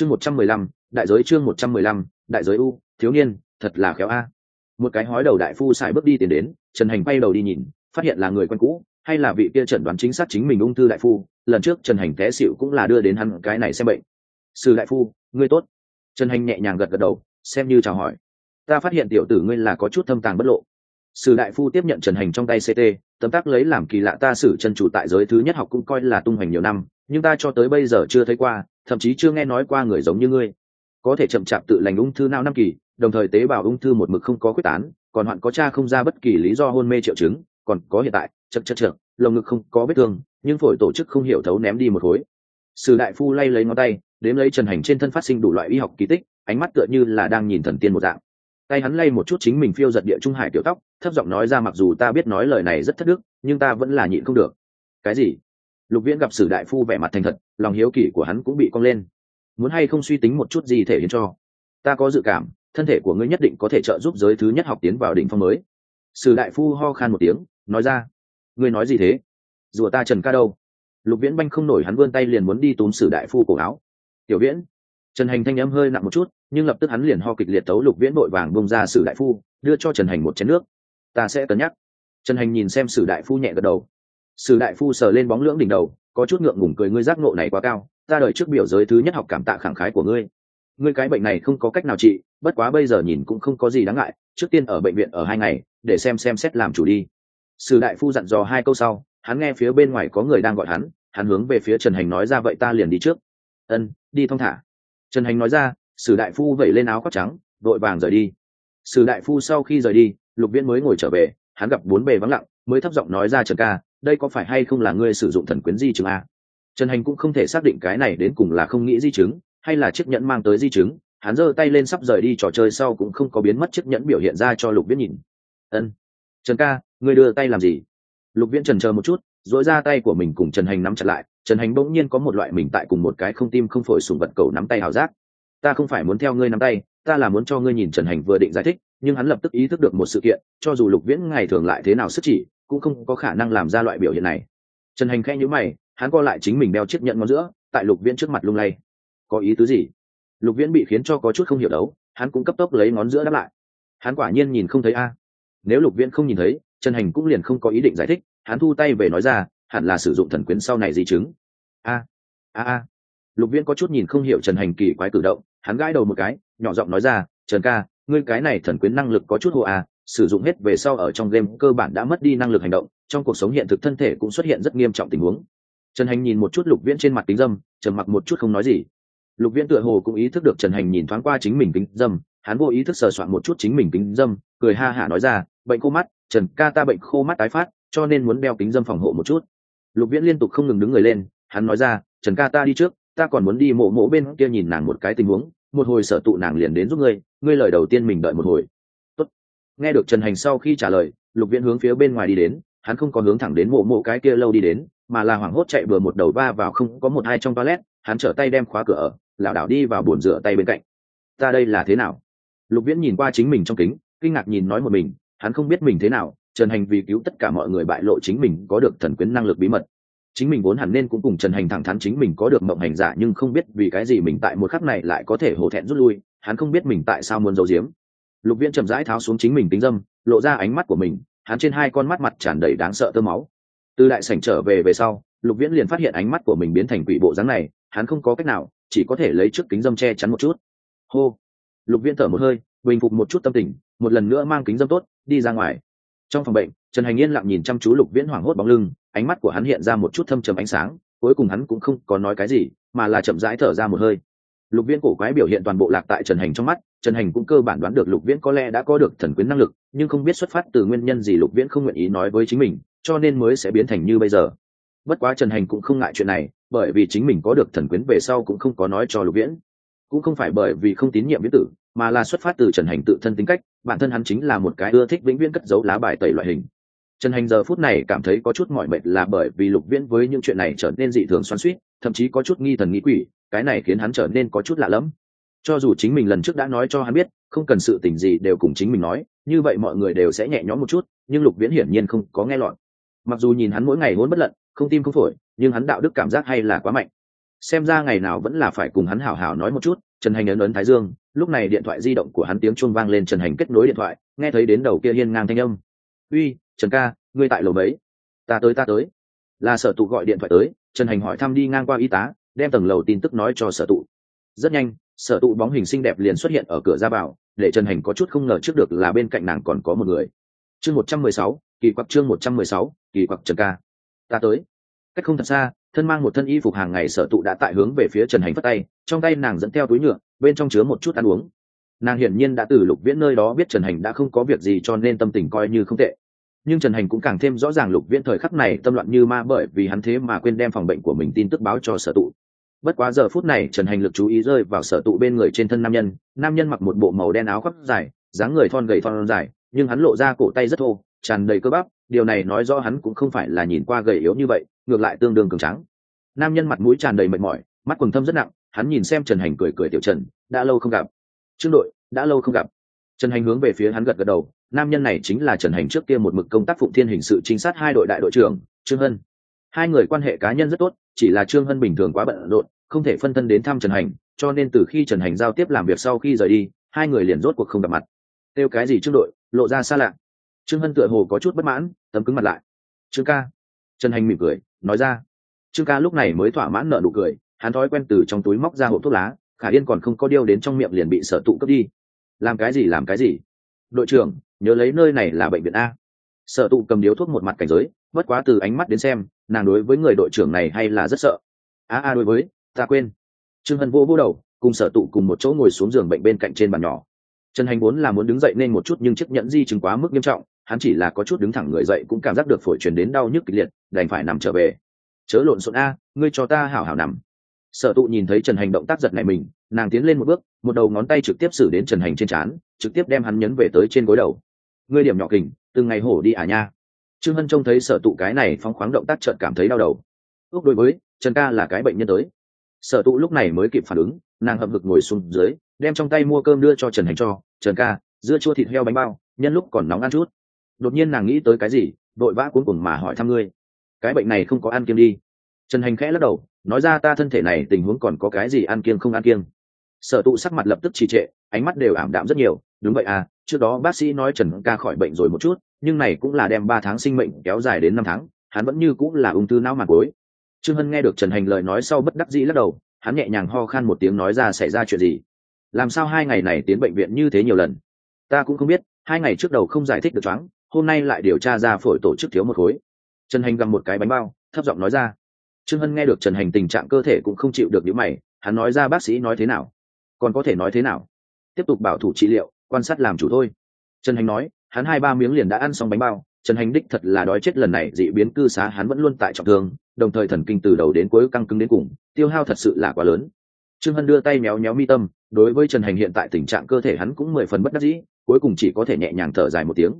chương một trăm mười lăm, đại giới chương một trăm mười lăm, đại giới u, thiếu niên, thật là khéo a. Một cái hói đầu đại phu xài bước đi tiến đến, trần hành bay đầu đi nhìn, phát hiện là người quen cũ, hay là vị kia chẩn đoán chính xác chính mình ung thư đại phu, lần trước trần hành té xịu cũng là đưa đến hắn cái này xem bệnh. Sư đại phu, ngươi tốt. Trần hành nhẹ nhàng gật gật đầu, xem như chào hỏi. Ta phát hiện tiểu tử ngươi là có chút thâm tàng bất lộ. Sử đại phu tiếp nhận trần hành trong tay ct tấm tác lấy làm kỳ lạ ta xử chân chủ tại giới thứ nhất học cũng coi là tung hoành nhiều năm, nhưng ta cho tới bây giờ chưa thấy qua thậm chí chưa nghe nói qua người giống như ngươi. Có thể chậm chạp tự lành ung thư não năm kỳ, đồng thời tế bào ung thư một mực không có quyết tán, còn hoạn có cha không ra bất kỳ lý do hôn mê triệu chứng, còn có hiện tại, chật chật chật lồng ngực không có vết thương, nhưng phổi tổ chức không hiểu thấu ném đi một khối. Sử đại phu lay lấy ngón tay, đếm lấy trần hành trên thân phát sinh đủ loại y học kỳ tích, ánh mắt tựa như là đang nhìn thần tiên một dạng. Tay hắn lay một chút chính mình phiêu giật địa trung hải tiểu tóc, thấp giọng nói ra mặc dù ta biết nói lời này rất thất đức, nhưng ta vẫn là nhịn không được. Cái gì? Lục viễn gặp sử đại phu vẻ mặt thành thật, lòng hiếu kỳ của hắn cũng bị cong lên. Muốn hay không suy tính một chút gì thể hiện cho? Ta có dự cảm, thân thể của ngươi nhất định có thể trợ giúp giới thứ nhất học tiến vào đỉnh phong mới. Sử đại phu ho khan một tiếng, nói ra. Ngươi nói gì thế? Rùa ta trần ca đâu? Lục viễn banh không nổi hắn vươn tay liền muốn đi túm sử đại phu cổ áo. Tiểu viễn. Trần hành thanh âm hơi nặng một chút, nhưng lập tức hắn liền ho kịch liệt tấu lục viễn vội vàng bông ra sử đại phu, đưa cho trần hành một chén nước. Ta sẽ cân nhắc. Trần hành nhìn xem sử đại phu nhẹ gật đầu sử đại phu sờ lên bóng lưỡng đỉnh đầu, có chút ngượng ngùng cười, ngươi giác ngộ này quá cao, ta đợi trước biểu giới thứ nhất học cảm tạ khẳng khái của ngươi. Ngươi cái bệnh này không có cách nào trị, bất quá bây giờ nhìn cũng không có gì đáng ngại, trước tiên ở bệnh viện ở hai ngày, để xem xem xét làm chủ đi. Sử đại phu dặn dò hai câu sau, hắn nghe phía bên ngoài có người đang gọi hắn hắn hướng về phía trần hành nói ra, vậy ta liền đi trước. Ân, đi thong thả. Trần hành nói ra, sử đại phu vẩy lên áo khoác trắng, vội vàng rời đi. Sử đại phu sau khi rời đi, lục viễn mới ngồi trở về, hắn gặp bốn bề vắng lặng, mới thấp giọng nói ra, trần ca đây có phải hay không là ngươi sử dụng thần quyến di chứng a trần hành cũng không thể xác định cái này đến cùng là không nghĩ di chứng, hay là chiếc nhẫn mang tới di chứng. Hắn giơ tay lên sắp rời đi trò chơi sau cũng không có biến mất chiếc nhẫn biểu hiện ra cho lục viễn nhìn. Ân, trần ca, ngươi đưa tay làm gì? Lục viễn trần chờ một chút dỗi ra tay của mình cùng trần hành nắm chặt lại. Trần hành bỗng nhiên có một loại mình tại cùng một cái không tim không phổi sùng vật cầu nắm tay hào giác. Ta không phải muốn theo ngươi nắm tay, ta là muốn cho ngươi nhìn trần hành vừa định giải thích, nhưng hắn lập tức ý thức được một sự kiện, cho dù lục viễn ngày thường lại thế nào sức chỉ cũng không có khả năng làm ra loại biểu hiện này. Trần hành khẽ nhữ mày, hắn co lại chính mình đeo chiếc nhẫn ngón giữa, tại lục viễn trước mặt lung lay. Có ý tứ gì? Lục viễn bị khiến cho có chút không hiểu đấu, hắn cũng cấp tốc lấy ngón giữa đáp lại. Hắn quả nhiên nhìn không thấy a. Nếu lục viễn không nhìn thấy, trần hành cũng liền không có ý định giải thích, hắn thu tay về nói ra, hẳn là sử dụng thần quyến sau này di chứng. A a a. Lục viễn có chút nhìn không hiểu trần hành kỳ quái cử động, hắn gãi đầu một cái, nhỏ giọng nói ra, trần ca, ngươi cái này thần quyến năng lực có chút hộ à sử dụng hết về sau ở trong game cơ bản đã mất đi năng lực hành động, trong cuộc sống hiện thực thân thể cũng xuất hiện rất nghiêm trọng tình huống. Trần hành nhìn một chút lục viễn trên mặt kính dâm, trầm mặc một chút không nói gì. Lục viễn tựa hồ cũng ý thức được trần hành nhìn thoáng qua chính mình kính dâm, hắn vô ý thức sờ soạn một chút chính mình kính dâm, cười ha hả nói ra, bệnh khô mắt, trần ca ta bệnh khô mắt tái phát, cho nên muốn đeo kính dâm phòng hộ một chút. Lục viễn liên tục không ngừng đứng người lên, hắn nói ra, trần ca ta đi trước, ta còn muốn đi mộ mộ bên kia nhìn nàng một cái tình huống, một hồi sở tụ nàng liền đến giúp ngươi ngươi lời đầu tiên mình đợi một hồi nghe được trần hành sau khi trả lời, lục viễn hướng phía bên ngoài đi đến, hắn không có hướng thẳng đến mộ mộ cái kia lâu đi đến, mà là hoảng hốt chạy vừa một đầu ba vào không có một hai trong toilet, hắn trở tay đem khóa cửa ở, lảo đảo đi vào bồn rửa tay bên cạnh. Ta đây là thế nào? Lục viễn nhìn qua chính mình trong kính, kinh ngạc nhìn nói một mình, hắn không biết mình thế nào, trần hành vì cứu tất cả mọi người bại lộ chính mình có được thần quyến năng lực bí mật. Chính mình vốn hẳn nên cũng cùng trần hành thẳng thắn chính mình có được mộng hành giả nhưng không biết vì cái gì mình tại một khắc này lại có thể hổ thẹn rút lui, hắn không biết mình tại sao muốn giấu giếm lục viễn chậm rãi tháo xuống chính mình tính dâm, lộ ra ánh mắt của mình, hắn trên hai con mắt mặt tràn đầy đáng sợ tơ máu. Từ đại sảnh trở về về sau, lục viễn liền phát hiện ánh mắt của mình biến thành quỷ bộ dáng này, hắn không có cách nào, chỉ có thể lấy trước kính dâm che chắn một chút. Hô! Lục viễn thở một hơi, bình phục một chút tâm tình, một lần nữa mang kính dâm tốt, đi ra ngoài. Trong phòng bệnh, trần hành yên lặng nhìn chăm chú lục viễn hoảng hốt bóng lưng, ánh mắt của hắn hiện ra một chút thâm trầm ánh sáng, cuối cùng hắn cũng không có nói cái gì, mà là chậm rãi thở ra một hơi. Lục viễn cổ quái biểu hiện toàn bộ lạc tại trần hành trong mắt trần hành cũng cơ bản đoán được lục viễn có lẽ đã có được thần quyến năng lực, nhưng không biết xuất phát từ nguyên nhân gì lục viễn không nguyện ý nói với chính mình, cho nên mới sẽ biến thành như bây giờ. Bất quá trần hành cũng không ngại chuyện này, bởi vì chính mình có được thần quyến về sau cũng không có nói cho lục viễn. Cũng không phải bởi vì không tín nhiệm viễn tử, mà là xuất phát từ trần hành tự thân tính cách, bản thân hắn chính là một cái ưa thích vĩnh viễn cất giấu lá bài tẩy loại hình. Trần hành giờ phút này cảm thấy có chút mỏi mệt là bởi vì lục viễn với những chuyện này trở nên dị thường xoắn suýt thậm chí có chút nghi thần nghi quỷ, cái này khiến hắn trở nên có chút lạ lẫm cho dù chính mình lần trước đã nói cho hắn biết, không cần sự tình gì đều cùng chính mình nói, như vậy mọi người đều sẽ nhẹ nhõm một chút, nhưng lục viễn hiển nhiên không có nghe lọt. Mặc dù nhìn hắn mỗi ngày hôn bất lận, không tim không phổi, nhưng hắn đạo đức cảm giác hay là quá mạnh. Xem ra ngày nào vẫn là phải cùng hắn hảo hảo nói một chút, trần hành ấn ấn thái dương, lúc này điện thoại di động của hắn tiếng chuông vang lên trần hành kết nối điện thoại, nghe thấy đến đầu kia hiên ngang thanh âm. Uy, trần ca, ngươi tại lầu mấy? Ta tới ta tới. Là sở tụ gọi điện thoại tới, trần hành hỏi thăm đi ngang qua y tá, đem tầng lầu tin tức nói cho sở tụ. Rất nhanh sở tụ bóng hình xinh đẹp liền xuất hiện ở cửa ra vào, để trần hành có chút không ngờ trước được là bên cạnh nàng còn có một người. Chương một trăm mười sáu, kỳ quặc chương một trăm mười sáu, kỳ quặc trần ca. Ta tới. Cách không thật xa, thân mang một thân y phục hàng ngày sở tụ đã tại hướng về phía trần hành phất tay, trong tay nàng dẫn theo túi nhựa, bên trong chứa một chút ăn uống. Nàng hiển nhiên đã từ lục viễn nơi đó biết trần hành đã không có việc gì cho nên tâm tình coi như không tệ. Nhưng trần hành cũng càng thêm rõ ràng lục viễn thời khắc này tâm loạn như ma bởi vì hắn thế mà quên đem phòng bệnh của mình tin tức báo cho sở tụ bất quá giờ phút này trần hành lực chú ý rơi vào sở tụ bên người trên thân nam nhân nam nhân mặc một bộ màu đen áo khoác dài, dáng người thon gầy thon dài, nhưng hắn lộ ra cổ tay rất thô, tràn đầy cơ bắp, điều này nói rõ hắn cũng không phải là nhìn qua gầy yếu như vậy, ngược lại tương đương cường trắng nam nhân mặt mũi tràn đầy mệt mỏi, mắt quần thâm rất nặng, hắn nhìn xem trần hành cười cười tiểu trần, đã lâu không gặp. Trương đội, đã lâu không gặp. Trần hành hướng về phía hắn gật gật đầu, nam nhân này chính là trần hành trước kia một mực công tác phụng thiên hình sự trinh sát hai đội đại đội trưởng, trương hân hai người quan hệ cá nhân rất tốt, chỉ là trương hân bình thường quá bận rộn, không thể phân thân đến thăm trần hành, cho nên từ khi trần hành giao tiếp làm việc sau khi rời đi, hai người liền rốt cuộc không gặp mặt. Kêu cái gì trương đội, lộ ra xa lạ. Trương hân tựa hồ có chút bất mãn, tấm cứng mặt lại. Trương ca. Trần hành mỉm cười, nói ra. Trương ca lúc này mới thỏa mãn nợ nụ cười, hắn thói quen từ trong túi móc ra hộp thuốc lá, khả yên còn không có điêu đến trong miệng liền bị sở tụ cướp đi. Làm cái gì, làm cái gì? Đội trưởng, nhớ lấy nơi này là bệnh viện a. Sở tụ cầm điếu thuốc một mặt cảnh giới, bất quá từ ánh mắt đến xem nàng đối với người đội trưởng này hay là rất sợ. A a đối với, ta quên. Trương hân vô vô đầu, cùng sở tụ cùng một chỗ ngồi xuống giường bệnh bên cạnh trên bàn nhỏ. Trần hành vốn là muốn đứng dậy nên một chút nhưng chiếc nhẫn di chứng quá mức nghiêm trọng, hắn chỉ là có chút đứng thẳng người dậy cũng cảm giác được phổi truyền đến đau nhức kịch liệt, đành phải nằm trở về. Chớ lộn xộn a, ngươi cho ta hảo hảo nằm. Sở tụ nhìn thấy trần hành động tác giật này mình, nàng tiến lên một bước, một đầu ngón tay trực tiếp xử đến trần hành trên trán, trực tiếp đem hắn nhấn về tới trên gối đầu. Ngươi điểm nhỏ kình, từng ngày hổ đi à nha trương hân trông thấy sở tụ cái này phóng khoáng động tác trợn cảm thấy đau đầu. Ước đối với, trần ca là cái bệnh nhân tới. Sở tụ lúc này mới kịp phản ứng, nàng hậm hực ngồi xuống dưới, đem trong tay mua cơm đưa cho trần hành cho. Trần ca, dưa chua thịt heo bánh bao, nhân lúc còn nóng ăn chút. Đột nhiên nàng nghĩ tới cái gì, vội vã cuốn cùng mà hỏi thăm ngươi. Cái bệnh này không có ăn kiêng đi. Trần hành khẽ lắc đầu, nói ra ta thân thể này tình huống còn có cái gì ăn kiêng không ăn kiêng. Sở tụ sắc mặt lập tức trì trệ, ánh mắt đều ảm đạm rất nhiều. Đúng vậy à trước đó bác sĩ nói trần ca khỏi bệnh rồi một chút nhưng này cũng là đem ba tháng sinh mệnh kéo dài đến năm tháng, hắn vẫn như cũng là ung thư não màng gối trương hân nghe được trần hành lời nói sau bất đắc dĩ lắc đầu, hắn nhẹ nhàng ho khan một tiếng nói ra xảy ra chuyện gì? Làm sao hai ngày này tiến bệnh viện như thế nhiều lần? Ta cũng không biết, hai ngày trước đầu không giải thích được choáng, hôm nay lại điều tra ra phổi tổ chức thiếu một khối. Trần hành gặm một cái bánh bao, thấp giọng nói ra. Trương hân nghe được trần hành tình trạng cơ thể cũng không chịu được những mày, hắn nói ra bác sĩ nói thế nào? Còn có thể nói thế nào? Tiếp tục bảo thủ trị liệu, quan sát làm chủ thôi. Trần hành nói hắn hai ba miếng liền đã ăn xong bánh bao, trần hành đích thật là đói chết lần này, dị biến cư xá hắn vẫn luôn tại trọng thương, đồng thời thần kinh từ đầu đến cuối căng cứng đến cùng, tiêu hao thật sự là quá lớn. Trương hân đưa tay méo méo mi tâm, đối với trần hành hiện tại tình trạng cơ thể hắn cũng mười phần bất đắc dĩ, cuối cùng chỉ có thể nhẹ nhàng thở dài một tiếng.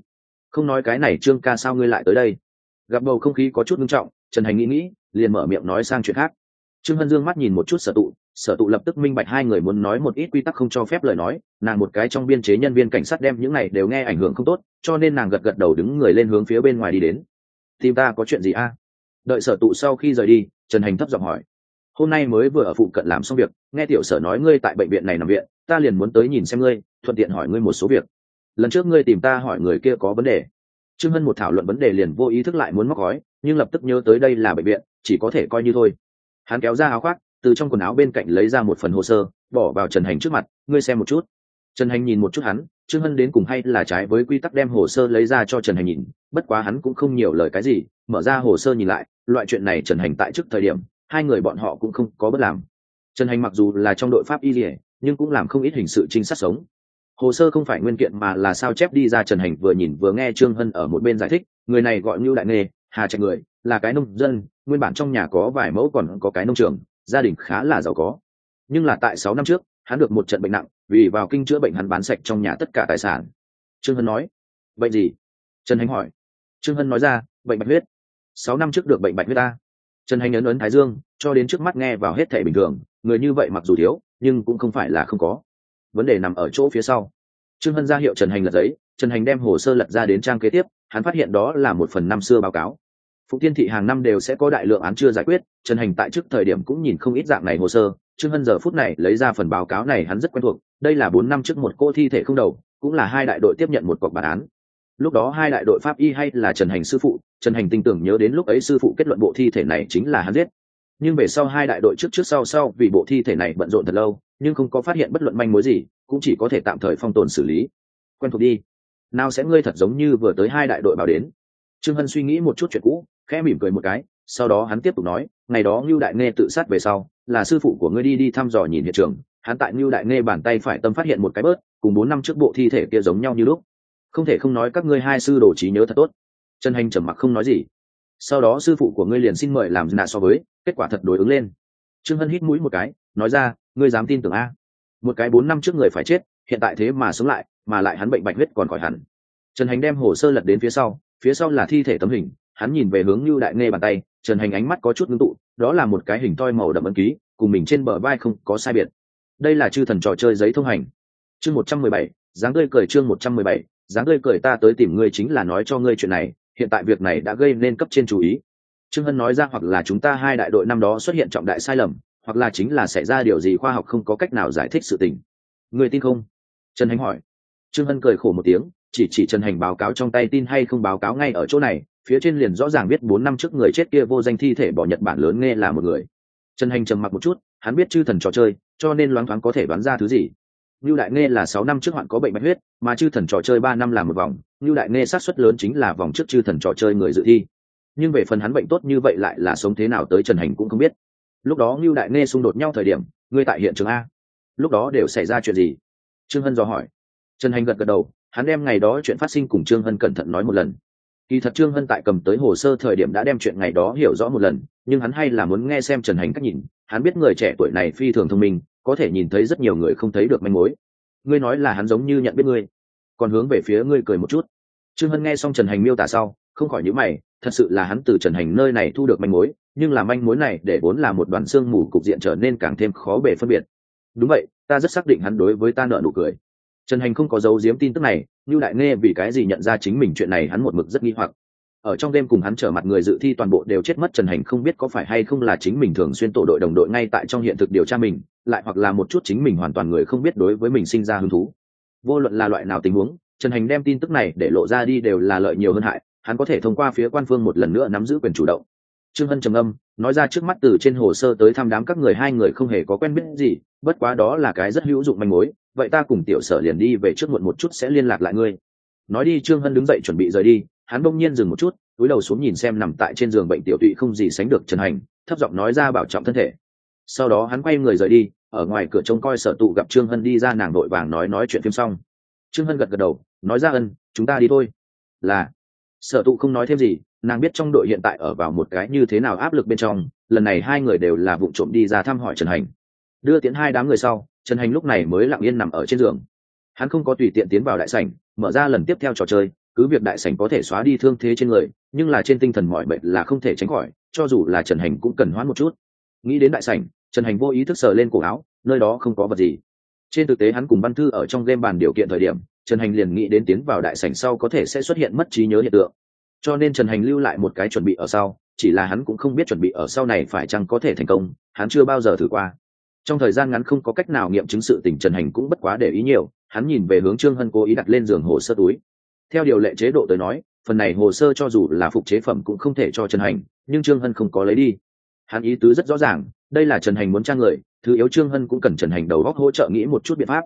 Không nói cái này, trương ca sao ngươi lại tới đây? Gặp bầu không khí có chút nghiêm trọng, trần hành nghĩ nghĩ, liền mở miệng nói sang chuyện khác. Trương hân dương mắt nhìn một chút sở tụ sở tụ lập tức minh bạch hai người muốn nói một ít quy tắc không cho phép lời nói, nàng một cái trong biên chế nhân viên cảnh sát đem những này đều nghe ảnh hưởng không tốt, cho nên nàng gật gật đầu đứng người lên hướng phía bên ngoài đi đến. Tìm ta có chuyện gì a? Đợi sở tụ sau khi rời đi, trần hành thấp giọng hỏi. Hôm nay mới vừa ở phụ cận làm xong việc, nghe tiểu sở nói ngươi tại bệnh viện này nằm viện, ta liền muốn tới nhìn xem ngươi, thuận tiện hỏi ngươi một số việc. Lần trước ngươi tìm ta hỏi người kia có vấn đề. Trương hân một thảo luận vấn đề liền vô ý thức lại muốn móc gói, nhưng lập tức nhớ tới đây là bệnh viện, chỉ có thể coi như thôi. Hắn kéo ra áo khoác từ trong quần áo bên cạnh lấy ra một phần hồ sơ, bỏ vào trần hành trước mặt, ngươi xem một chút. Trần hành nhìn một chút hắn, trương hân đến cùng hay là trái với quy tắc đem hồ sơ lấy ra cho trần hành nhìn, bất quá hắn cũng không nhiều lời cái gì, mở ra hồ sơ nhìn lại, loại chuyện này trần hành tại trước thời điểm, hai người bọn họ cũng không có bất làm. Trần hành mặc dù là trong đội pháp y lìa nhưng cũng làm không ít hình sự trinh sát sống. Hồ sơ không phải nguyên kiện mà là sao chép đi ra trần hành vừa nhìn vừa nghe trương hân ở một bên giải thích, người này gọi như đại nghề, hà trạch người, là cái nông dân, nguyên bản trong nhà có vài mẫu còn có cái nông trường gia đình khá là giàu có. Nhưng là tại sáu năm trước, hắn được một trận bệnh nặng, vì vào kinh chữa bệnh hắn bán sạch trong nhà tất cả tài sản. Trương hân nói, bệnh gì? Trần hành hỏi. Trương hân nói ra, bệnh bạch huyết. Sáu năm trước được bệnh bạch huyết ta. Trần hành ấn ấn thái dương, cho đến trước mắt nghe vào hết thể bình thường, người như vậy mặc dù thiếu, nhưng cũng không phải là không có. Vấn đề nằm ở chỗ phía sau. Trương hân ra hiệu trần hành lật giấy, trần hành đem hồ sơ lật ra đến trang kế tiếp, hắn phát hiện đó là một phần năm xưa báo cáo phụ tiên thị hàng năm đều sẽ có đại lượng án chưa giải quyết, trần hành tại trước thời điểm cũng nhìn không ít dạng này hồ sơ, trương hân giờ phút này lấy ra phần báo cáo này hắn rất quen thuộc, đây là bốn năm trước một cô thi thể không đầu, cũng là hai đại đội tiếp nhận một cuộc bản án. Lúc đó hai đại đội pháp y hay là trần hành sư phụ, trần hành tin tưởng nhớ đến lúc ấy sư phụ kết luận bộ thi thể này chính là hắn giết. Nhưng về sau hai đại đội trước trước sau sau vì bộ thi thể này bận rộn thật lâu, nhưng không có phát hiện bất luận manh mối gì, cũng chỉ có thể tạm thời phong tồn xử lý. Quen thuộc đi. Nào sẽ ngươi thật giống như vừa tới hai đại đội bảo đến. Trương hân suy nghĩ một chút chuyện cũ khẽ mỉm cười một cái, sau đó hắn tiếp tục nói, ngày đó ngưu đại nghe tự sát về sau, là sư phụ của ngươi đi đi thăm dò nhìn hiện trường, hắn tại ngưu đại nghe bàn tay phải tâm phát hiện một cái bớt, cùng bốn năm trước bộ thi thể kia giống nhau như lúc. Không thể không nói các ngươi hai sư đồ trí nhớ thật tốt. Trần hành trầm mặc không nói gì. Sau đó sư phụ của ngươi liền xin mời làm nạ so với, kết quả thật đối ứng lên. Trương hân hít mũi một cái, nói ra, ngươi dám tin tưởng a? Một cái bốn năm trước người phải chết, hiện tại thế mà sống lại, mà lại hắn bệnh bạch huyết còn khỏi hẳn. Trần hành đem hồ sơ lật đến phía sau phía sau là thi thể tấm hình hắn nhìn về hướng như đại nghe bàn tay, trần hành ánh mắt có chút ngưng tụ, đó là một cái hình toi màu đậm ấn ký, cùng mình trên bờ vai không có sai biệt. Đây là chư thần trò chơi giấy thông hành. Chương một trăm mười bảy, dáng tươi cười chương một trăm mười bảy, dáng tươi cười ta tới tìm ngươi chính là nói cho ngươi chuyện này, hiện tại việc này đã gây nên cấp trên chú ý. Trương hân nói ra hoặc là chúng ta hai đại đội năm đó xuất hiện trọng đại sai lầm, hoặc là chính là xảy ra điều gì khoa học không có cách nào giải thích sự tình. Người tin không? Trần hành hỏi. Trương hân cười khổ một tiếng, chỉ chỉ trần hành báo cáo trong tay tin hay không báo cáo ngay ở chỗ này phía trên liền rõ ràng biết bốn năm trước người chết kia vô danh thi thể bỏ nhật bản lớn nghe là một người trần hành trầm mặc một chút hắn biết chư thần trò chơi cho nên loáng thoáng có thể đoán ra thứ gì Nưu Đại Nghe là sáu năm trước hoạn có bệnh bạch huyết, mà chư thần trò chơi ba năm làm một vòng, Nưu Đại Nghe sát suất lớn chính là vòng trước chư thần trò chơi người dự thi. Nhưng về phần hắn bệnh tốt như vậy lại là sống thế nào tới Trần Hành cũng không biết. Lúc đó Nưu Đại Nghe xung đột nhau thời điểm, ngươi tại hiện trường a. Lúc đó đều xảy ra chuyện gì? Trương Hân dò hỏi. Trần Hành gật gật đầu, hắn đem ngày đó chuyện phát sinh cùng Trương Hân cẩn thận nói một lần. Kỳ thật Trương Hân tại cầm tới hồ sơ thời điểm đã đem chuyện ngày đó hiểu rõ một lần, nhưng hắn hay là muốn nghe xem Trần Hành cách nhìn, hắn biết người trẻ tuổi này phi thường thông minh, có thể nhìn thấy rất nhiều người không thấy được manh mối. Ngươi nói là hắn giống như nhận biết ngươi còn hướng về phía ngươi cười một chút. Trương hân nghe xong trần hành miêu tả sau không khỏi nhữ mày thật sự là hắn từ trần hành nơi này thu được manh mối nhưng là manh mối này để vốn là một đoàn xương mù cục diện trở nên càng thêm khó bể phân biệt. Đúng vậy ta rất xác định hắn đối với ta nợ nụ cười trần hành không có dấu diếm tin tức này như đại nghe vì cái gì nhận ra chính mình chuyện này hắn một mực rất nghi hoặc. Ở trong đêm cùng hắn trở mặt người dự thi toàn bộ đều chết mất, trần hành không biết có phải hay không là chính mình thường xuyên tổ đội đồng đội ngay tại trong hiện thực điều tra mình, lại hoặc là một chút chính mình hoàn toàn người không biết đối với mình sinh ra hứng thú. Vô luận là loại nào tình huống, trần hành đem tin tức này để lộ ra đi đều là lợi nhiều hơn hại, hắn có thể thông qua phía quan phương một lần nữa nắm giữ quyền chủ động. Trương hân trầm âm, nói ra trước mắt từ trên hồ sơ tới thăm đám các người, hai người không hề có quen biết gì, bất quá đó là cái rất hữu dụng manh mối vậy ta cùng tiểu sở liền đi về trước muộn một chút sẽ liên lạc lại ngươi. Nói đi, trương hân đứng dậy chuẩn bị rời đi, hắn bỗng nhiên dừng một chút, túi đầu xuống nhìn xem nằm tại trên giường bệnh tiểu tụy không gì sánh được trần hành, thấp giọng nói ra bảo trọng thân thể. Sau đó hắn quay người rời đi, ở ngoài cửa trông coi sở tụ gặp trương hân đi ra nàng đội vàng nói nói chuyện phim xong. Trương hân gật gật đầu, nói ra ân, chúng ta đi thôi. Là. Sở tụ không nói thêm gì, nàng biết trong đội hiện tại ở vào một cái như thế nào áp lực bên trong, lần này hai người đều là vụ trộm đi ra thăm hỏi trần hành. Đưa tiến hai đám người sau trần hành lúc này mới lặng yên nằm ở trên giường. Hắn không có tùy tiện tiến vào đại sảnh, mở ra lần tiếp theo trò chơi, cứ việc đại sảnh có thể xóa đi thương thế trên người, nhưng là trên tinh thần mọi bệnh là không thể tránh khỏi, cho dù là trần hành cũng cần hoãn một chút. Nghĩ đến đại sảnh, trần hành vô ý thức sờ lên cổ áo, nơi đó không có vật gì. Trên thực tế hắn cùng văn thư ở trong game bàn điều kiện thời điểm, trần hành liền nghĩ đến tiến vào đại sảnh sau có thể sẽ xuất hiện mất trí nhớ hiện tượng. Cho nên trần hành lưu lại một cái chuẩn bị ở sau, chỉ là hắn cũng không biết chuẩn bị ở sau này phải chăng có thể thành công, hắn chưa bao giờ thử qua trong thời gian ngắn không có cách nào nghiệm chứng sự tình trần hành cũng bất quá để ý nhiều, hắn nhìn về hướng trương hân cố ý đặt lên giường hồ sơ túi. Theo điều lệ chế độ tới nói, phần này hồ sơ cho dù là phục chế phẩm cũng không thể cho trần hành, nhưng trương hân không có lấy đi. Hắn ý tứ rất rõ ràng, đây là trần hành muốn trang người, thứ yếu trương hân cũng cần trần hành đầu góc hỗ trợ nghĩ một chút biện pháp.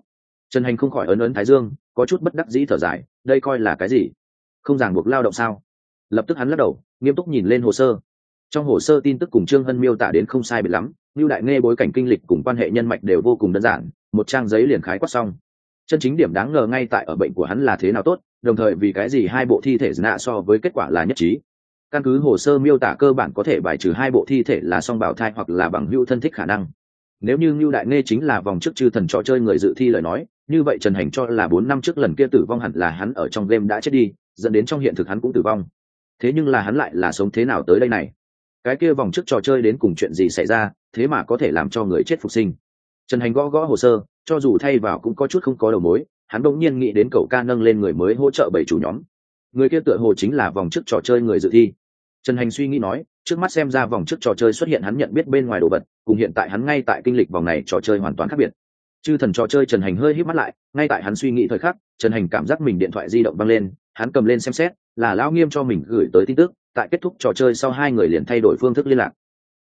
Trần hành không khỏi ấn ấn thái dương, có chút bất đắc dĩ thở dài, đây coi là cái gì? Không ràng buộc lao động sao? Lập tức hắn lắc đầu, nghiêm túc nhìn lên hồ sơ. Trong hồ sơ tin tức cùng trương hân miêu tả đến không sai biệt lắm như đại nghe bối cảnh kinh lịch cùng quan hệ nhân mạch đều vô cùng đơn giản, một trang giấy liền khái quát xong. Chân chính điểm đáng ngờ ngay tại ở bệnh của hắn là thế nào tốt, đồng thời vì cái gì hai bộ thi thể nạ so với kết quả là nhất trí. Căn cứ hồ sơ miêu tả cơ bản có thể bài trừ hai bộ thi thể là song bảo thai hoặc là bằng hữu thân thích khả năng. Nếu như Lưu đại nghe chính là vòng trước chư thần trò chơi người dự thi lời nói, như vậy trần hành cho là bốn năm trước lần kia tử vong hẳn là hắn ở trong game đã chết đi, dẫn đến trong hiện thực hắn cũng tử vong. Thế nhưng là hắn lại là sống thế nào tới đây này? Cái kia vòng trước trò chơi đến cùng chuyện gì xảy ra, thế mà có thể làm cho người chết phục sinh. Trần hành gõ gõ hồ sơ, cho dù thay vào cũng có chút không có đầu mối, hắn bỗng nhiên nghĩ đến cậu ca nâng lên người mới hỗ trợ bảy chủ nhóm. Người kia tựa hồ chính là vòng trước trò chơi người dự thi. Trần hành suy nghĩ nói, trước mắt xem ra vòng trước trò chơi xuất hiện hắn nhận biết bên ngoài đồ vật, cùng hiện tại hắn ngay tại kinh lịch vòng này trò chơi hoàn toàn khác biệt. Chư thần trò chơi trần hành hơi hít mắt lại, ngay tại hắn suy nghĩ thời khắc, trần hành cảm giác mình điện thoại di động văng lên, hắn cầm lên xem xét, là lão nghiêm cho mình gửi tới tin tức tại kết thúc trò chơi sau hai người liền thay đổi phương thức liên lạc.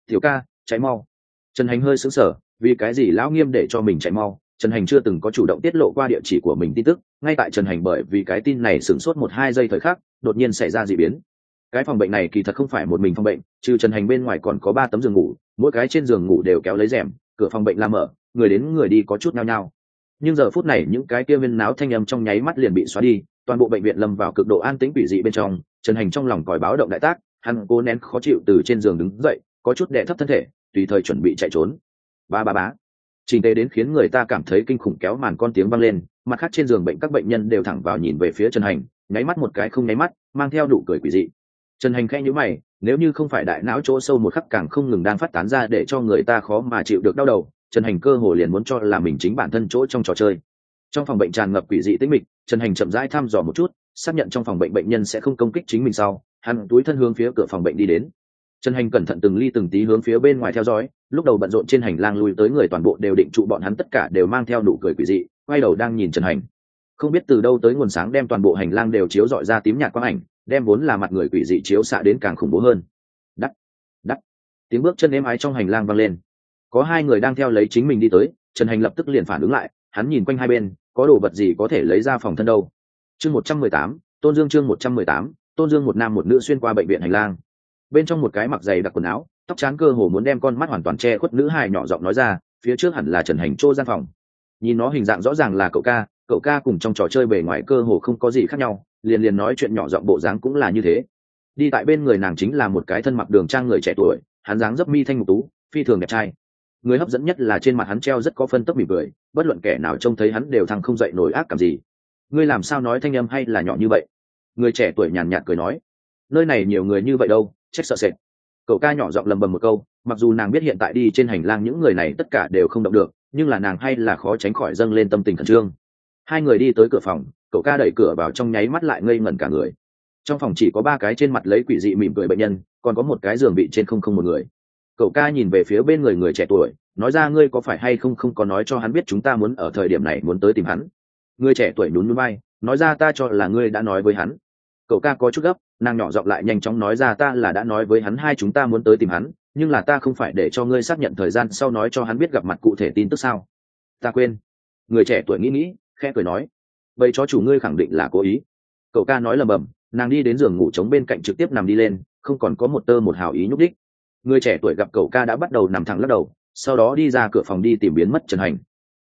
Tiểu ca cháy mau. Trần hành hơi sững sờ, vì cái gì lão nghiêm để cho mình chạy mau? Trần hành chưa từng có chủ động tiết lộ qua địa chỉ của mình tin tức, ngay tại trần hành bởi vì cái tin này sửng sốt một hai giây thời khắc, đột nhiên xảy ra d ị biến. Cái phòng bệnh này kỳ thật không phải một mình phòng bệnh, trừ trần hành bên ngoài còn có ba tấm giường ngủ, mỗi cái trên giường ngủ đều kéo lấy rèm, cửa phòng bệnh làm mở, người đến người đi có chút nao nhao. Nhưng giờ phút này những cái kia viên náo thanh âm trong nháy mắt liền bị xóa đi, toàn bộ bệnh viện lâm vào cực độ an tĩnh quỷ dị bên trong trần hành trong lòng còi báo động đại tác, hắn cố nén khó chịu từ trên giường đứng dậy, có chút đệ thấp thân thể, tùy thời chuẩn bị chạy trốn. Ba ba bá trình tế đến khiến người ta cảm thấy kinh khủng kéo màn con tiếng vang lên, mặt khác trên giường bệnh các bệnh nhân đều thẳng vào nhìn về phía trần hành, nháy mắt một cái không nháy mắt, mang theo nụ cười quỷ dị. Trần hành khẽ nhữ mày, nếu như không phải đại não chỗ sâu một khắc càng không ngừng đang phát tán ra để cho người ta khó mà chịu được đau đầu, trần hành cơ hồ liền muốn cho là mình chính bản thân chỗ trong trò chơi. Trong phòng bệnh tràn ngập quỷ dị tĩnh mịch, trần hành chậm rãi thăm dò một chút xác nhận trong phòng bệnh bệnh nhân sẽ không công kích chính mình sau, hắn túi thân hướng phía cửa phòng bệnh đi đến. Trần hành cẩn thận từng ly từng tí hướng phía bên ngoài theo dõi, lúc đầu bận rộn trên hành lang lui tới người toàn bộ đều định trụ bọn hắn tất cả đều mang theo nụ cười quỷ dị, quay đầu đang nhìn trần hành. Không biết từ đâu tới nguồn sáng đem toàn bộ hành lang đều chiếu dọi ra tím nhạt quang ảnh, đem vốn là mặt người quỷ dị chiếu xạ đến càng khủng bố hơn. Đắt đắt tiếng bước chân êm ái trong hành lang vang lên. Có hai người đang theo lấy chính mình đi tới, trần hành lập tức liền phản ứng lại, hắn nhìn quanh hai bên, có đồ vật gì có thể lấy ra phòng thân đâu? Chương một trăm mười tám, tôn dương chương một trăm mười tám, tôn dương một nam một nữ xuyên qua bệnh viện hành lang. Bên trong một cái mặc giày đặc quần áo, tóc trắng cơ hồ muốn đem con mắt hoàn toàn che khuất nữ hài nhỏ giọng nói ra, phía trước hẳn là trần hành trô gian phòng. Nhìn nó hình dạng rõ ràng là cậu ca cậu ca cùng trong trò chơi bề ngoài cơ hồ không có gì khác nhau, liền liền nói chuyện nhỏ giọng bộ dáng cũng là như thế. Đi tại bên người nàng chính là một cái thân mặc đường trang người trẻ tuổi, hắn dáng dấp mi thanh ngục tú, phi thường đẹp trai. Người hấp dẫn nhất là trên mặt hắn treo rất có phân tốc mỉm cười, bất luận kẻ nào trông thấy hắn đều thăng không dậy nổi ác cảm gì ngươi làm sao nói thanh âm hay là nhỏ như vậy? Người trẻ tuổi nhàn nhạt cười nói, nơi này nhiều người như vậy đâu, trách sợ sệt. Cậu ca nhỏ giọng lầm bầm một câu, mặc dù nàng biết hiện tại đi trên hành lang những người này tất cả đều không động được, nhưng là nàng hay là khó tránh khỏi dâng lên tâm tình khẩn trương. Hai người đi tới cửa phòng, cậu ca đẩy cửa vào trong nháy mắt lại ngây ngẩn cả người. Trong phòng chỉ có ba cái trên mặt lấy quỷ dị mỉm cười bệnh nhân, còn có một cái giường bị trên không không một người. Cậu ca nhìn về phía bên người người trẻ tuổi, nói ra ngươi có phải hay không không có nói cho hắn biết chúng ta muốn ở thời điểm này muốn tới tìm hắn người trẻ tuổi nhún núi bay nói ra ta cho là ngươi đã nói với hắn. Cậu ca có chút gấp, nàng nhỏ giọng lại nhanh chóng nói ra ta là đã nói với hắn hai chúng ta muốn tới tìm hắn, nhưng là ta không phải để cho ngươi xác nhận thời gian sau nói cho hắn biết gặp mặt cụ thể tin tức sao. Ta quên. Người trẻ tuổi nghĩ nghĩ, khẽ cười nói. Vậy cho chủ ngươi khẳng định là cố ý. Cậu ca nói lầm bầm, nàng đi đến giường ngủ trống bên cạnh trực tiếp nằm đi lên, không còn có một tơ một hào ý nhúc đích. Người trẻ tuổi gặp cậu ca đã bắt đầu nằm thẳng lắc đầu, sau đó đi ra cửa phòng đi tìm biến mất trần hành.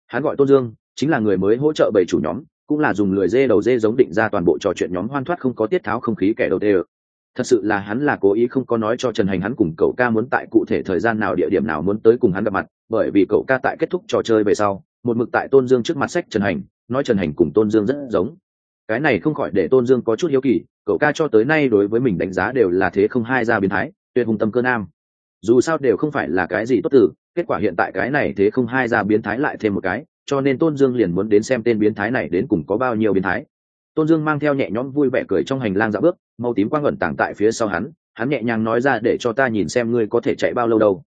Hắn gọi tôn dương chính là người mới hỗ trợ bảy chủ nhóm, cũng là dùng lười dê đầu dê giống định ra toàn bộ trò chuyện nhóm hoan thoát không có tiết tháo không khí kẻ đầu tê thật sự là hắn là cố ý không có nói cho trần hành hắn cùng cậu ca muốn tại cụ thể thời gian nào địa điểm nào muốn tới cùng hắn gặp mặt, bởi vì cậu ca tại kết thúc trò chơi về sau, một mực tại tôn dương trước mặt sách trần hành, nói trần hành cùng tôn dương rất giống. Cái này không khỏi để tôn dương có chút hiếu kỳ, cậu ca cho tới nay đối với mình đánh giá đều là thế không hai ra biến thái, tuyệt hùng tâm cơ nam. Dù sao đều không phải là cái gì tốt tử kết quả hiện tại cái này thế không hai ra biến thái lại thêm một cái cho nên tôn dương liền muốn đến xem tên biến thái này đến cùng có bao nhiêu biến thái. Tôn dương mang theo nhẹ nhõm vui vẻ cười trong hành lang dạo bước, màu tím quang ẩn tảng tại phía sau hắn hắn nhẹ nhàng nói ra để cho ta nhìn xem ngươi có thể chạy bao lâu đâu.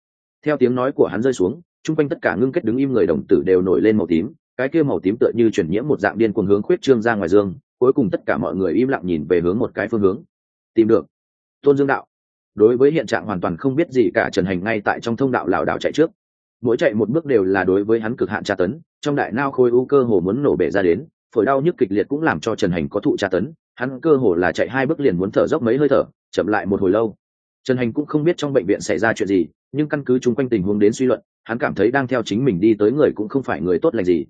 Theo tiếng nói của hắn rơi xuống, chung quanh tất cả ngưng kết đứng im người đồng tử đều nổi lên màu tím, cái kia màu tím tựa như chuyển nhiễm một dạng điên cuồng hướng khuyết trương ra ngoài dương, cuối cùng tất cả mọi người im lặng nhìn về hướng một cái phương hướng. Tìm được. Tôn dương đạo. Đối với hiện trạng hoàn toàn không biết gì cả trần hành ngay tại trong thông đạo lảo đảo chạy trước mỗi chạy một bước đều là đối với hắn cực hạn tra tấn, trong đại nao khôi u cơ hồ muốn nổ bể ra đến, phổi đau nhức kịch liệt cũng làm cho trần hành có thụ tra tấn, hắn cơ hồ là chạy hai bước liền muốn thở dốc mấy hơi thở, chậm lại một hồi lâu. Trần hành cũng không biết trong bệnh viện xảy ra chuyện gì, nhưng căn cứ chung quanh tình huống đến suy luận, hắn cảm thấy đang theo chính mình đi tới người cũng không phải người tốt lành gì.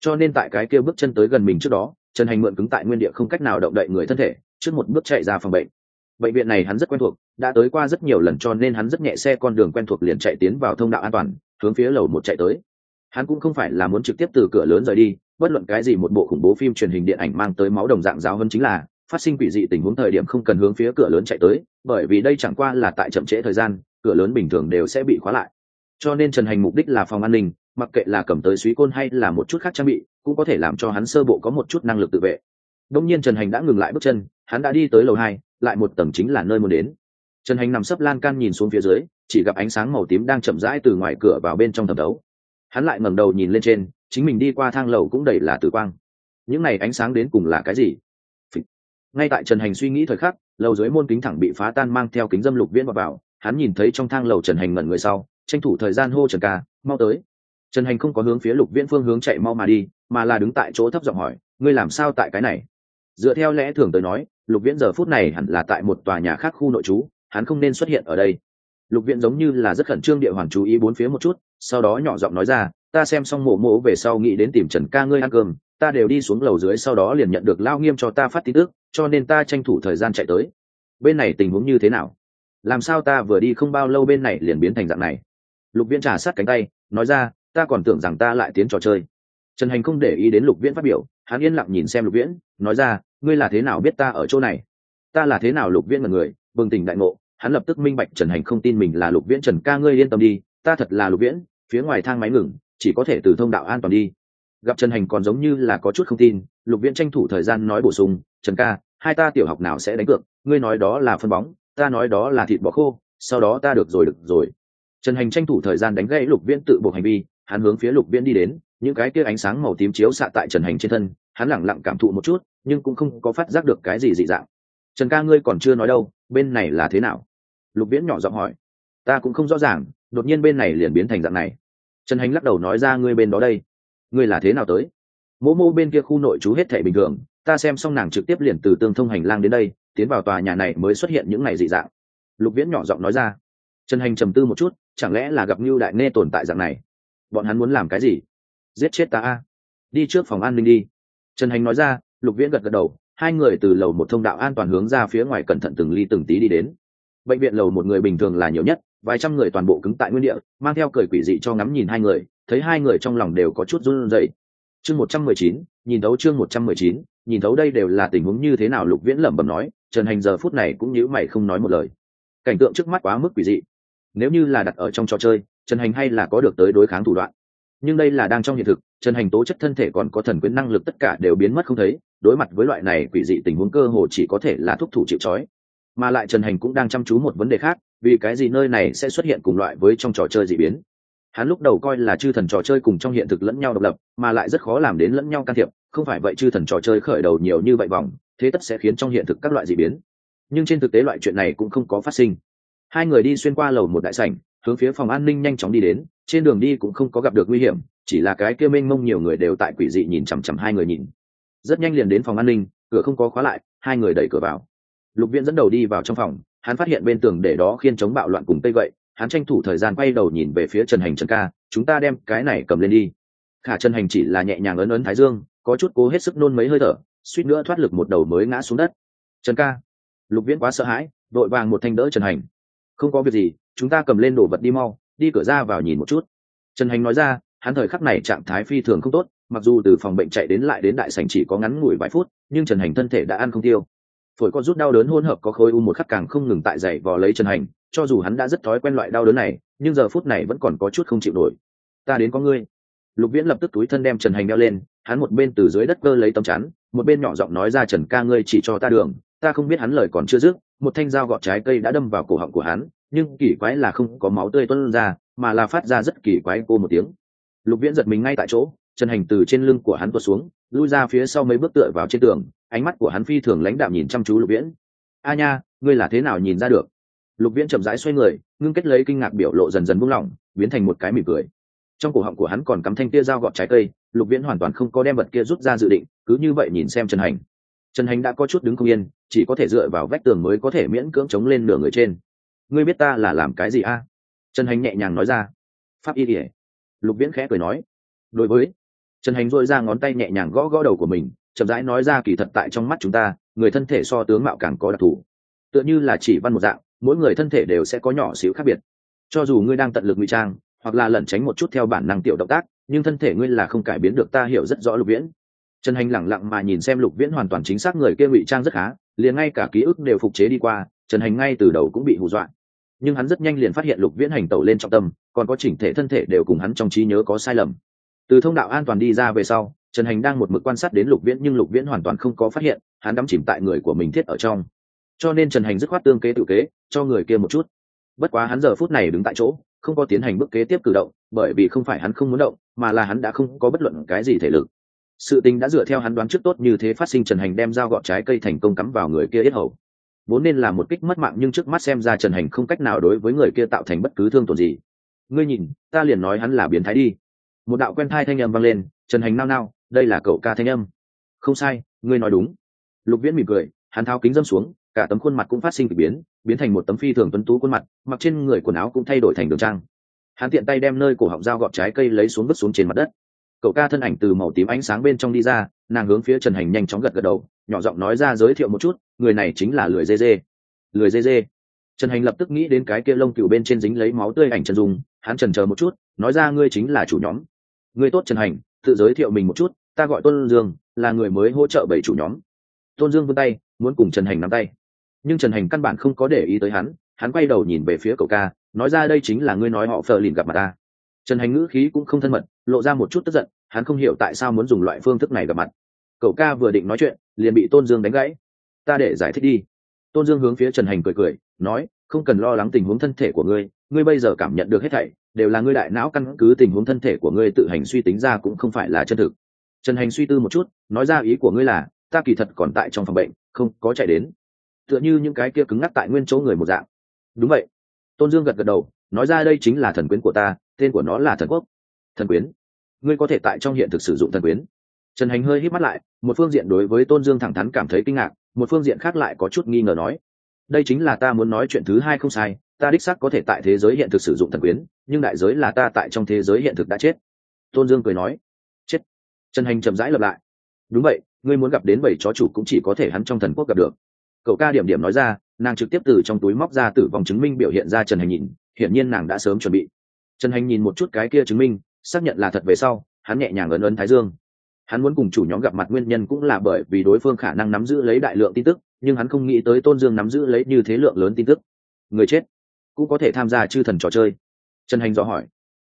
Cho nên tại cái kia bước chân tới gần mình trước đó, trần hành mượn cứng tại nguyên địa không cách nào động đậy người thân thể, trước một bước chạy ra phòng bệnh. Bệnh viện này hắn rất quen thuộc, đã tới qua rất nhiều lần cho nên hắn rất nhẹ xe con đường quen thuộc liền chạy tiến vào thông đạo an toàn hướng phía lầu một chạy tới. Hắn cũng không phải là muốn trực tiếp từ cửa lớn rời đi, bất luận cái gì một bộ khủng bố phim truyền hình điện ảnh mang tới máu đồng dạng giáo hơn chính là, phát sinh quỷ dị tình huống thời điểm không cần hướng phía cửa lớn chạy tới, bởi vì đây chẳng qua là tại chậm trễ thời gian, cửa lớn bình thường đều sẽ bị khóa lại. Cho nên trần hành mục đích là phòng an ninh, mặc kệ là cầm tới suý côn hay là một chút khác trang bị, cũng có thể làm cho hắn sơ bộ có một chút năng lực tự vệ. Đông nhiên trần hành đã ngừng lại bước chân, hắn đã đi tới lầu hai, lại một tầng chính là nơi muốn đến trần hành nằm sấp lan can nhìn xuống phía dưới chỉ gặp ánh sáng màu tím đang chậm rãi từ ngoài cửa vào bên trong thẩm đấu hắn lại ngẩng đầu nhìn lên trên chính mình đi qua thang lầu cũng đầy là tử quang. Những này ánh sáng đến cùng là cái gì? Ngay tại trần hành suy nghĩ thời khắc lầu dưới môn kính thẳng bị phá tan mang theo kính dâm lục viễn vào, vào hắn nhìn thấy trong thang lầu trần hành ngẩn người sau tranh thủ thời gian hô trần ca mau tới. Trần hành không có hướng phía lục viễn phương hướng chạy mau mà đi mà là đứng tại chỗ thấp giọng hỏi ngươi làm sao tại cái này? Dựa theo lẽ thường tới nói lục viễn giờ phút này hẳn là tại một tòa nhà khác khu nội trú hắn không nên xuất hiện ở đây. Lục viễn giống như là rất khẩn trương địa hoàng chú ý bốn phía một chút, sau đó nhỏ giọng nói ra, ta xem xong mộ mộ về sau nghĩ đến tìm trần ca ngươi ăn cơm, ta đều đi xuống lầu dưới sau đó liền nhận được lao nghiêm cho ta phát tin tức, cho nên ta tranh thủ thời gian chạy tới. Bên này tình huống như thế nào? Làm sao ta vừa đi không bao lâu bên này liền biến thành dạng này? Lục viễn trà sát cánh tay, nói ra, ta còn tưởng rằng ta lại tiến trò chơi. Trần hành không để ý đến lục viễn phát biểu, hắn yên lặng nhìn xem lục viễn, nói ra, ngươi là thế nào biết ta ở chỗ này? Ta là thế nào lục viễn mà người? Bừng tỉnh đại ngộ, hắn lập tức minh bạch trần hành không tin mình là lục viễn. Trần ca ngươi yên tâm đi, ta thật là lục viễn, phía ngoài thang máy ngừng, chỉ có thể từ thông đạo an toàn đi. Gặp trần hành còn giống như là có chút không tin, lục viễn tranh thủ thời gian nói bổ sung, trần ca, hai ta tiểu học nào sẽ đánh cược? Ngươi nói đó là phân bóng, ta nói đó là thịt bò khô, sau đó ta được rồi được rồi. Trần hành tranh thủ thời gian đánh gãy lục viễn tự buộc hành vi, hắn hướng phía lục viễn đi đến, những cái kia ánh sáng màu tím chiếu xạ tại trần hành trên thân, hắn lẳng lặng cảm thụ một chút, nhưng cũng không có phát giác được cái gì dị dạng trần ca ngươi còn chưa nói đâu, bên này là thế nào? Lục viễn nhỏ giọng hỏi. Ta cũng không rõ ràng, đột nhiên bên này liền biến thành dạng này. Trần hành lắc đầu nói ra ngươi bên đó đây. Ngươi là thế nào tới? Mỗ mô bên kia khu nội trú hết thể bình thường, ta xem xong nàng trực tiếp liền từ tương thông hành lang đến đây, tiến vào tòa nhà này mới xuất hiện những ngày dị dạng. Lục viễn nhỏ giọng nói ra. Trần hành trầm tư một chút, chẳng lẽ là gặp mưu đại nê tồn tại dạng này? Bọn hắn muốn làm cái gì? Giết chết ta a. Đi trước phòng an ninh đi. Trần hành nói ra, lục viễn gật gật đầu hai người từ lầu một thông đạo an toàn hướng ra phía ngoài cẩn thận từng ly từng tí đi đến. Bệnh viện lầu một người bình thường là nhiều nhất, vài trăm người toàn bộ cứng tại nguyên địa, mang theo cười quỷ dị cho ngắm nhìn hai người, thấy hai người trong lòng đều có chút run rẩy. Chương một trăm mười chín, nhìn thấu chương một trăm mười chín, nhìn thấu đây đều là tình huống như thế nào lục viễn lẩm bẩm nói, trần hành giờ phút này cũng nhữ mày không nói một lời. Cảnh tượng trước mắt quá mức quỷ dị. Nếu như là đặt ở trong trò chơi, trần hành hay là có được tới đối kháng thủ đoạn. Nhưng đây là đang trong hiện thực trần hành tố chất thân thể còn có thần quyến năng lực tất cả đều biến mất không thấy, đối mặt với loại này quỷ dị tình huống cơ hồ chỉ có thể là thúc thủ chịu trói. Mà lại trần hành cũng đang chăm chú một vấn đề khác, vì cái gì nơi này sẽ xuất hiện cùng loại với trong trò chơi d ị biến? Hắn lúc đầu coi là chư thần trò chơi cùng trong hiện thực lẫn nhau độc lập, mà lại rất khó làm đến lẫn nhau can thiệp, không phải vậy chư thần trò chơi khởi đầu nhiều như vậy vòng, thế tất sẽ khiến trong hiện thực các loại d ị biến. Nhưng trên thực tế loại chuyện này cũng không có phát sinh. Hai người đi xuyên qua lầu một đại sảnh, hướng phía phòng an ninh nhanh chóng đi đến, trên đường đi cũng không có gặp được nguy hiểm chỉ là cái kia mênh mông nhiều người đều tại quỷ dị nhìn chằm chằm hai người nhìn. Rất nhanh liền đến phòng an ninh, cửa không có khóa lại, hai người đẩy cửa vào. Lục viễn dẫn đầu đi vào trong phòng, hắn phát hiện bên tường để đó khiên chống bạo loạn cùng tây gậy, hắn tranh thủ thời gian quay đầu nhìn về phía trần hành trần ca, chúng ta đem cái này cầm lên đi. Khả trần hành chỉ là nhẹ nhàng ấn ấn thái dương, có chút cố hết sức nôn mấy hơi thở, suýt nữa thoát lực một đầu mới ngã xuống đất. Trần ca. Lục viễn quá sợ hãi, đội vàng một thanh đỡ trần hành. Không có việc gì, chúng ta cầm lên đồ vật đi mau, đi cửa ra vào nhìn một chút. Trần hành nói ra hắn thời khắc này trạng thái phi thường không tốt, mặc dù từ phòng bệnh chạy đến lại đến đại sảnh chỉ có ngắn ngủi vài phút, nhưng trần hành thân thể đã ăn không tiêu. Phổi có rút đau đớn hỗn hợp có khối u một khắc càng không ngừng tại dày vò lấy trần hành, cho dù hắn đã rất thói quen loại đau đớn này, nhưng giờ phút này vẫn còn có chút không chịu nổi. Ta đến có ngươi. Lục viễn lập tức túi thân đem trần hành đeo lên, hắn một bên từ dưới đất cơ lấy tấm chắn, một bên nhỏ giọng nói ra, trần ca ngươi chỉ cho ta đường, ta không biết hắn lời còn chưa dứt, một thanh dao gọt trái cây đã đâm vào cổ họng của hắn, nhưng kỳ quái là không có máu tươi tuân ra, mà là phát ra rất kỳ quái cô một tiếng lục viễn giật mình ngay tại chỗ, chân hành từ trên lưng của hắn tuột xuống, lui ra phía sau mấy bước tựa vào trên tường, ánh mắt của hắn phi thường lãnh đạm nhìn chăm chú lục viễn. A nha, ngươi là thế nào nhìn ra được? Lục viễn chậm rãi xoay người, ngưng kết lấy kinh ngạc biểu lộ dần dần buông lỏng, biến thành một cái mỉm cười. Trong cổ họng của hắn còn cắm thanh tia dao gọt trái cây, lục viễn hoàn toàn không có đem vật kia rút ra dự định, cứ như vậy nhìn xem trần hành. Trần hành đã có chút đứng không yên, chỉ có thể dựa vào vách tường mới có thể miễn cưỡng chống lên nửa người trên. Ngươi biết ta là làm cái gì a? Trần hành nhẹ nhàng nói ra. Pháp y ỉa lục viễn khẽ cười nói, đối với. Trần hành dội ra ngón tay nhẹ nhàng gõ gõ đầu của mình, chậm rãi nói ra kỳ thật tại trong mắt chúng ta, người thân thể so tướng mạo càng có đặc thù. Tựa như là chỉ văn một dạng, mỗi người thân thể đều sẽ có nhỏ xíu khác biệt. Cho dù ngươi đang tận lực ngụy trang, hoặc là lẩn tránh một chút theo bản năng tiểu động tác, nhưng thân thể ngươi là không cải biến được ta hiểu rất rõ lục viễn. Trần hành lẳng lặng mà nhìn xem lục viễn hoàn toàn chính xác người kia ngụy trang rất khá, liền ngay cả ký ức đều phục chế đi qua, trần hành ngay từ đầu cũng bị hù dọa nhưng hắn rất nhanh liền phát hiện lục viễn hành tẩu lên trọng tâm, còn có chỉnh thể thân thể đều cùng hắn trong trí nhớ có sai lầm. Từ thông đạo an toàn đi ra về sau, trần hành đang một mực quan sát đến lục viễn nhưng lục viễn hoàn toàn không có phát hiện, hắn đắm chìm tại người của mình thiết ở trong. Cho nên trần hành dứt khoát tương kế tự kế, cho người kia một chút. Bất quá hắn giờ phút này đứng tại chỗ, không có tiến hành bước kế tiếp cử động, bởi vì không phải hắn không muốn động, mà là hắn đã không có bất luận cái gì thể lực. Sự tình đã dựa theo hắn đoán trước tốt như thế phát sinh, trần hành đem dao gọt trái cây thành công cắm vào người kia yết hầu vốn nên là một kích mất mạng nhưng trước mắt xem ra trần hành không cách nào đối với người kia tạo thành bất cứ thương tổn gì. Ngươi nhìn, ta liền nói hắn là biến thái đi. Một đạo quen thai thanh âm vang lên, trần hành nao nao, đây là cậu ca thanh âm. Không sai, ngươi nói đúng. Lục viễn mỉm cười, hắn tháo kính dâm xuống, cả tấm khuôn mặt cũng phát sinh k ỳ biến biến thành một tấm phi thường tuấn tú khuôn mặt, mặc trên người quần áo cũng thay đổi thành đường trang. Hắn tiện tay đem nơi cổ họng dao gọt trái cây lấy xuống vứt xuống trên mặt đất. Cậu ca thân ảnh từ màu tím ánh sáng bên trong đi ra, nàng hướng phía trần hành nhanh chóng gật gật đầu nhỏ giọng nói ra giới thiệu một chút, người này chính là lười dê dê. Lười dê dê. Trần hành lập tức nghĩ đến cái kia lông cựu bên trên dính lấy máu tươi ảnh trần dung, hắn trần chờ một chút, nói ra ngươi chính là chủ nhóm. Ngươi tốt trần hành, tự giới thiệu mình một chút, ta gọi tôn dương, là người mới hỗ trợ bảy chủ nhóm. Tôn dương vươn tay, muốn cùng trần hành nắm tay. Nhưng trần hành căn bản không có để ý tới hắn hắn quay đầu nhìn về phía cậu ca, nói ra đây chính là ngươi nói họ phờ lìn gặp mặt ta. Trần hành ngữ khí cũng không thân mật, lộ ra một chút tức giận, hắn không hiểu tại sao muốn dùng loại phương thức này gặp mặt. Cậu ca vừa định nói chuyện liền bị tôn dương đánh gãy. Ta để giải thích đi. Tôn dương hướng phía trần hành cười cười, nói, không cần lo lắng tình huống thân thể của ngươi ngươi bây giờ cảm nhận được hết thảy, đều là ngươi đại não căn cứ tình huống thân thể của ngươi tự hành suy tính ra cũng không phải là chân thực. Trần hành suy tư một chút, nói ra ý của ngươi là, ta kỳ thật còn tại trong phòng bệnh, không có chạy đến. Tựa như những cái kia cứng ngắc tại nguyên chỗ người một dạng. Đúng vậy. Tôn dương gật gật đầu, nói ra đây chính là thần quyến của ta, tên của nó là thần quốc. Thần quyến. Ngươi có thể tại trong hiện thực sử dụng thần quyến trần hành hơi hít mắt lại, một phương diện đối với tôn dương thẳng thắn cảm thấy kinh ngạc, một phương diện khác lại có chút nghi ngờ nói, đây chính là ta muốn nói chuyện thứ hai không sai, ta đích xác có thể tại thế giới hiện thực sử dụng thần quyến, nhưng đại giới là ta tại trong thế giới hiện thực đã chết. Tôn dương cười nói, chết. Trần hành chậm rãi lập lại, đúng vậy, ngươi muốn gặp đến bảy chó chủ cũng chỉ có thể hắn trong thần quốc gặp được. Cậu ca điểm điểm nói ra, nàng trực tiếp từ trong túi móc ra tử vong chứng minh biểu hiện ra trần hành nhìn, hiển nhiên nàng đã sớm chuẩn bị. Trần hành nhìn một chút cái kia chứng minh, xác nhận là thật về sau, hắn nhẹ nhàng ấn ấn thái dương hắn muốn cùng chủ nhóm gặp mặt nguyên nhân cũng là bởi vì đối phương khả năng nắm giữ lấy đại lượng tin tức, nhưng hắn không nghĩ tới tôn dương nắm giữ lấy như thế lượng lớn tin tức. Người chết cũng có thể tham gia chư thần trò chơi. Trần hành dò hỏi.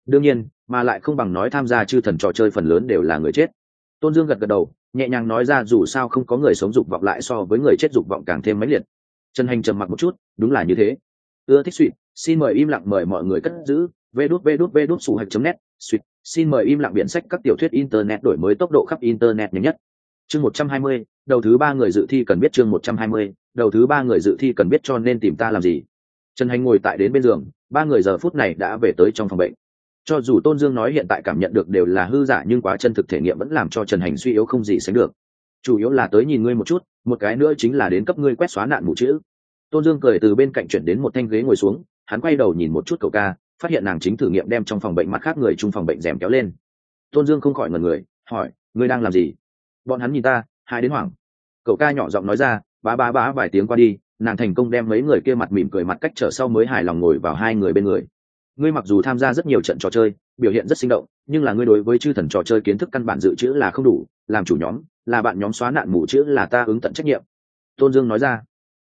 Đương nhiên, mà lại không bằng nói tham gia chư thần trò chơi phần lớn đều là người chết. Tôn dương gật gật đầu, nhẹ nhàng nói ra dù sao không có người sống dục vọng lại so với người chết dục vọng càng thêm mãnh liệt. Trần hành trầm mặc một chút, đúng là như thế. Ưa thích suỵ xin mời im lặng mời mọi người cất giữ, vê đút vê đút vê đút sủ hạch chấm nét suỵt xin mời im lặng biện sách các tiểu thuyết internet đổi mới tốc độ khắp internet nhanh nhất. Chương một trăm hai mươi, đầu thứ ba người dự thi cần biết chương một trăm hai mươi, đầu thứ ba người dự thi cần biết cho nên tìm ta làm gì. Trần hành ngồi tại đến bên giường, ba người giờ phút này đã về tới trong phòng bệnh. Cho dù tôn dương nói hiện tại cảm nhận được đều là hư giả nhưng quá chân thực thể nghiệm vẫn làm cho trần hành suy yếu không gì sánh được. Chủ yếu là tới nhìn ngươi một chút, một cái nữa chính là đến cấp ngươi quét xóa nạn mù chữ. Tôn dương cười từ bên cạnh chuyển đến một thanh ghế ngồi xuống, hắn quay đầu nhìn một chút cậu ca phát hiện nàng chính thử nghiệm đem trong phòng bệnh mặt khác người chung phòng bệnh rèm kéo lên. Tôn dương không khỏi ngần người, hỏi, ngươi đang làm gì? Bọn hắn nhìn ta, hai đến hoảng. Cậu ca nhỏ giọng nói ra, bá bá bá, vài tiếng qua đi, nàng thành công đem mấy người kia mặt mỉm cười mặt cách trở sau mới hài lòng ngồi vào hai người bên người. Ngươi mặc dù tham gia rất nhiều trận trò chơi, biểu hiện rất sinh động, nhưng là ngươi đối với chư thần trò chơi kiến thức căn bản dự trữ là không đủ, làm chủ nhóm, là bạn nhóm xóa nạn mù chữ là ta ứng tận trách nhiệm. Tôn dương nói ra.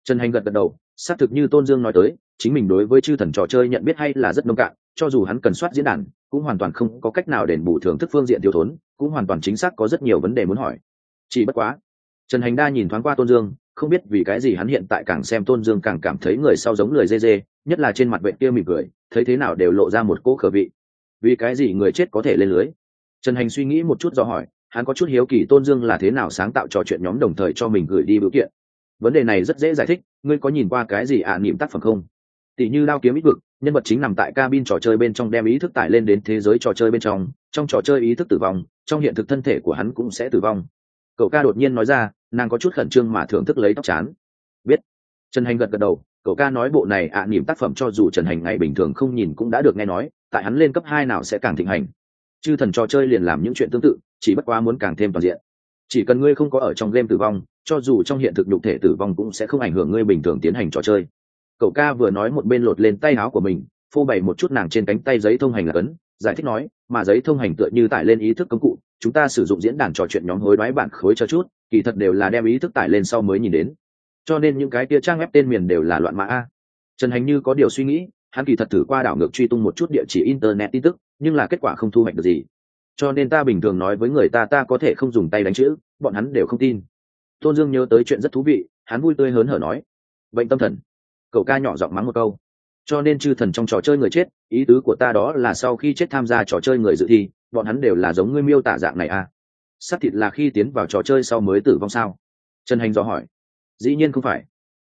Trần hành gật gật đầu, xác thực như tôn dương nói tới chính mình đối với chư thần trò chơi nhận biết hay là rất nông cạn cho dù hắn cần soát diễn đàn cũng hoàn toàn không có cách nào đền bù thưởng thức phương diện thiếu thốn cũng hoàn toàn chính xác có rất nhiều vấn đề muốn hỏi. Chỉ bất quá trần hành đa nhìn thoáng qua tôn dương không biết vì cái gì hắn hiện tại càng xem tôn dương càng cảm thấy người sau giống lười dê dê nhất là trên mặt vệ kia mỉm cười thấy thế nào đều lộ ra một cỗ khờ vị. Vì cái gì người chết có thể lên lưới? Trần hành suy nghĩ một chút do hỏi hắn có chút hiếu kỳ tôn dương là thế nào sáng tạo trò chuyện nhóm đồng thời cho mình gửi đi biểu kiện. Vấn đề này rất dễ giải thích ngươi có nhìn qua cái gì ạ à, niệm tác phẩm không? Tỷ như đao kiếm ít vực nhân vật chính nằm tại cabin trò chơi bên trong đem ý thức tải lên đến thế giới trò chơi bên trong trong trò chơi ý thức tử vong trong hiện thực thân thể của hắn cũng sẽ tử vong. Cậu ca đột nhiên nói ra nàng có chút khẩn trương mà thưởng thức lấy tóc chán. Biết. Trần hành gật gật đầu cậu ca nói bộ này ạ à, niệm tác phẩm cho dù trần hành ngày bình thường không nhìn cũng đã được nghe nói tại hắn lên cấp hai nào sẽ càng thịnh hành. Chư thần trò chơi liền làm những chuyện tương tự chỉ bất quá muốn càng thêm toàn diện. Chỉ cần ngươi không có ở trong game tử vong cho dù trong hiện thực nhục thể tử vong cũng sẽ không ảnh hưởng ngươi bình thường tiến hành trò chơi cậu ca vừa nói một bên lột lên tay áo của mình, phô bày một chút nàng trên cánh tay giấy thông hành là cấn, giải thích nói, mà giấy thông hành tựa như tải lên ý thức công cụ, chúng ta sử dụng diễn đàn trò chuyện nhóm hối đoái bản khối cho chút, kỳ thật đều là đem ý thức tải lên sau mới nhìn đến. Cho nên những cái kia trang web tên miền đều là loạn mã a. Trần hành như có điều suy nghĩ, hắn kỳ thật thử qua đảo ngược truy tung một chút địa chỉ internet tin tức, nhưng là kết quả không thu hoạch được gì. Cho nên ta bình thường nói với người ta ta có thể không dùng tay đánh chữ, bọn hắn đều không tin. Tôn dương nhớ tới chuyện rất thú vị, hắn vui tươi hớn hở nói, bệnh tâm thần cậu ca nhỏ giọng mắng một câu. Cho nên chư thần trong trò chơi người chết, ý tứ của ta đó là sau khi chết tham gia trò chơi người dự thi, bọn hắn đều là giống ngươi miêu tả dạng này à? Sắt thịt là khi tiến vào trò chơi sau mới tử vong sao? Trần hành dò hỏi. Dĩ nhiên không phải.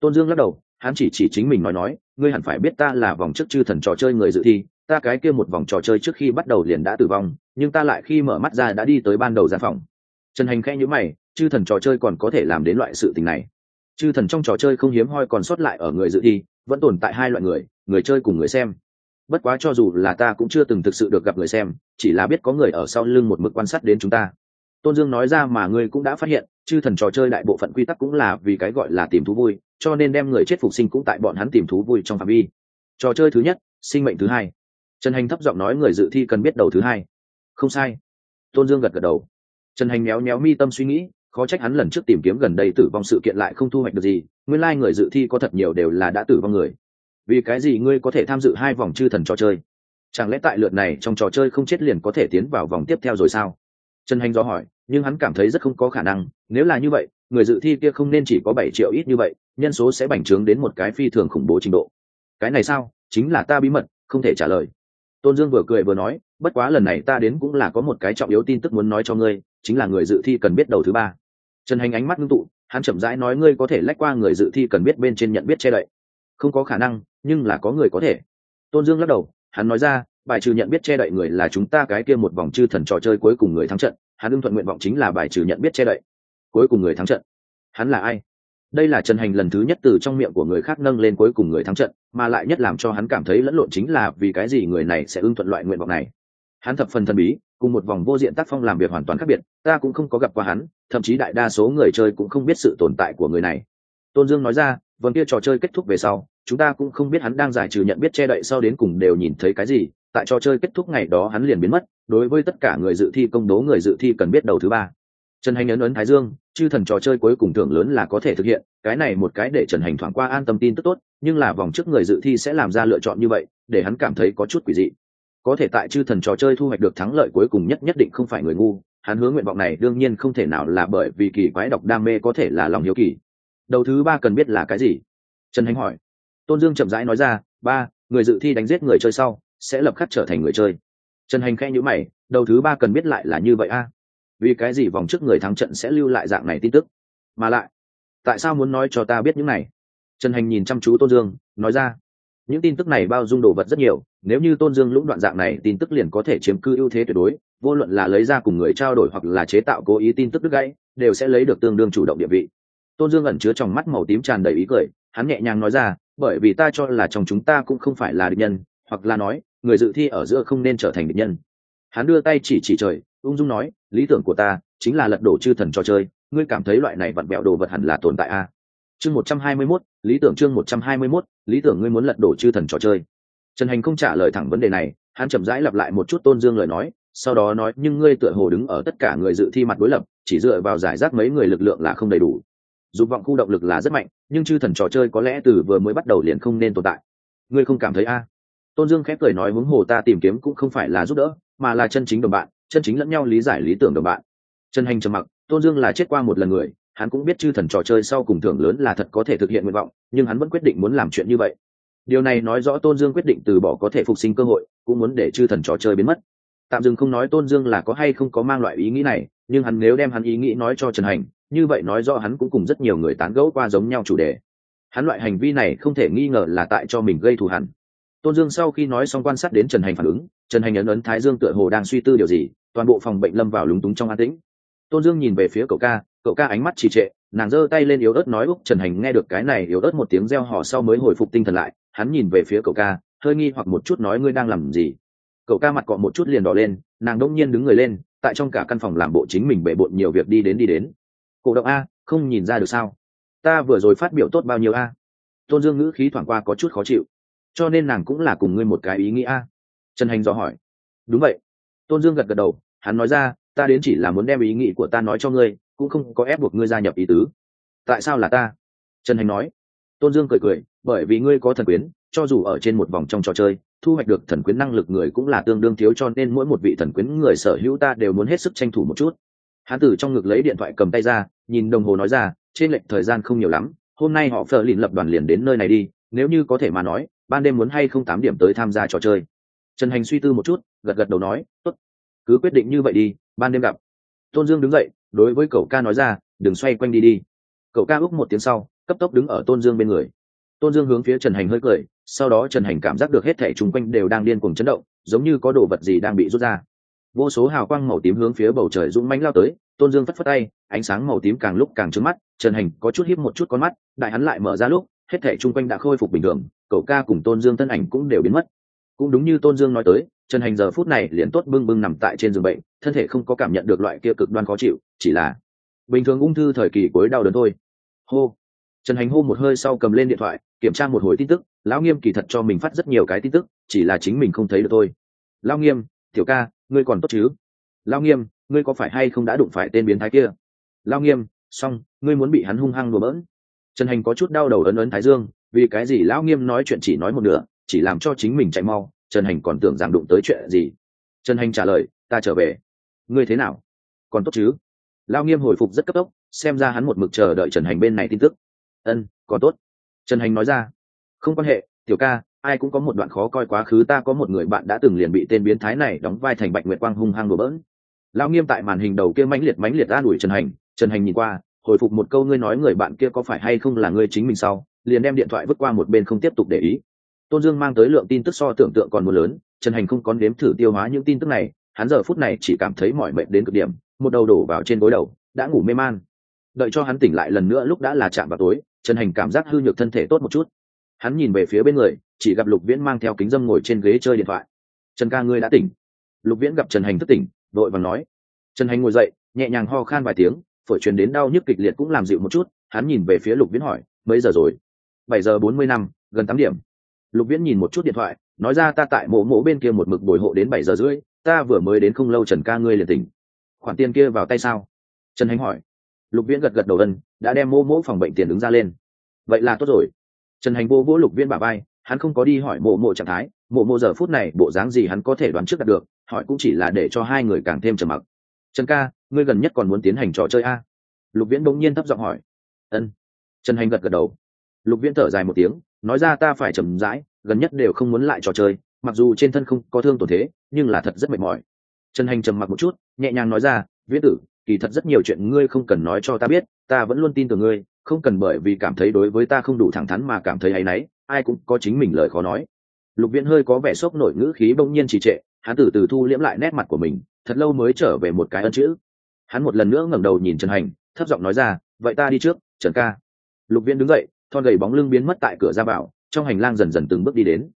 Tôn dương lắc đầu, hắn chỉ chỉ chính mình nói nói, ngươi hẳn phải biết ta là vòng trước chư thần trò chơi người dự thi, ta cái kia một vòng trò chơi trước khi bắt đầu liền đã tử vong, nhưng ta lại khi mở mắt ra đã đi tới ban đầu gian phòng. Trần hành khẽ nhữ mày, chư thần trò chơi còn có thể làm đến loại sự tình này chư thần trong trò chơi không hiếm hoi còn sót lại ở người dự thi, vẫn tồn tại hai loại người người chơi cùng người xem. Bất quá cho dù là ta cũng chưa từng thực sự được gặp người xem, chỉ là biết có người ở sau lưng một mực quan sát đến chúng ta. Tôn dương nói ra mà ngươi cũng đã phát hiện, chư thần trò chơi đại bộ phận quy tắc cũng là vì cái gọi là tìm thú vui, cho nên đem người chết phục sinh cũng tại bọn hắn tìm thú vui trong phạm vi. Trò chơi thứ nhất, sinh mệnh thứ hai. Trần hành thấp giọng nói người dự thi cần biết đầu thứ hai. Không sai. Tôn dương gật gật đầu. Trần hành méo méo mi tâm suy nghĩ khó trách hắn lần trước tìm kiếm gần đây tử vong sự kiện lại không thu hoạch được gì, nguyên lai、like、người dự thi có thật nhiều đều là đã tử vong người. Vì cái gì ngươi có thể tham dự hai vòng chư thần trò chơi? Chẳng lẽ tại lượt này trong trò chơi không chết liền có thể tiến vào vòng tiếp theo rồi sao? Trần hành do hỏi, nhưng hắn cảm thấy rất không có khả năng, nếu là như vậy, người dự thi kia không nên chỉ có bảy triệu ít như vậy, nhân số sẽ bành trướng đến một cái phi thường khủng bố trình độ. Cái này sao? Chính là ta bí mật, không thể trả lời. Tôn dương vừa cười vừa nói, bất quá lần này ta đến cũng là có một cái trọng yếu tin tức muốn nói cho ngươi, chính là người dự thi cần biết đầu thứ ba trần hành ánh mắt ngưng tụ, hắn chậm rãi nói ngươi có thể lách qua người dự thi cần biết bên trên nhận biết che đậy. Không có khả năng, nhưng là có người có thể. Tôn dương lắc đầu, hắn nói ra, bài trừ nhận biết che đậy người là chúng ta cái kia một vòng chư thần trò chơi cuối cùng người thắng trận, hắn ưng thuận nguyện vọng chính là bài trừ nhận biết che đậy. Cuối cùng người thắng trận. Hắn là ai? Đây là trần hành lần thứ nhất từ trong miệng của người khác nâng lên cuối cùng người thắng trận, mà lại nhất làm cho hắn cảm thấy lẫn lộn chính là vì cái gì người này sẽ ưng thuận loại nguyện vọng này. Hắn thập phần thần bí cùng một vòng vô diện tác phong làm việc hoàn toàn khác biệt, ta cũng không có gặp qua hắn, thậm chí đại đa số người chơi cũng không biết sự tồn tại của người này. Tôn dương nói ra vần kia trò chơi kết thúc về sau, chúng ta cũng không biết hắn đang giải trừ nhận biết che đậy sau đến cùng đều nhìn thấy cái gì. Tại trò chơi kết thúc ngày đó hắn liền biến mất, đối với tất cả người dự thi công đố người dự thi cần biết đầu thứ ba. Trần hành ấn ấn thái dương, chư thần trò chơi cuối cùng thưởng lớn là có thể thực hiện, cái này một cái để trần hành thoảng qua an tâm tin tức tốt, nhưng là vòng trước người dự thi sẽ làm ra lựa chọn như vậy, để hắn cảm thấy có chút quỷ dị có thể tại chư thần trò chơi thu hoạch được thắng lợi cuối cùng nhất nhất định không phải người ngu, hắn hướng nguyện vọng này đương nhiên không thể nào là bởi vì kỳ quái độc đam mê có thể là lòng hiếu kỳ. Đầu thứ ba cần biết là cái gì? Trần hành hỏi. Tôn dương chậm rãi nói ra, ba, người dự thi đánh giết người chơi sau, sẽ lập khắc trở thành người chơi. Trần hành khẽ nhữ mày, đầu thứ ba cần biết lại là như vậy a? Vì cái gì vòng trước người thắng trận sẽ lưu lại dạng này tin tức? Mà lại, tại sao muốn nói cho ta biết những này? Trần hành nhìn chăm chú tôn dương, nói ra, những tin tức này bao dung đồ vật rất nhiều nếu như tôn dương lũng đoạn dạng này, tin tức liền có thể chiếm cư ưu thế tuyệt đối, vô luận là lấy ra cùng người trao đổi hoặc là chế tạo cố ý tin tức đứt gãy, đều sẽ lấy được tương đương chủ động địa vị. Tôn dương ẩn chứa trong mắt màu tím tràn đầy ý cười, hắn nhẹ nhàng nói ra, bởi vì ta cho là chồng chúng ta cũng không phải là địch nhân, hoặc là nói, người dự thi ở giữa không nên trở thành địch nhân. Hắn đưa tay chỉ chỉ trời, ung dung nói, lý tưởng của ta chính là lật đổ chư thần trò chơi, ngươi cảm thấy loại này vặn bẹo đồ vật hẳn là tồn tại a à? chương một trăm hai mươi mốt, lý tưởng chương một trăm hai mươi mốt, lý tưởng ngươi muốn lật đổ chư thần trò chơi trần hành không trả lời thẳng vấn đề này, hắn chậm rãi lặp lại một chút tôn dương lời nói, sau đó nói, nhưng ngươi tựa hồ đứng ở tất cả người dự thi mặt đối lập, chỉ dựa vào giải rác mấy người lực lượng là không đầy đủ. Dục vọng khu động lực là rất mạnh, nhưng chư thần trò chơi có lẽ từ vừa mới bắt đầu liền không nên tồn tại. Ngươi không cảm thấy a? Tôn dương khép cười nói, huống hồ ta tìm kiếm cũng không phải là giúp đỡ, mà là chân chính đồng bạn, chân chính lẫn nhau lý giải lý tưởng đồng bạn. Trần hành trầm mặc, tôn dương là chết qua một lần người, hắn cũng biết chư thần trò chơi sau cùng thưởng lớn là thật có thể thực hiện nguyện vọng, nhưng hắn vẫn quyết định muốn làm chuyện như vậy điều này nói rõ tôn dương quyết định từ bỏ có thể phục sinh cơ hội, cũng muốn để chư thần trò chơi biến mất. Tạm dừng không nói tôn dương là có hay không có mang loại ý nghĩ này, nhưng hắn nếu đem hắn ý nghĩ nói cho trần hành, như vậy nói rõ hắn cũng cùng rất nhiều người tán gẫu qua giống nhau chủ đề. Hắn loại hành vi này không thể nghi ngờ là tại cho mình gây thù hẳn tôn dương sau khi nói xong quan sát đến trần hành phản ứng, trần hành ấn ấn thái dương tựa hồ đang suy tư điều gì, toàn bộ phòng bệnh lâm vào lúng túng trong an tĩnh. Tôn dương nhìn về phía cậu ca cậu ca ánh mắt trì trệ, nàng giơ tay lên yếu ớt nói, úc, trần hành nghe được cái này, yếu ớt một tiếng reo hò sau mới hồi phục tinh thần lại hắn nhìn về phía cậu ca, hơi nghi hoặc một chút nói ngươi đang làm gì. Cậu ca mặt cọ một chút liền đỏ lên, nàng đông nhiên đứng người lên, tại trong cả căn phòng làm bộ chính mình bệ bộn nhiều việc đi đến đi đến. Cổ động a, không nhìn ra được sao? Ta vừa rồi phát biểu tốt bao nhiêu a? Tôn dương ngữ khí thoảng qua có chút khó chịu. Cho nên nàng cũng là cùng ngươi một cái ý nghĩ a? Trần hành dò hỏi. Đúng vậy. Tôn dương gật gật đầu, hắn nói ra, ta đến chỉ là muốn đem ý nghĩ của ta nói cho ngươi, cũng không có ép buộc ngươi gia nhập ý tứ. Tại sao là ta? Trần hành nói. Tôn dương cười cười bởi vì ngươi có thần quyến, cho dù ở trên một vòng trong trò chơi, thu hoạch được thần quyến năng lực người cũng là tương đương thiếu cho nên mỗi một vị thần quyến người sở hữu ta đều muốn hết sức tranh thủ một chút. Hán tử trong ngực lấy điện thoại cầm tay ra, nhìn đồng hồ nói ra, trên lệnh thời gian không nhiều lắm, hôm nay họ phờ lìn lập đoàn liền đến nơi này đi, nếu như có thể mà nói, ban đêm muốn hay không tám điểm tới tham gia trò chơi. Trần hành suy tư một chút, gật gật đầu nói, tốt, cứ quyết định như vậy đi, ban đêm gặp. Tôn dương đứng dậy, đối với cậu ca nói ra, đừng xoay quanh đi đi. Cậu ca úc một tiếng sau, cấp tốc đứng ở tôn dương bên người tôn dương hướng phía trần hành hơi cười, sau đó trần hành cảm giác được hết thẻ chung quanh đều đang điên cuồng chấn động, giống như có đồ vật gì đang bị rút ra. Vô số hào quang màu tím hướng phía bầu trời dũng mánh lao tới, tôn dương phất phất tay, ánh sáng màu tím càng lúc càng trứng mắt, trần hành có chút hiếp một chút con mắt, đại hắn lại mở ra lúc, hết thẻ chung quanh đã khôi phục bình thường, cậu ca cùng tôn dương thân ảnh cũng đều biến mất. Cũng đúng như tôn dương nói tới, trần hành giờ phút này liền tốt bưng bưng nằm tại trên giường bệnh, thân thể không có cảm nhận được loại kia cực đoan khó chịu, chỉ là bình thường ung thư thời kỳ cuối đau đớn thôi. Hô. Trần hành hô một hơi sau cầm lên điện thoại kiểm tra một hồi tin tức, lão nghiêm kỳ thật cho mình phát rất nhiều cái tin tức, chỉ là chính mình không thấy được thôi. Lão nghiêm, tiểu ca, ngươi còn tốt chứ? Lão nghiêm, ngươi có phải hay không đã đụng phải tên biến thái kia? Lão nghiêm, xong, ngươi muốn bị hắn hung hăng đùa bỡn. Trần hành có chút đau đầu ấn ấn thái dương, vì cái gì lão nghiêm nói chuyện chỉ nói một nửa, chỉ làm cho chính mình chạy mau, trần hành còn tưởng rằng đụng tới chuyện gì. Trần hành trả lời, ta trở về. Ngươi thế nào? Còn tốt chứ? Lão nghiêm hồi phục rất cấp tốc, xem ra hắn một mực chờ đợi trần hành bên này tin tức. Ân, còn tốt trần hành nói ra, không quan hệ, tiểu ca, ai cũng có một đoạn khó coi quá khứ, ta có một người bạn đã từng liền bị tên biến thái này đóng vai thành bạch nguyệt quang hung hăng đổ bỡn. Lao nghiêm tại màn hình đầu kia mãnh liệt mãnh liệt ra đuổi trần hành. Trần hành nhìn qua, hồi phục một câu, ngươi nói người bạn kia có phải hay không là ngươi chính mình sau? Liền đem điện thoại vứt qua một bên không tiếp tục để ý. Tôn dương mang tới lượng tin tức so tưởng tượng còn một lớn. Trần hành không còn đếm thử tiêu hóa những tin tức này. Hắn giờ phút này chỉ cảm thấy mỏi mệt đến cực điểm. Một đầu đổ vào trên gối đầu, đã ngủ mê man. Đợi cho hắn tỉnh lại lần nữa, lúc đã là chạm vào tối trần hành cảm giác hư nhược thân thể tốt một chút. Hắn nhìn về phía bên người, chỉ gặp lục viễn mang theo kính dâm ngồi trên ghế chơi điện thoại. Trần ca, ngươi đã tỉnh. Lục viễn gặp trần hành thất tỉnh vội và nói. Trần hành ngồi dậy, nhẹ nhàng ho khan vài tiếng, phổi truyền đến đau nhức kịch liệt cũng làm dịu một chút. Hắn nhìn về phía lục viễn hỏi, mấy giờ rồi? Bảy giờ bốn mươi năm gần tám điểm. Lục viễn nhìn một chút điện thoại, nói ra, ta tại mộ mộ bên kia một mực bồi hộ đến bảy giờ rưỡi, ta vừa mới đến không lâu trần ca ngươi liền tỉnh. Khoản tiền kia vào tay sao? Trần hành hỏi. Lục viễn gật gật đầu ân đã đem mô mỗ phòng bệnh tiền đứng ra lên. Vậy là tốt rồi. Trần hành vô vỗ lục viễn bà vai, hắn không có đi hỏi mộ mộ trạng thái mộ mộ giờ phút này bộ dáng gì hắn có thể đoán trước đạt được hỏi cũng chỉ là để cho hai người càng thêm trầm mặc. Trần ca ngươi gần nhất còn muốn tiến hành trò chơi a lục viễn bỗng nhiên thấp giọng hỏi. Ân. Trần hành gật gật đầu. Lục viễn thở dài một tiếng nói ra ta phải trầm rãi gần nhất đều không muốn lại trò chơi mặc dù trên thân không có thương tổn thế nhưng là thật rất mệt mỏi. Trần hành trầm mặc một chút nhẹ nhàng nói ra viễn tử, kỳ thật rất nhiều chuyện ngươi không cần nói cho ta biết, ta vẫn luôn tin tưởng ngươi, không cần bởi vì cảm thấy đối với ta không đủ thẳng thắn mà cảm thấy áy náy, ai cũng có chính mình lời khó nói. Lục viễn hơi có vẻ sốc nổi ngữ khí bỗng nhiên trì trệ, hắn từ từ thu liễm lại nét mặt của mình, thật lâu mới trở về một cái ân chữ. Hắn một lần nữa ngẩng đầu nhìn trần hành, thấp giọng nói ra, vậy ta đi trước, trần ca. Lục viễn đứng dậy, thon gầy bóng lưng biến mất tại cửa ra vào, trong hành lang dần dần từng bước đi đến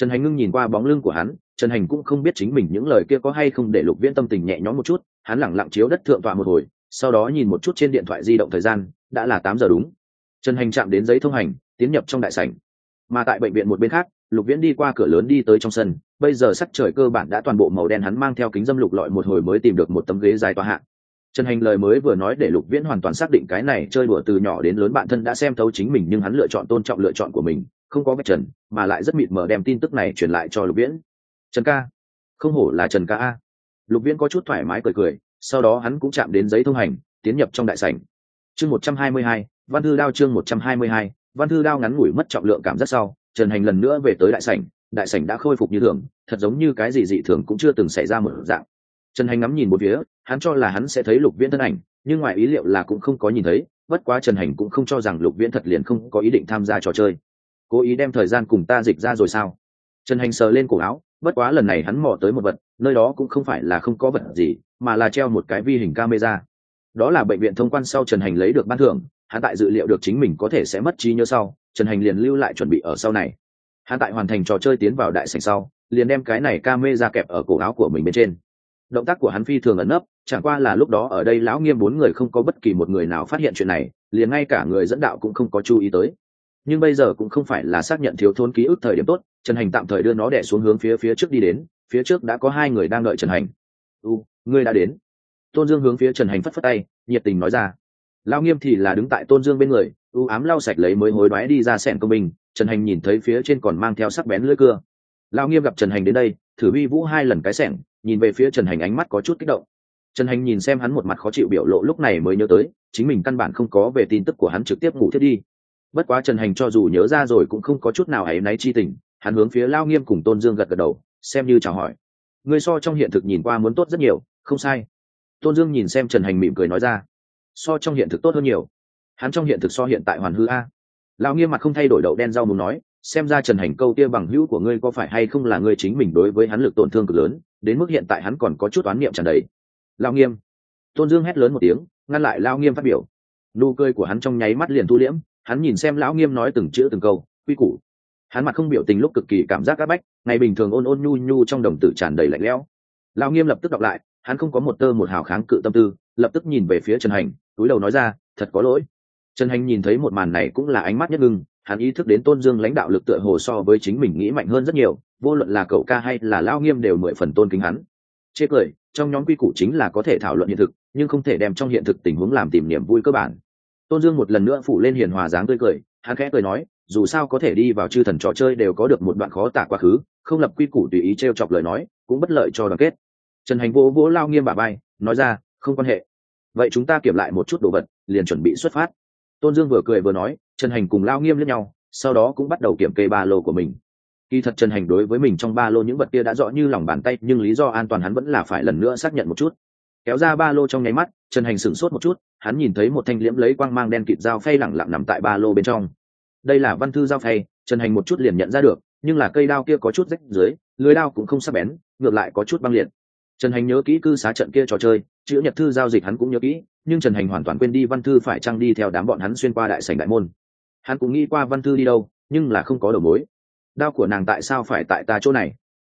trần hành ngưng nhìn qua bóng lưng của hắn, trần hành cũng không biết chính mình những lời kia có hay không để lục viễn tâm tình nhẹ nhõm một chút, hắn lẳng lặng chiếu đất thượng tọa một hồi, sau đó nhìn một chút trên điện thoại di động thời gian, đã là tám giờ đúng. Trần hành chạm đến giấy thông hành, tiến nhập trong đại sảnh. Mà tại bệnh viện một bên khác, lục viễn đi qua cửa lớn đi tới trong sân, bây giờ sắc trời cơ bản đã toàn bộ màu đen, hắn mang theo kính dâm lục lọi một hồi mới tìm được một tấm ghế dài tòa hạng. Trần hành lời mới vừa nói để lục viễn hoàn toàn xác định cái này chơi đùa từ nhỏ đến lớn, bản thân đã xem thấu chính mình nhưng hắn lựa chọn tôn trọng lựa chọn của mình không có vạch trần, mà lại rất mịt mờ đem tin tức này truyền lại cho lục viễn. Trần ca, không hổ là trần ca a. Lục viễn có chút thoải mái cười cười, sau đó hắn cũng chạm đến giấy thông hành, tiến nhập trong đại sảnh. Chương một trăm hai mươi hai, văn thư đao chương một trăm hai mươi hai, văn thư đao ngắn ngủi mất trọng lượng cảm giác sau, trần hành lần nữa về tới đại sảnh đại sảnh đã khôi phục như thường, thật giống như cái gì dị thường cũng chưa từng xảy ra một dạng. Trần hành ngắm nhìn một phía, hắn cho là hắn sẽ thấy lục viễn thân ảnh, nhưng ngoài ý liệu là cũng không có nhìn thấy, bất quá trần hành cũng không cho rằng lục viễn thật liền không có ý định tham gia trò chơi cố ý đem thời gian cùng ta dịch ra rồi sao? Trần hành sờ lên cổ áo, bất quá lần này hắn mò tới một vật, nơi đó cũng không phải là không có vật gì, mà là treo một cái vi hình camera. Đó là bệnh viện thông quan sau trần hành lấy được ban thưởng, hắn tại dự liệu được chính mình có thể sẽ mất trí nhớ sau, trần hành liền lưu lại chuẩn bị ở sau này. Hắn tại hoàn thành trò chơi tiến vào đại sảnh sau, liền đem cái này camera kẹp ở cổ áo của mình bên trên. Động tác của hắn phi thường ẩn nấp, chẳng qua là lúc đó ở đây lão nghiêm bốn người không có bất kỳ một người nào phát hiện chuyện này, liền ngay cả người dẫn đạo cũng không có chú ý tới nhưng bây giờ cũng không phải là xác nhận thiếu thốn ký ức thời điểm tốt, trần hành tạm thời đưa nó đẻ xuống hướng phía phía trước đi đến, phía trước đã có hai người đang đợi trần hành. U, ngươi đã đến. Tôn dương hướng phía trần hành phất phất tay, nhiệt tình nói ra. Lao nghiêm thì là đứng tại tôn dương bên người, u ám lau sạch lấy mới hối đoái đi ra sẻn công bình, trần hành nhìn thấy phía trên còn mang theo sắc bén lưỡi cưa. Lao nghiêm gặp trần hành đến đây, thử vi vũ hai lần cái sẻng nhìn về phía trần hành ánh mắt có chút kích động. Trần hành nhìn xem hắn một mặt khó chịu biểu lộ lúc này mới nhớ tới, chính mình căn bản không có về tin tức của hắn trực tiếp ngủ thiết đi bất quá trần hành cho dù nhớ ra rồi cũng không có chút nào áy náy chi tình, hắn hướng phía lao nghiêm cùng tôn dương gật gật đầu, xem như chào hỏi. Người so trong hiện thực nhìn qua muốn tốt rất nhiều, không sai. Tôn dương nhìn xem trần hành mỉm cười nói ra, so trong hiện thực tốt hơn nhiều. Hắn trong hiện thực so hiện tại hoàn hư a. Lao nghiêm mặt không thay đổi đậu đen rau muốn nói, xem ra trần hành câu kia bằng hữu của ngươi có phải hay không là ngươi chính mình đối với hắn lực tổn thương cực lớn, đến mức hiện tại hắn còn có chút oán niệm tràn đầy. Lao nghiêm. Tôn dương hét lớn một tiếng, ngăn lại lao nghiêm phát biểu. Nụ cười của hắn trong nháy mắt liền thu liễm hắn nhìn xem lão nghiêm nói từng chữ từng câu, quy củ. Hắn mặt không biểu tình lúc cực kỳ cảm giác áp bách, ngày bình thường ôn ôn nhu nhu trong đồng tử tràn đầy lạnh lẽo. Lão nghiêm lập tức đọc lại, hắn không có một tơ một hào kháng cự tâm tư, lập tức nhìn về phía trần hành, túi đầu nói ra, thật có lỗi. Trần hành nhìn thấy một màn này cũng là ánh mắt nhất ngưng, hắn ý thức đến tôn dương lãnh đạo lực tựa hồ so với chính mình nghĩ mạnh hơn rất nhiều, vô luận là cậu ca hay là lao nghiêm đều mười phần tôn kính hắn. Chê cười, trong nhóm quy củ chính là có thể thảo luận hiện thực, nhưng không thể đem trong hiện thực tình huống làm tìm niềm vui cơ bản tôn dương một lần nữa phủ lên hiền hòa dáng tươi cười, hắn khẽ cười nói, dù sao có thể đi vào chư thần trò chơi đều có được một đoạn khó tả quá khứ, không lập quy củ tùy ý t r e o chọc lời nói, cũng bất lợi cho đoàn kết. Trần hành vỗ vỗ lao nghiêm bà bay nói ra, không quan hệ. Vậy chúng ta kiểm lại một chút đồ vật, liền chuẩn bị xuất phát. Tôn dương vừa cười vừa nói, trần hành cùng lao nghiêm lẫn nhau, sau đó cũng bắt đầu kiểm kê ba lô của mình. Kỳ thật trần hành đối với mình trong ba lô những vật kia đã rõ như lòng bàn tay, nhưng lý do an toàn hắn vẫn là phải lần nữa xác nhận một chút kéo ra ba lô trong nháy mắt, trần hành sửng sốt một chút, hắn nhìn thấy một thanh liễm lấy quang mang đen kịt dao phay lẳng lặng nằm tại ba lô bên trong. Đây là văn thư dao phay, trần hành một chút liền nhận ra được, nhưng là cây đao kia có chút rách dưới, lưới đao cũng không sắc bén, ngược lại có chút băng liệt. Trần hành nhớ kỹ cư xá trận kia trò chơi, chữ nhật thư giao dịch hắn cũng nhớ kỹ, nhưng trần hành hoàn toàn quên đi văn thư phải trăng đi theo đám bọn hắn xuyên qua đại sảnh đại môn. Hắn cũng nghĩ qua văn thư đi đâu, nhưng là không có đầu mối. Đao của nàng tại sao phải tại ta chỗ này?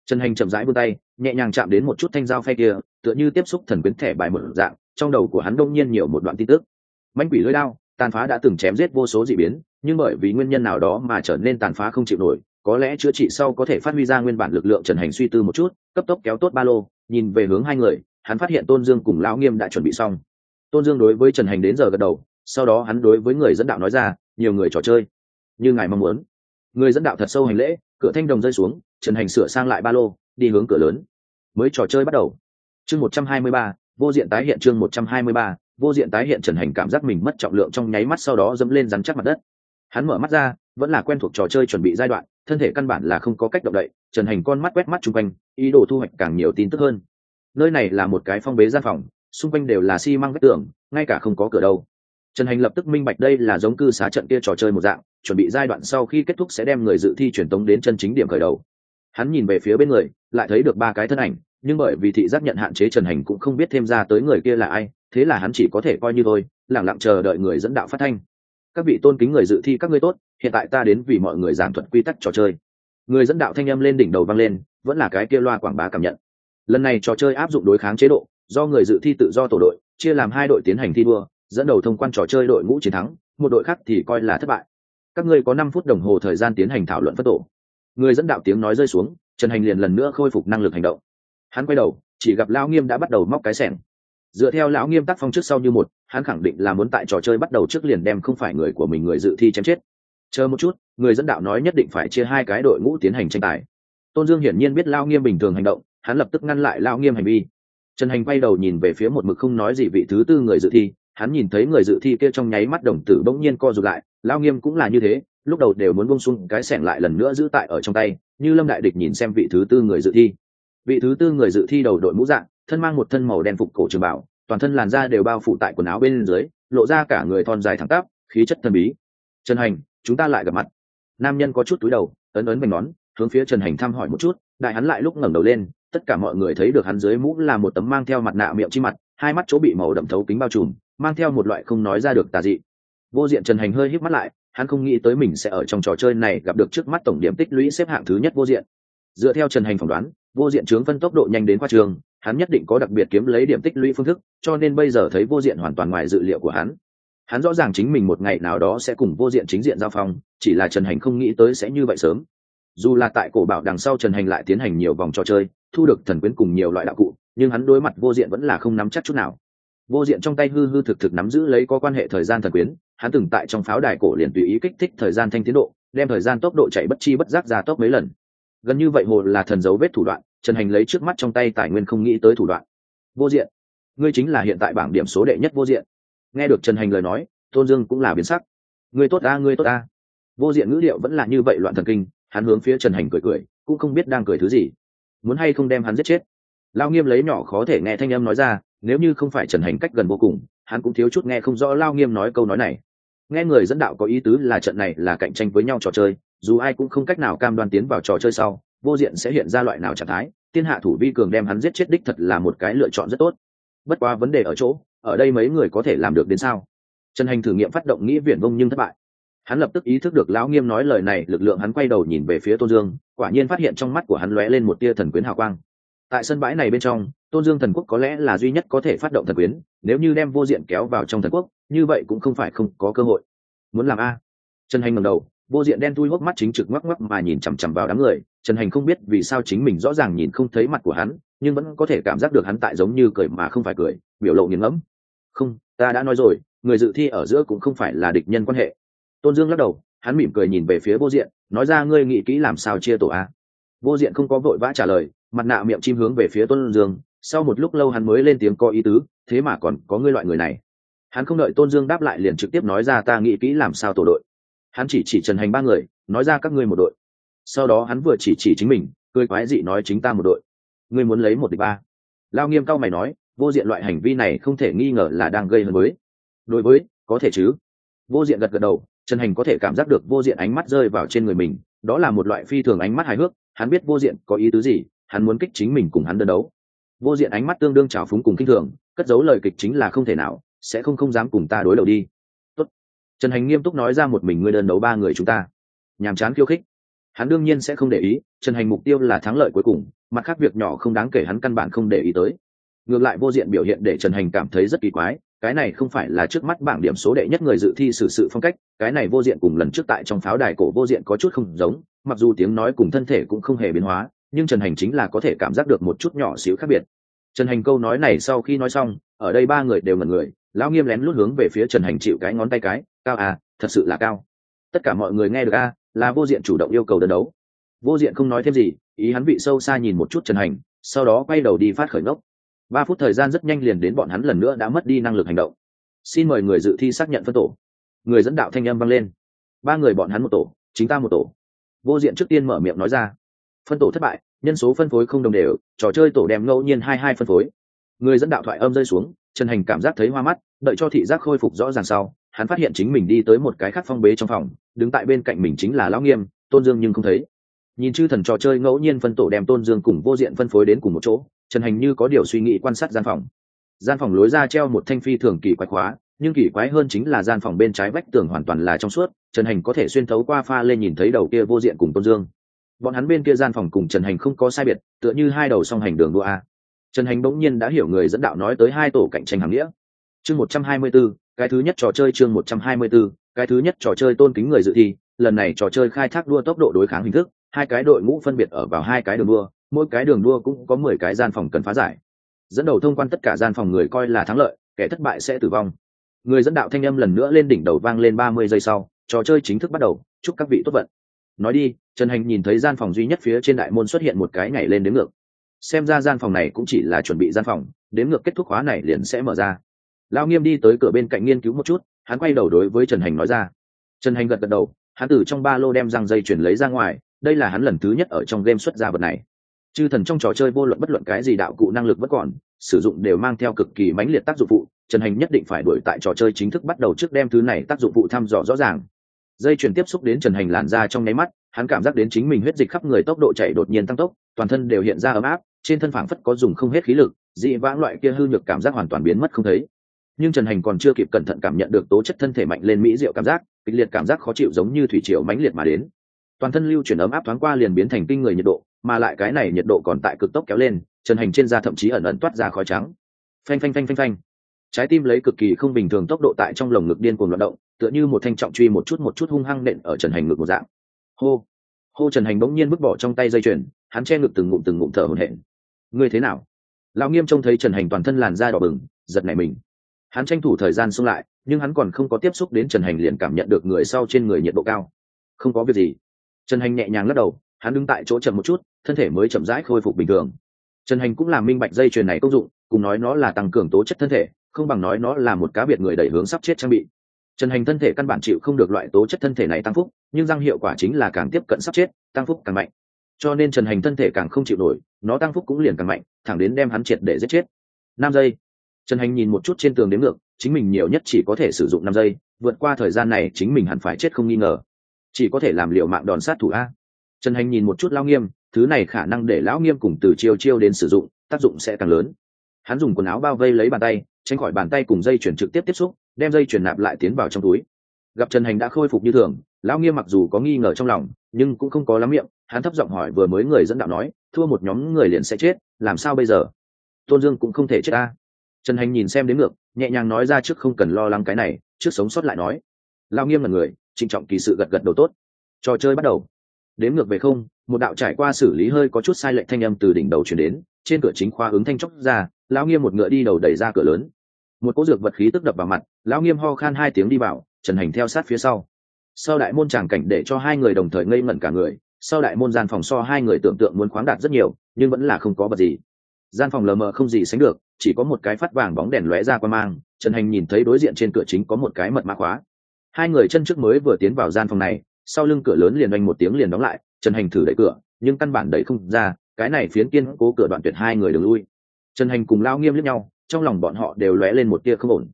Trần hành chậm rãi vươn tay nhẹ nhàng chạm đến một chút thanh dao phay kia, tựa như tiếp xúc thần quyến thẻ bài một dạng, trong đầu của hắn đông nhiên nhiều một đoạn tin tức. Mánh quỷ lưỡi đao, tàn phá đã từng chém giết vô số dị biến, nhưng bởi vì nguyên nhân nào đó mà trở nên tàn phá không chịu nổi, có lẽ chữa trị sau có thể phát huy ra nguyên bản lực lượng trần hành suy tư một chút, cấp tốc kéo tốt ba lô, nhìn về hướng hai người, hắn phát hiện tôn dương cùng lão nghiêm đã chuẩn bị xong. Tôn dương đối với trần hành đến giờ gật đầu, sau đó hắn đối với người dẫn đạo nói ra, nhiều người trò chơi, như ngài mong muốn. Người dẫn đạo thật sâu hành lễ, cửa thanh đồng rơi xuống, trần hành sửa sang lại ba lô đi hướng cửa lớn. Mới trò chơi bắt đầu. Chương một trăm hai mươi ba, vô diện tái hiện chương một trăm hai mươi ba, vô diện tái hiện trần hành cảm giác mình mất trọng lượng trong nháy mắt sau đó dẫm lên rắn chắc mặt đất. Hắn mở mắt ra, vẫn là quen thuộc trò chơi chuẩn bị giai đoạn, thân thể căn bản là không có cách động đậy, trần hành con mắt quét mắt chung quanh, ý đồ thu hoạch càng nhiều tin tức hơn. Nơi này là một cái phong bế gian phòng, xung quanh đều là xi măng vách tường, ngay cả không có cửa đâu. Trần hành lập tức minh bạch đây là giống cư xá trận kia trò chơi một dạng, chuẩn bị giai đoạn sau khi kết thúc sẽ đem người dự thi truyền tống đến chân chính điểm khởi đầu hắn nhìn về phía bên người, lại thấy được ba cái thân ảnh, nhưng bởi vì thị giác nhận hạn chế trần hành cũng không biết thêm ra tới người kia là ai, thế là hắn chỉ có thể coi như thôi lẳng lặng chờ đợi người dẫn đạo phát thanh. Các vị tôn kính người dự thi các ngươi tốt, hiện tại ta đến vì mọi người giảng thuật quy tắc trò chơi. Người dẫn đạo thanh âm lên đỉnh đầu vang lên, vẫn là cái kia loa quảng bá cảm nhận. Lần này trò chơi áp dụng đối kháng chế độ, do người dự thi tự do tổ đội, chia làm hai đội tiến hành thi đua, dẫn đầu thông quan trò chơi đội ngũ chiến thắng, một đội khác thì coi là thất bại. Các ngươi có năm phút đồng hồ thời gian tiến hành thảo luận phân tổ người dẫn đạo tiếng nói rơi xuống, trần hành liền lần nữa khôi phục năng lực hành động. Hắn quay đầu, chỉ gặp lão nghiêm đã bắt đầu móc cái sẻng. Dựa theo lão nghiêm tác phong trước sau như một, hắn khẳng định là muốn tại trò chơi bắt đầu trước liền đem không phải người của mình người dự thi chém chết. Chờ một chút, người dẫn đạo nói nhất định phải chia hai cái đội ngũ tiến hành tranh tài. Tôn dương hiển nhiên biết lao nghiêm bình thường hành động, hắn lập tức ngăn lại lao nghiêm hành vi. Trần hành quay đầu nhìn về phía một mực không nói gì vị thứ tư người dự thi hắn nhìn thấy người dự thi kia trong nháy mắt đồng tử bỗng nhiên co rụt lại, lao nghiêm cũng là như thế, lúc đầu đều muốn bông xuống cái sẻng lại lần nữa giữ tại ở trong tay, như lâm đại địch nhìn xem vị thứ tư người dự thi. Vị thứ tư người dự thi đầu đội mũ dạng, thân mang một thân màu đen phục cổ trường bảo, toàn thân làn da đều bao phủ tại quần áo bên dưới, lộ ra cả người thon dài thẳng tắp, khí chất thần bí. Trần hành, chúng ta lại gặp mặt. Nam nhân có chút túi đầu, ấn ấn mình nón, hướng phía trần hành thăm hỏi một chút, đại hắn lại lúc ngẩng đầu lên tất cả mọi người thấy được hắn dưới mũ là một tấm mang theo mặt nạ miệng chi mặt, hai mắt chỗ bị màu đậm thấu kính bao trùm, mang theo một loại không nói ra được tà dị. Vô diện trần hành hơi híp mắt lại, hắn không nghĩ tới mình sẽ ở trong trò chơi này gặp được trước mắt tổng điểm tích lũy xếp hạng thứ nhất vô diện. Dựa theo trần hành phỏng đoán, vô diện trướng phân tốc độ nhanh đến khoa trường, hắn nhất định có đặc biệt kiếm lấy điểm tích lũy phương thức, cho nên bây giờ thấy vô diện hoàn toàn ngoài dự liệu của hắn. Hắn rõ ràng chính mình một ngày nào đó sẽ cùng vô diện chính diện giao phong, chỉ là trần hành không nghĩ tới sẽ như vậy sớm dù là tại cổ bảo đằng sau trần hành lại tiến hành nhiều vòng trò chơi, thu được thần quyến cùng nhiều loại đạo cụ, nhưng hắn đối mặt vô diện vẫn là không nắm chắc chút nào. Vô diện trong tay hư hư thực thực nắm giữ lấy có quan hệ thời gian thần quyến, hắn từng tại trong pháo đài cổ liền tùy ý kích thích thời gian thanh tiến độ, đem thời gian tốc độ chạy bất chi bất giác ra tốc mấy lần. Gần như vậy hồ là thần dấu vết thủ đoạn, trần hành lấy trước mắt trong tay tài nguyên không nghĩ tới thủ đoạn. Vô diện, ngươi chính là hiện tại bảng điểm số đệ nhất vô diện. Nghe được trần hành lời nói, tôn dương cũng là biến sắc. Người tốt ta người tốt ta vô diện ngữ liệu vẫn là như vậy loạn thần kinh hắn hướng phía trần hành cười cười, cũng không biết đang cười thứ gì. Muốn hay không đem hắn giết chết? Lao nghiêm lấy nhỏ khó thể nghe thanh âm nói ra, nếu như không phải trần hành cách gần vô cùng, hắn cũng thiếu chút nghe không rõ lao nghiêm nói câu nói này. Nghe người dẫn đạo có ý tứ là trận này là cạnh tranh với nhau trò chơi, dù ai cũng không cách nào cam đoan tiến vào trò chơi sau, vô diện sẽ hiện ra loại nào trạng thái tiên hạ thủ vi cường đem hắn giết chết đích thật là một cái lựa chọn rất tốt. Bất quá vấn đề ở chỗ, ở đây mấy người có thể làm được đến sao? Trần hành thử nghiệm phát động nghĩ viển vông nhưng thất bại hắn lập tức ý thức được lão nghiêm nói lời này, lực lượng hắn quay đầu nhìn về phía tôn dương, quả nhiên phát hiện trong mắt của hắn lóe lên một tia thần quyến hào quang. Tại sân bãi này bên trong, tôn dương thần quốc có lẽ là duy nhất có thể phát động thần quyến, nếu như đem vô diện kéo vào trong thần quốc, như vậy cũng không phải không có cơ hội. Muốn làm a? Trần hành ngầm đầu, vô diện đen tui hốc mắt chính trực ngoắc ngoắc mà nhìn chằm chằm vào đám người. Trần hành không biết vì sao chính mình rõ ràng nhìn không thấy mặt của hắn, nhưng vẫn có thể cảm giác được hắn tại giống như cười mà không phải cười, biểu lộ nghiền ngẫm. Không, ta đã nói rồi, người dự thi ở giữa cũng không phải là địch nhân quan hệ tôn dương lắc đầu, hắn mỉm cười nhìn về phía vô diện, nói ra, ngươi nghĩ kỹ làm sao chia tổ a? Vô diện không có vội vã trả lời, mặt nạ miệng chim hướng về phía tôn dương, sau một lúc lâu hắn mới lên tiếng có ý tứ, thế mà còn có ngươi loại người này. Hắn không đợi tôn dương đáp lại liền trực tiếp nói ra, ta nghĩ kỹ làm sao tổ đội. Hắn chỉ chỉ trần hành ba người, nói ra, các ngươi một đội. Sau đó hắn vừa chỉ chỉ chính mình, cười quái dị nói, chính ta một đội. Ngươi muốn lấy một địch ba. Lao nghiêm cao mày nói, vô diện loại hành vi này không thể nghi ngờ là đang gây hấn với. Đối với, có thể chứ. Vô diện gật gật đầu trần hành có thể cảm giác được vô diện ánh mắt rơi vào trên người mình, đó là một loại phi thường ánh mắt hài hước, hắn biết vô diện có ý tứ gì, hắn muốn kích chính mình cùng hắn đơn đấu. Vô diện ánh mắt tương đương trào phúng cùng kinh thường, cất giấu lời kịch chính là không thể nào, sẽ không không dám cùng ta đối đầu đi. Tốt. trần hành nghiêm túc nói ra một mình ngươi đơn đấu ba người chúng ta. Nhàm chán khiêu khích. Hắn đương nhiên sẽ không để ý, trần hành mục tiêu là thắng lợi cuối cùng, mặt khác việc nhỏ không đáng kể hắn căn bản không để ý tới. Ngược lại vô diện biểu hiện để trần hành cảm thấy rất kỳ quái cái này không phải là trước mắt bảng điểm số đệ nhất người dự thi xử sự phong cách, cái này vô diện cùng lần trước tại trong pháo đài cổ vô diện có chút không giống, mặc dù tiếng nói cùng thân thể cũng không hề biến hóa, nhưng trần hành chính là có thể cảm giác được một chút nhỏ xíu khác biệt. Trần hành câu nói này sau khi nói xong, ở đây ba người đều ngẩn người, lão nghiêm lén lút hướng về phía trần hành chịu cái ngón tay cái, cao à thật sự là cao. Tất cả mọi người nghe được a, là vô diện chủ động yêu cầu đơn đấu. Vô diện không nói thêm gì, ý hắn vị sâu xa nhìn một chút trần hành, sau đó quay đầu đi phát khởi ngốc ba phút thời gian rất nhanh liền đến bọn hắn lần nữa đã mất đi năng lực hành động. Xin mời người dự thi xác nhận phân tổ. Người dẫn đạo thanh âm vang lên. Ba người bọn hắn một tổ, chính ta một tổ. Vô diện trước tiên mở miệng nói ra. Phân tổ thất bại, nhân số phân phối không đồng đều, trò chơi tổ đem ngẫu nhiên hai hai phân phối. Người dẫn đạo thoại âm rơi xuống, trần hành cảm giác thấy hoa mắt, đợi cho thị giác khôi phục rõ ràng sau, hắn phát hiện chính mình đi tới một cái khác phong bế trong phòng, đứng tại bên cạnh mình chính là lão nghiêm, tôn dương nhưng không thấy. Nhìn chư thần trò chơi ngẫu nhiên phân tổ đem tôn dương cùng vô diện phân phối đến cùng một chỗ trần hành như có điều suy nghĩ quan sát gian phòng. Gian phòng lối ra treo một thanh phi thường kỳ quái khóa, nhưng kỳ quái hơn chính là gian phòng bên trái vách tường hoàn toàn là trong suốt, trần hành có thể xuyên thấu qua pha lên nhìn thấy đầu kia vô diện cùng tôn dương. Bọn hắn bên kia gian phòng cùng trần hành không có sai biệt, tựa như hai đầu song hành đường đua a. Trần hành bỗng nhiên đã hiểu người dẫn đạo nói tới hai tổ cạnh tranh hàng nghĩa. Chương một trăm hai mươi b ố cái thứ nhất trò chơi chương một trăm hai mươi b ố cái thứ nhất trò chơi tôn kính người dự thi, lần này trò chơi khai thác đua tốc độ đối kháng hình thức, hai cái đội ngũ phân biệt ở vào hai cái đường đua mỗi cái đường đua cũng có mười cái gian phòng cần phá giải. Dẫn đầu thông quan tất cả gian phòng người coi là thắng lợi, kẻ thất bại sẽ tử vong. Người dẫn đạo thanh âm lần nữa lên đỉnh đầu vang lên ba mươi giây sau, trò chơi chính thức bắt đầu, chúc các vị tốt vận. Nói đi, trần hành nhìn thấy gian phòng duy nhất phía trên đại môn xuất hiện một cái nhảy lên đến ngược. Xem ra gian phòng này cũng chỉ là chuẩn bị gian phòng đến ngược kết thúc khóa này liền sẽ mở ra. Lao nghiêm đi tới cửa bên cạnh nghiên cứu một chút, hắn quay đầu đối với trần hành nói ra. Trần hành gật gật đầu, hắn từ trong ba lô đem răng dây chuyển lấy ra ngoài, đây là hắn lần thứ nhất ở trong game xuất ra vật này chư thần trong trò chơi vô luận bất luận cái gì đạo cụ năng lực vẫn còn, sử dụng đều mang theo cực kỳ mãnh liệt tác dụng phụ, trần hành nhất định phải đuổi tại trò chơi chính thức bắt đầu trước đem thứ này tác dụng phụ thăm dò rõ ràng. Dây chuyển tiếp xúc đến trần hành làn ra trong nháy mắt, hắn cảm giác đến chính mình huyết dịch khắp người tốc độ chạy đột nhiên tăng tốc, toàn thân đều hiện ra ấm áp, trên thân phảng phất có dùng không hết khí lực, dị vãng loại kia hư nhược cảm giác hoàn toàn biến mất không thấy. Nhưng trần hành còn chưa kịp cẩn thận cảm nhận được tố chất thân thể mạnh lên mỹ diệu cảm giác, kịch liệt cảm giác khó chịu giống như thủy triều mãnh liệt mà đến. Toàn thân lưu chuyển ấm áp thoáng qua liền biến thành kinh người nhiệt độ mà lại cái này nhiệt độ còn tại cực tốc kéo lên trần hành trên da thậm chí ẩn ẩn toát ra khói trắng. Phanh phanh phanh phanh phanh. Trái tim lấy cực kỳ không bình thường tốc độ tại trong lồng ngực điên cuồng loạt động, tựa như một thanh trọng truy một chút một chút hung hăng nện ở trần hành ngực một dạng. Hô. Hô trần hành bỗng nhiên vứt bỏ trong tay dây chuyền, hắn che ngực từng ngụm từng ngụm thở hổn hển. Ngươi thế nào? Lão nghiêm trông thấy trần hành toàn thân làn da đỏ bừng, giật nảy mình. Hắn tranh thủ thời gian xung lại, nhưng hắn còn không có tiếp xúc đến trần hành liền cảm nhận được người sau trên người nhiệt độ cao. Không có việc gì. Trần hành nhẹ nhàng lắc đầu hắn đứng tại chỗ chậm một chút, thân thể mới chậm rãi khôi phục bình thường. Trần hành cũng làm minh bạch dây chuyền này công dụng, cùng nói nó là tăng cường tố chất thân thể, không bằng nói nó là một cá biệt người đẩy hướng sắp chết trang bị. Trần hành thân thể căn bản chịu không được loại tố chất thân thể này tăng phúc, nhưng răng hiệu quả chính là càng tiếp cận sắp chết, tăng phúc càng mạnh. Cho nên trần hành thân thể càng không chịu nổi, nó tăng phúc cũng liền càng mạnh, thẳng đến đem hắn triệt để giết chết. Năm giây. Trần hành nhìn một chút trên tường đếm ngược, chính mình nhiều nhất chỉ có thể sử dụng năm giây, vượt qua thời gian này chính mình hẳn phải chết không nghi ngờ. Chỉ có thể làm liệu mạng đòn sát thủ a trần hành nhìn một chút lao nghiêm, thứ này khả năng để lão nghiêm cùng từ chiêu chiêu đến sử dụng, tác dụng sẽ càng lớn. Hắn dùng quần áo bao vây lấy bàn tay, tránh khỏi bàn tay cùng dây chuyển trực tiếp tiếp xúc, đem dây chuyển nạp lại tiến vào trong túi. Gặp trần hành đã khôi phục như thường, lão nghiêm mặc dù có nghi ngờ trong lòng, nhưng cũng không có lắm miệng, hắn thấp giọng hỏi vừa mới người dẫn đạo nói, thua một nhóm người liền sẽ chết, làm sao bây giờ? Tôn dương cũng không thể chết ta. Trần hành nhìn xem đến ngược, nhẹ nhàng nói ra trước không cần lo lắng cái này, trước sống sót lại nói. Lao nghiêm là người, trịnh trọng kỳ sự gật gật đầu tốt. Trò chơi bắt đầu đếm ngược về không, một đạo trải qua xử lý hơi có chút sai lệch thanh âm từ đỉnh đầu chuyển đến, trên cửa chính khoa ứng thanh chóc ra, lão nghiêm một ngựa đi đầu đẩy ra cửa lớn. Một cỗ dược vật khí tức đập vào mặt, lão nghiêm ho khan hai tiếng đi vào, trần hành theo sát phía sau. Sau đại môn tràng cảnh để cho hai người đồng thời ngây ngẩn cả người, sau đại môn gian phòng so hai người tưởng tượng muốn khoáng đạt rất nhiều, nhưng vẫn là không có bật gì. Gian phòng lờ mờ không gì sánh được, chỉ có một cái phát vàng bóng đèn lóe ra qua mang, trần hành nhìn thấy đối diện trên cửa chính có một cái mật mã khóa. Hai người chân trước mới vừa tiến vào gian phòng này sau lưng cửa lớn liền oanh một tiếng liền đóng lại, trần hành thử đẩy cửa, nhưng căn bản đẩy không ra, cái này phiến kiên cố cửa đoạn tuyệt hai người đường lui. Trần hành cùng lao nghiêm lướt nhau, trong lòng bọn họ đều lóe lên một tia không ổn.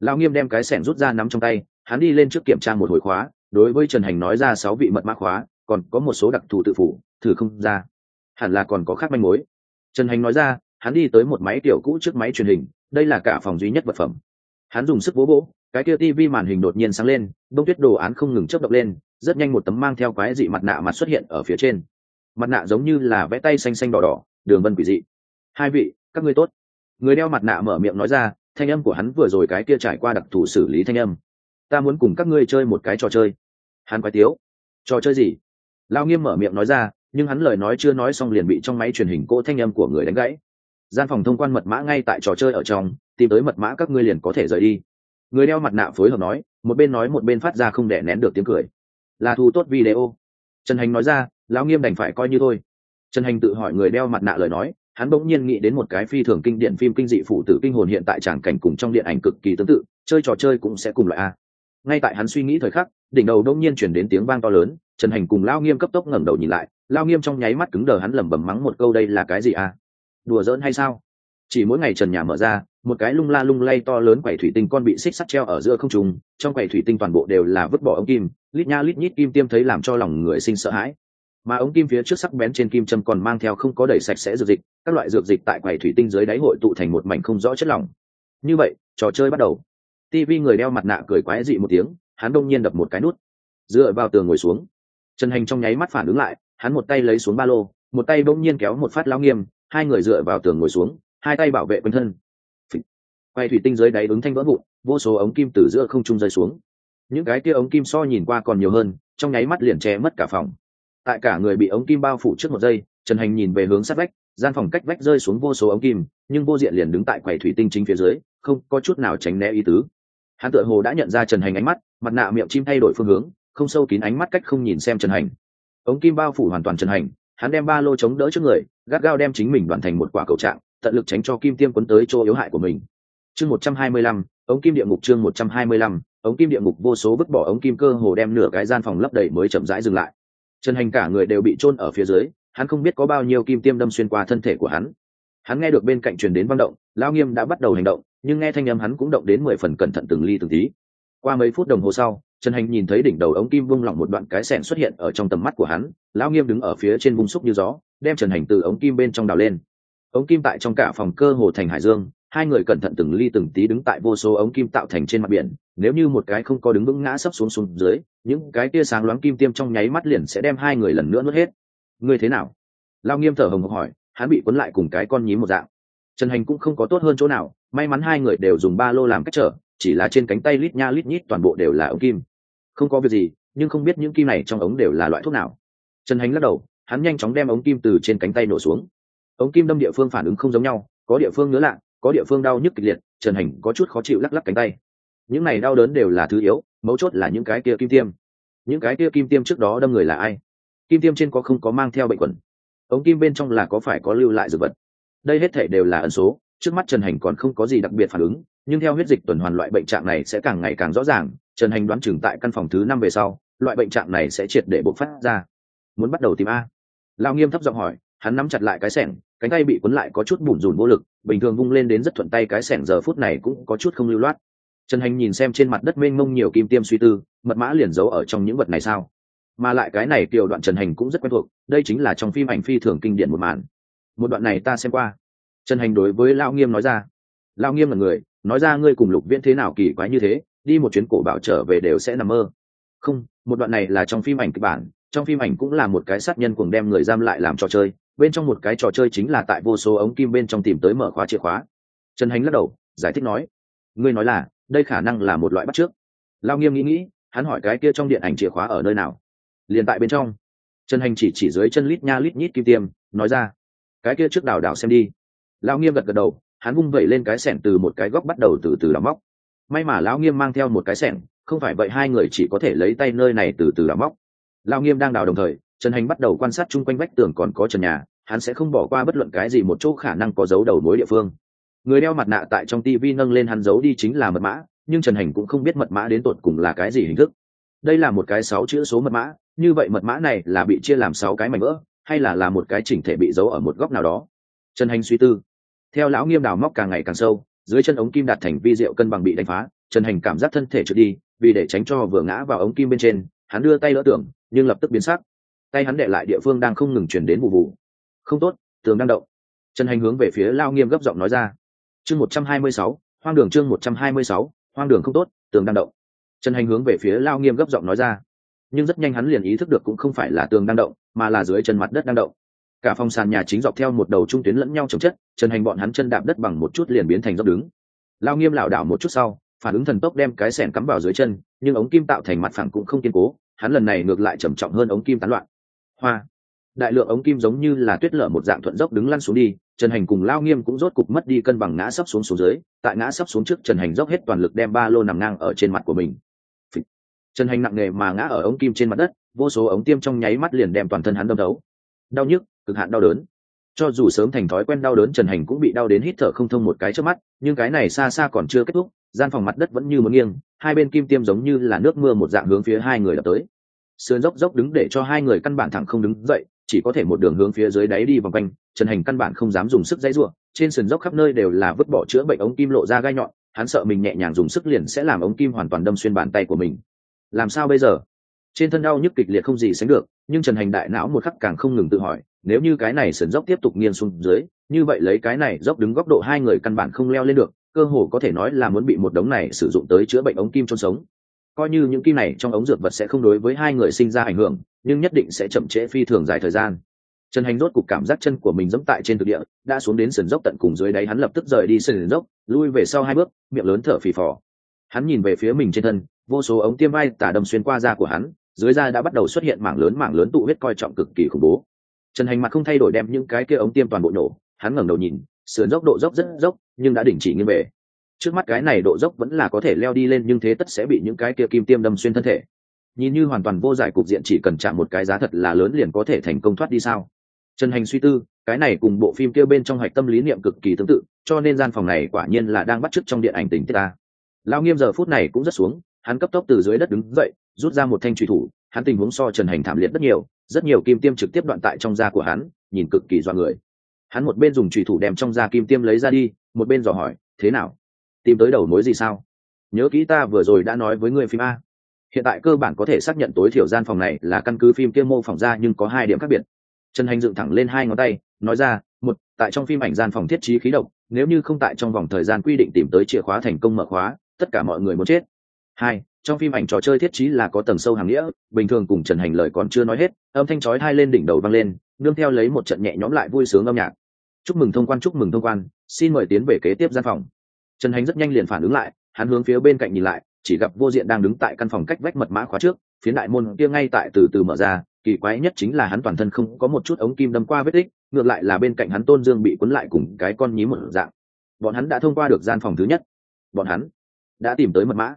Lao nghiêm đem cái sẻn rút ra nắm trong tay, hắn đi lên trước kiểm tra một hồi khóa, đối với trần hành nói ra sáu vị mật mã khóa, còn có một số đặc thù tự phủ, thử không ra. Hẳn là còn có khác manh mối. Trần hành nói ra, hắn đi tới một máy tiểu cũ trước máy truyền hình, đây là cả phòng duy nhất vật phẩm. Hắn dùng sức vỗ vỗ, cái kia tivi màn hình đột nhiên sáng lên, bông tuyết đồ án không ngừng chớp động lên rất nhanh một tấm mang theo quái dị mặt nạ mặt xuất hiện ở phía trên. Mặt nạ giống như là vẽ tay xanh xanh đỏ đỏ, đường vân quỷ dị. Hai vị, các ngươi tốt. Người đeo mặt nạ mở miệng nói ra, thanh âm của hắn vừa rồi cái kia trải qua đặc thù xử lý thanh âm. Ta muốn cùng các ngươi chơi một cái trò chơi. Hắn quái tiếu. Trò chơi gì? Lao nghiêm mở miệng nói ra, nhưng hắn lời nói chưa nói xong liền bị trong máy truyền hình cỗ thanh âm của người đánh gãy. Gian phòng thông quan mật mã ngay tại trò chơi ở trong, tìm tới mật mã các ngươi liền có thể rời đi. Người đeo mặt nạ phối hợp nói, một bên nói một bên phát ra không đẻ nén được tiếng cười là thu tốt video. Trần hành nói ra, lão nghiêm đành phải coi như thôi. Trần hành tự hỏi người đeo mặt nạ lời nói, hắn bỗng nhiên nghĩ đến một cái phi thường kinh điện phim kinh dị phụ tử kinh hồn hiện tại tràng cảnh cùng trong điện ảnh cực kỳ tương tự, chơi trò chơi cũng sẽ cùng loại a. Ngay tại hắn suy nghĩ thời khắc, đỉnh đầu đông nhiên chuyển đến tiếng vang to lớn, trần hành cùng lao nghiêm cấp tốc ngẩng đầu nhìn lại lao nghiêm trong nháy mắt cứng đờ hắn lẩm bẩm mắng một câu, đây là cái gì a? Đùa giỡn hay sao? Chỉ mỗi ngày trần nhà mở ra, một cái lung la lung lay to lớn quầy thủy tinh con bị xích sắt treo ở giữa không trùng trong quầy thủy tinh toàn bộ đều là vứt bỏ ống kim, lít nha lít nhít kim tiêm thấy làm cho lòng người sinh sợ hãi. Mà ống kim phía trước sắc bén trên kim châm còn mang theo không có đầy sạch sẽ dược dịch, các loại dược dịch tại quầy thủy tinh dưới đáy hội tụ thành một mảnh không rõ chất lỏng. Như vậy, trò chơi bắt đầu. Tv người đeo mặt nạ cười quái dị một tiếng, hắn đông nhiên đập một cái nút. Dựa vào tường ngồi xuống. Trần hành trong nháy mắt phản ứng lại, hắn một tay lấy xuống ba lô, một tay bỗng nhiên kéo một phát lao nghiêm, hai người dựa vào tường ngồi xuống hai tay bảo vệ quanh thân. Quay thủy tinh dưới đáy ứng thanh vỡ vụn, vô số ống kim từ giữa không trung rơi xuống. Những cái kia ống kim so nhìn qua còn nhiều hơn, trong nháy mắt liền che mất cả phòng. Tại cả người bị ống kim bao phủ trước một giây, trần hành nhìn về hướng sát vách, gian phòng cách vách rơi xuống vô số ống kim, nhưng vô diện liền đứng tại quầy thủy tinh chính phía dưới, không có chút nào tránh né ý tứ. Hắn tựa hồ đã nhận ra trần hành ánh mắt, mặt nạ miệng chim thay đổi phương hướng, không sâu kín ánh mắt cách không nhìn xem trần hành. Ống kim bao phủ hoàn toàn trần hành, hắn đem ba lô chống đỡ trước người, gắt gao đem chính mình đoàn thành một quả cầu trạng tận lực tránh cho kim tiêm quấn tới chỗ yếu hại của mình. Chương một trăm hai mươi lăm, ống kim địa ngục chương một trăm hai mươi lăm, ống kim địa ngục vô số vứt bỏ ống kim cơ hồ đem nửa cái gian phòng lấp đầy mới chậm rãi dừng lại. Trần hành cả người đều bị chôn ở phía dưới, hắn không biết có bao nhiêu kim tiêm đâm xuyên qua thân thể của hắn. Hắn nghe được bên cạnh truyền đến văn động lao nghiêm đã bắt đầu hành động, nhưng nghe thanh âm hắn cũng động đến mười phần cẩn thận từng ly từng tí. Qua mấy phút đồng hồ sau, trần hành nhìn thấy đỉnh đầu ống kim vung lỏng một đoạn cái sẹn xuất hiện ở trong tầm mắt của hắn. Lao nghiêm đứng ở phía trên vùng xúc như gió, đem trần hành từ ống kim bên trong đào lên ống kim tại trong cả phòng cơ hồ thành hải dương, hai người cẩn thận từng ly từng tí đứng tại vô số ống kim tạo thành trên mặt biển, nếu như một cái không có đứng vững ngã sấp xuống xuống dưới, những cái tia sáng loáng kim tiêm trong nháy mắt liền sẽ đem hai người lần nữa nuốt hết. Ngươi thế nào? Lao nghiêm thở hồng hộc hỏi, hắn bị cuốn lại cùng cái con nhím một dạng. Trần hành cũng không có tốt hơn chỗ nào, may mắn hai người đều dùng ba lô làm cách trở, chỉ là trên cánh tay lít nha lít nhít toàn bộ đều là ống kim. Không có việc gì, nhưng không biết những kim này trong ống đều là loại thuốc nào. Trần hành lắc đầu, hắn nhanh chóng đem ống kim từ trên cánh tay nổ xuống ống kim đâm địa phương phản ứng không giống nhau, có địa phương ngứa lạ, có địa phương đau nhức kịch liệt, trần hành có chút khó chịu lắc lắc cánh tay. Những này đau đớn đều là thứ yếu, mấu chốt là những cái kia kim tiêm. Những cái kia kim tiêm trước đó đâm người là ai? Kim tiêm trên có không có mang theo bệnh quẩn. Ống kim bên trong là có phải có lưu lại dược vật? Đây hết thể đều là ẩn số, trước mắt trần hành còn không có gì đặc biệt phản ứng, nhưng theo huyết dịch tuần hoàn loại bệnh trạng này sẽ càng ngày càng rõ ràng, trần hành đoán chừng tại căn phòng thứ năm về sau, loại bệnh trạng này sẽ triệt để bộc phát ra. Muốn bắt đầu tìm a. Lao nghiêm thấp giọng hỏi, hắn nắm chặt lại cái sẻng cánh tay bị cuốn lại có chút bủn rủn vô lực, bình thường vung lên đến rất thuận tay cái sẻng giờ phút này cũng có chút không lưu loát. Trần hành nhìn xem trên mặt đất mênh mông nhiều kim tiêm suy tư, mật mã liền giấu ở trong những vật này sao? Mà lại cái này kiểu đoạn trần hành cũng rất quen thuộc, đây chính là trong phim ảnh phi thường kinh điển một màn. Một đoạn này ta xem qua. Trần hành đối với lao nghiêm nói ra. Lao nghiêm là người, nói ra ngươi cùng lục viễn thế nào kỳ quái như thế, đi một chuyến cổ bảo trở về đều sẽ nằm mơ. Không, một đoạn này là trong phim ảnh kịch bản, trong phim ảnh cũng là một cái sát nhân cuồng đem người giam lại làm trò chơi bên trong một cái trò chơi chính là tại vô số ống kim bên trong tìm tới mở khóa chìa khóa. Trần hành lắc đầu, giải thích nói, ngươi nói là, đây khả năng là một loại bắt trước lao nghiêm nghĩ nghĩ, hắn hỏi cái kia trong điện ảnh chìa khóa ở nơi nào? Liền tại bên trong. Trần hành chỉ chỉ dưới chân lít nha lít nhít kim tiêm, nói ra, cái kia trước đào đào xem đi. Lao nghiêm gật gật đầu, hắn vung vẩy lên cái sẻng từ một cái góc bắt đầu từ từ đào móc. May mà lão nghiêm mang theo một cái sẻng, không phải vậy hai người chỉ có thể lấy tay nơi này từ từ đào móc. Lao nghiêm đang đào đồng thời trần hành bắt đầu quan sát chung quanh vách tường còn có trần nhà, hắn sẽ không bỏ qua bất luận cái gì một chỗ khả năng có dấu đầu mối địa phương. Người đeo mặt nạ tại trong tv nâng lên hắn giấu đi chính là mật mã, nhưng trần hành cũng không biết mật mã đến tột cùng là cái gì hình thức. Đây là một cái sáu chữ số mật mã, như vậy mật mã này là bị chia làm sáu cái mảnh vỡ, hay là là một cái chỉnh thể bị giấu ở một góc nào đó? Trần hành suy tư. Theo lão nghiêm đào móc càng ngày càng sâu, dưới chân ống kim đạt thành vi rượu cân bằng bị đánh phá, trần hành cảm giác thân thể trượt đi, vì để tránh cho vừa ngã vào ống kim bên trên, hắn đưa tay đỡ tưởng, nhưng lập tức biến sắc tay hắn đệ lại địa phương đang không ngừng chuyển đến vụ vụ. Không tốt, tường đang động. Trần hành hướng về phía lao nghiêm gấp giọng nói ra. Chương một trăm hai mươi sáu, hoang đường chương một trăm hai mươi sáu, hoang đường không tốt, tường đang động. Trần hành hướng về phía lao nghiêm gấp giọng nói ra. Nhưng rất nhanh hắn liền ý thức được cũng không phải là tường đang động, mà là dưới chân mặt đất đang động. Cả phòng sàn nhà chính dọc theo một đầu trung tuyến lẫn nhau chồng chất, trần hành bọn hắn chân đạp đất bằng một chút liền biến thành dốc đứng. Lao nghiêm lảo đảo một chút sau, phản ứng thần tốc đem cái sẻn cắm vào dưới chân, nhưng ống kim tạo thành mặt phẳng cũng không kiên cố, hắn lần này ngược lại trầm trọng hơn ống kim tán loạn hoa. Đại lượng ống kim giống như là tuyết lở một dạng thuận dốc đứng lăn xuống đi, trần hành cùng lao nghiêm cũng rốt cục mất đi cân bằng ngã sấp xuống xuống dưới, tại ngã sấp xuống trước trần hành dốc hết toàn lực đem ba lô nằm ngang ở trên mặt của mình. Trần hành nặng nề mà ngã ở ống kim trên mặt đất, vô số ống tiêm trong nháy mắt liền đem toàn thân hắn đâm đấu đau nhức, cực hạn đau đớn. Cho dù sớm thành thói quen đau đớn, trần hành cũng bị đau đến hít thở không thông một cái trước mắt, nhưng cái này xa xa còn chưa kết thúc, gian phòng mặt đất vẫn như muốn nghiêng, hai bên kim tiêm giống như là nước mưa một dạng hướng phía hai người đập tới sườn dốc dốc đứng để cho hai người căn bản thẳng không đứng dậy, chỉ có thể một đường hướng phía dưới đáy đi vòng quanh, trần hành căn bản không dám dùng sức dãy ruộng trên sườn dốc khắp nơi đều là vứt bỏ chữa bệnh ống kim lộ ra gai nhọn, hắn sợ mình nhẹ nhàng dùng sức liền sẽ làm ống kim hoàn toàn đâm xuyên bàn tay của mình. Làm sao bây giờ? Trên thân đau nhức kịch liệt không gì sánh được, nhưng trần hành đại não một khắc càng không ngừng tự hỏi, nếu như cái này sườn dốc tiếp tục nghiêng xuống dưới, như vậy lấy cái này dốc đứng góc độ hai người căn bản không leo lên được, cơ hồ có thể nói là muốn bị một đống này sử dụng tới chữa bệnh ống kim chôn sống coi như những kim này trong ống dược vật sẽ không đối với hai người sinh ra ảnh hưởng, nhưng nhất định sẽ chậm trễ phi thường dài thời gian. Trần hành rốt cục cảm giác chân của mình dẫm tại trên thực địa, đã xuống đến sườn dốc tận cùng dưới đáy hắn lập tức rời đi sườn dốc, lui về sau hai bước, miệng lớn thở phì phò. Hắn nhìn về phía mình trên thân, vô số ống tiêm vai tả đâm xuyên qua da của hắn, dưới da đã bắt đầu xuất hiện mảng lớn mảng lớn tụ huyết coi trọng cực kỳ khủng bố. Trần hành mặt không thay đổi đem những cái kia ống tiêm toàn bộ nổ, hắn ngẩng đầu nhìn, sườn dốc độ dốc rất dốc, nhưng đã đình chỉ nghiêng về trước mắt cái này độ dốc vẫn là có thể leo đi lên nhưng thế tất sẽ bị những cái kia kim tiêm đâm xuyên thân thể. Nhìn như hoàn toàn vô giải cục diện chỉ cần chạm một cái giá thật là lớn liền có thể thành công thoát đi sao? Trần hành suy tư, cái này cùng bộ phim kia bên trong hạch tâm lý niệm cực kỳ tương tự, cho nên gian phòng này quả nhiên là đang bắt chước trong điện ảnh tình tiết ta. Lao nghiêm giờ phút này cũng rất xuống, hắn cấp tốc từ dưới đất đứng dậy, rút ra một thanh truy thủ, hắn tình huống so trần hành thảm liệt rất nhiều rất nhiều kim tiêm trực tiếp đoạn tại trong da của hắn, nhìn cực kỳ do người. Hắn một bên dùng truy thủ đem trong da kim tiêm lấy ra đi, một bên dò hỏi, thế nào? Tìm tới đầu mối gì sao? Nhớ kỹ ta vừa rồi đã nói với người phim a. Hiện tại cơ bản có thể xác nhận tối thiểu gian phòng này là căn cứ phim kia mô phỏng ra nhưng có hai điểm khác biệt. Trần hành dựng thẳng lên hai ngón tay, nói ra, một, tại trong phim ảnh gian phòng thiết trí khí độc, nếu như không tại trong vòng thời gian quy định tìm tới chìa khóa thành công mở khóa, tất cả mọi người muốn chết. Hai, trong phim ảnh trò chơi thiết trí là có tầng sâu hàng nghĩa, bình thường cùng trần hành lời còn chưa nói hết, âm thanh chói hai lên đỉnh đầu vang lên, nương theo lấy một trận nhẹ nhõm lại vui sướng âm nhạc. Chúc mừng thông quan, chúc mừng thông quan, xin mời tiến về kế tiếp gian phòng trần hành rất nhanh liền phản ứng lại, hắn hướng phía bên cạnh nhìn lại, chỉ gặp vô diện đang đứng tại căn phòng cách vách mật mã khóa trước phía đại môn kia ngay tại từ từ mở ra, kỳ quái nhất chính là hắn toàn thân không có một chút ống kim đâm qua vết tích, ngược lại là bên cạnh hắn tôn dương bị cuốn lại cùng cái con nhí một dạng. Bọn hắn đã thông qua được gian phòng thứ nhất. Bọn hắn đã tìm tới mật mã.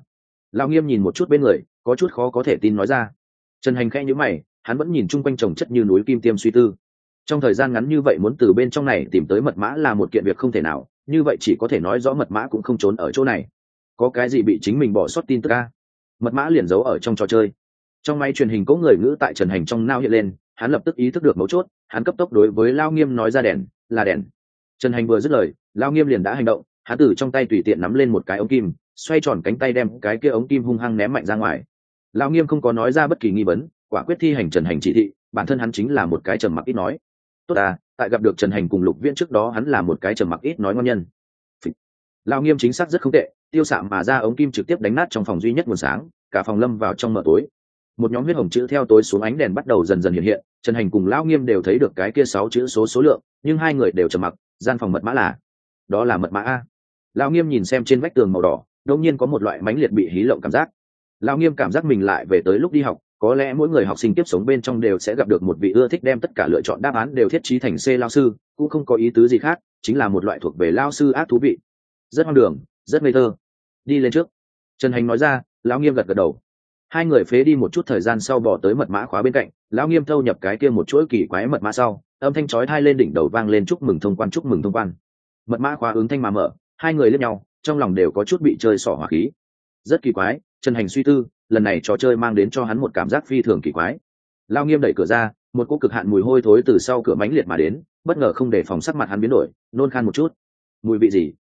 Lao nghiêm nhìn một chút bên người, có chút khó có thể tin nói ra. Trần hành khẽ nhữ mày, hắn vẫn nhìn chung quanh trồng chất như núi kim tiêm suy tư. Trong thời gian ngắn như vậy muốn từ bên trong này tìm tới mật mã là một kiện việc không thể nào như vậy chỉ có thể nói rõ mật mã cũng không trốn ở chỗ này. Có cái gì bị chính mình bỏ sót tin tức ca mật mã liền giấu ở trong trò chơi. Trong máy truyền hình có người ngữ tại trần hành trong nao hiện lên, hắn lập tức ý thức được mấu chốt, hắn cấp tốc đối với lao nghiêm nói ra đèn, là đèn. Trần hành vừa dứt lời, lao nghiêm liền đã hành động, hắn từ trong tay tùy tiện nắm lên một cái ống kim, xoay tròn cánh tay đem cái kia ống kim hung hăng ném mạnh ra ngoài. Lao nghiêm không có nói ra bất kỳ nghi vấn, quả quyết thi hành trần hành chỉ thị, bản thân hắn chính là một cái trầm mặc ít nói. Tốt à tại gặp được trần hành cùng lục viễn trước đó hắn là một cái trầm mặc ít nói ngon nhân. Lao nghiêm chính xác rất không tệ, tiêu xạ mà ra ống kim trực tiếp đánh nát trong phòng duy nhất nguồn sáng, cả phòng lâm vào trong mờ tối. Một nhóm huyết hồng chữ theo tối xuống ánh đèn bắt đầu dần dần hiện hiện, trần hành cùng lao nghiêm đều thấy được cái kia sáu chữ số số lượng, nhưng hai người đều trầm mặc, gian phòng mật mã là, đó là mật mã a. Lao nghiêm nhìn xem trên vách tường màu đỏ đông nhiên có một loại mãnh liệt bị hí lộng cảm giác. Lao nghiêm cảm giác mình lại về tới lúc đi học có lẽ mỗi người học sinh tiếp sống bên trong đều sẽ gặp được một vị ưa thích đem tất cả lựa chọn đáp án đều thiết trí thành c lao sư, cũng không có ý tứ gì khác, chính là một loại thuộc về lao sư ác thú vị. Rất hoang đường, rất ngây thơ. Đi lên trước. Trần hành nói ra, lão nghiêm gật gật đầu. Hai người phế đi một chút thời gian sau bỏ tới mật mã khóa bên cạnh, lão nghiêm thâu nhập cái kia một chuỗi kỳ quái mật mã sau, âm thanh chói thai lên đỉnh đầu vang lên chúc mừng thông quan, chúc mừng thông quan. Mật mã khóa ứng thanh mà mở, hai người liếc nhau, trong lòng đều có chút bị chơi xỏ hỏa khí. Rất kỳ quái, trần hành suy tư lần này trò chơi mang đến cho hắn một cảm giác phi thường kỳ quái. Lao nghiêm đẩy cửa ra một cô cực hạn mùi hôi thối từ sau cửa mánh liệt mà đến bất ngờ không để phòng sắc mặt hắn biến đổi nôn khan một chút. Mùi vị gì?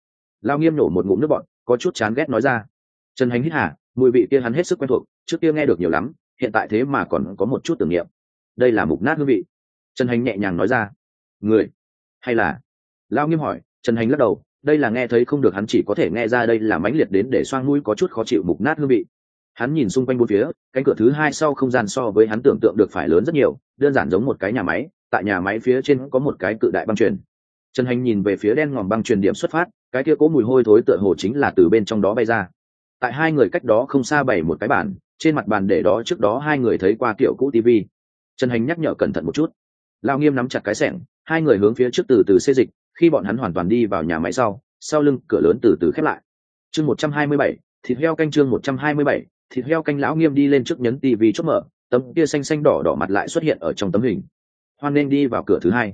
Lao nghiêm nổ một ngụm nước bọn có chút chán ghét nói ra. Trần hành hít hà, mùi vị kia hắn hết sức quen thuộc trước kia nghe được nhiều lắm hiện tại thế mà còn có một chút tưởng niệm. Đây là mục nát hương vị. Trần hành nhẹ nhàng nói ra. Người? Hay là? Lao nghiêm hỏi. Trần hành lắc đầu. Đây là nghe thấy không được hắn chỉ có thể nghe ra đây là mãnh liệt đến để xoang mũi có chút khó chịu mục nát hương vị hắn nhìn xung quanh bốn phía, cánh cửa thứ hai sau không gian so với hắn tưởng tượng được phải lớn rất nhiều, đơn giản giống một cái nhà máy, tại nhà máy phía trên có một cái cự đại băng truyền. Trần hành nhìn về phía đen ngòm băng truyền điểm xuất phát, cái kia cố mùi hôi thối tựa hồ chính là từ bên trong đó bay ra. Tại hai người cách đó không xa bày một cái bàn, trên mặt bàn để đó trước đó hai người thấy qua kiểu cũ tv trần hành nhắc nhở cẩn thận một chút. Lao nghiêm nắm chặt cái sẻng, hai người hướng phía trước từ từ xê dịch, khi bọn hắn hoàn toàn đi vào nhà máy sau sau lưng cửa lớn từ từ khép lại. Chương một trăm hai mươi bảy, thịt heo canh chương một trăm hai mươi bảy thịt heo canh lão nghiêm đi lên trước nhấn tv chốt mở, tấm kia xanh xanh đỏ đỏ mặt lại xuất hiện ở trong tấm hình. Hoan nên đi vào cửa thứ hai.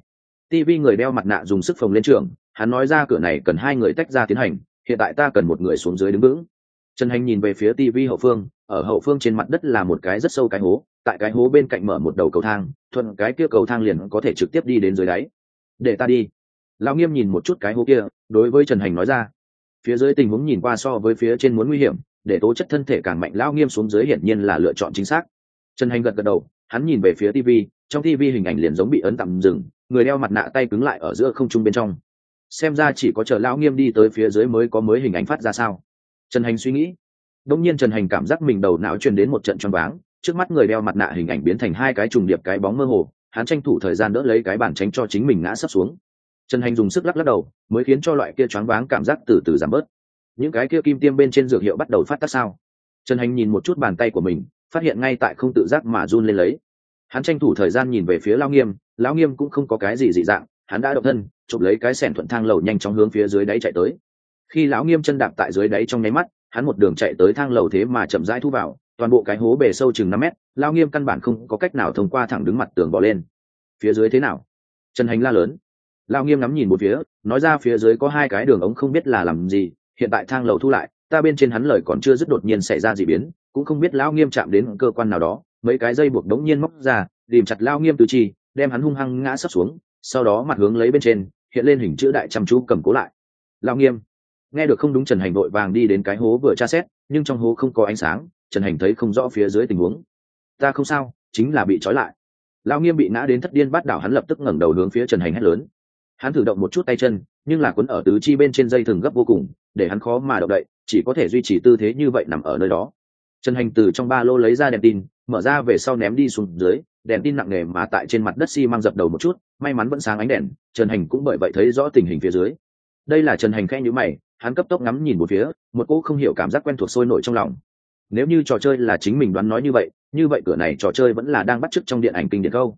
tv người đeo mặt nạ dùng sức phồng lên trường, hắn nói ra cửa này cần hai người tách ra tiến hành, hiện tại ta cần một người xuống dưới đứng vững. Trần hành nhìn về phía tv hậu phương, ở hậu phương trên mặt đất là một cái rất sâu cái hố, tại cái hố bên cạnh mở một đầu cầu thang, thuận cái kia cầu thang liền có thể trực tiếp đi đến dưới đáy. Để ta đi. Lão nghiêm nhìn một chút cái hố kia, đối với trần hành nói ra. Phía dưới tình huống nhìn qua so với phía trên muốn nguy hiểm để tố chất thân thể càng mạnh lão nghiêm xuống dưới hiển nhiên là lựa chọn chính xác. Trần hành gật gật đầu, hắn nhìn về phía tv trong tv hình ảnh liền giống bị ấn tạm dừng, người đeo mặt nạ tay cứng lại ở giữa không trung bên trong. Xem ra chỉ có chờ lão nghiêm đi tới phía dưới mới có mới hình ảnh phát ra sao? Trần hành suy nghĩ. Đông nhiên trần hành cảm giác mình đầu não truyền đến một trận choáng váng, trước mắt người đeo mặt nạ hình ảnh biến thành hai cái trùng điệp cái bóng mơ hồ, hắn tranh thủ thời gian đỡ lấy cái bản tránh cho chính mình ngã sấp xuống. Trần hành dùng sức lắc lắc đầu, mới khiến cho loại kia choáng váng cảm giác từ từ giảm bớt những cái kia kim tiêm bên trên dược hiệu bắt đầu phát tác sao? Trần hành nhìn một chút bàn tay của mình, phát hiện ngay tại không tự giác mà run lên lấy. Hắn tranh thủ thời gian nhìn về phía lao nghiêm lao nghiêm cũng không có cái gì dị dạng, hắn đã động thân, chụp lấy cái sẻn thuận thang lầu nhanh chóng hướng phía dưới đáy chạy tới. Khi lão nghiêm chân đạp tại dưới đáy trong nháy mắt, hắn một đường chạy tới thang lầu thế mà chậm rãi thu vào, toàn bộ cái hố bề sâu chừng năm mét lao nghiêm căn bản không có cách nào thông qua thẳng đứng mặt tường bỏ lên. Phía dưới thế nào? Trần hành la lớn. Lao nghiêm ngắm nhìn một phía, nói ra phía dưới có hai cái đường ống không biết là làm gì hiện tại thang lầu thu lại, ta bên trên hắn lời còn chưa dứt đột nhiên xảy ra gì biến, cũng không biết lão nghiêm chạm đến cơ quan nào đó, mấy cái dây buộc đống nhiên móc ra, tìm chặt lao nghiêm tứ chi, đem hắn hung hăng ngã sấp xuống, sau đó mặt hướng lấy bên trên, hiện lên hình chữ đại chăm chú cầm cố lại. Lao nghiêm, nghe được không đúng trần hành vội vàng đi đến cái hố vừa tra xét, nhưng trong hố không có ánh sáng, trần hành thấy không rõ phía dưới tình huống. Ta không sao, chính là bị trói lại. Lao nghiêm bị ngã đến thất điên bắt đảo, hắn lập tức ngẩng đầu hướng phía trần hành hét lớn. Hắn thử động một chút tay chân, nhưng là quấn ở tứ chi bên trên dây thừng gấp vô cùng để hắn khó mà động đậy, chỉ có thể duy trì tư thế như vậy nằm ở nơi đó. Trần hành từ trong ba lô lấy ra đèn tin, mở ra về sau ném đi xuống dưới, đèn tin nặng nề mà tại trên mặt đất xi、si、mang dập đầu một chút, may mắn vẫn sáng ánh đèn, trần hành cũng bởi vậy thấy rõ tình hình phía dưới. Đây là trần hành khẽ nhữ mày, hắn cấp tốc ngắm nhìn một phía, một cỗ không hiểu cảm giác quen thuộc sôi nổi trong lòng. Nếu như trò chơi là chính mình đoán nói như vậy như vậy cửa này trò chơi vẫn là đang bắt chước trong điện ảnh kinh điển câu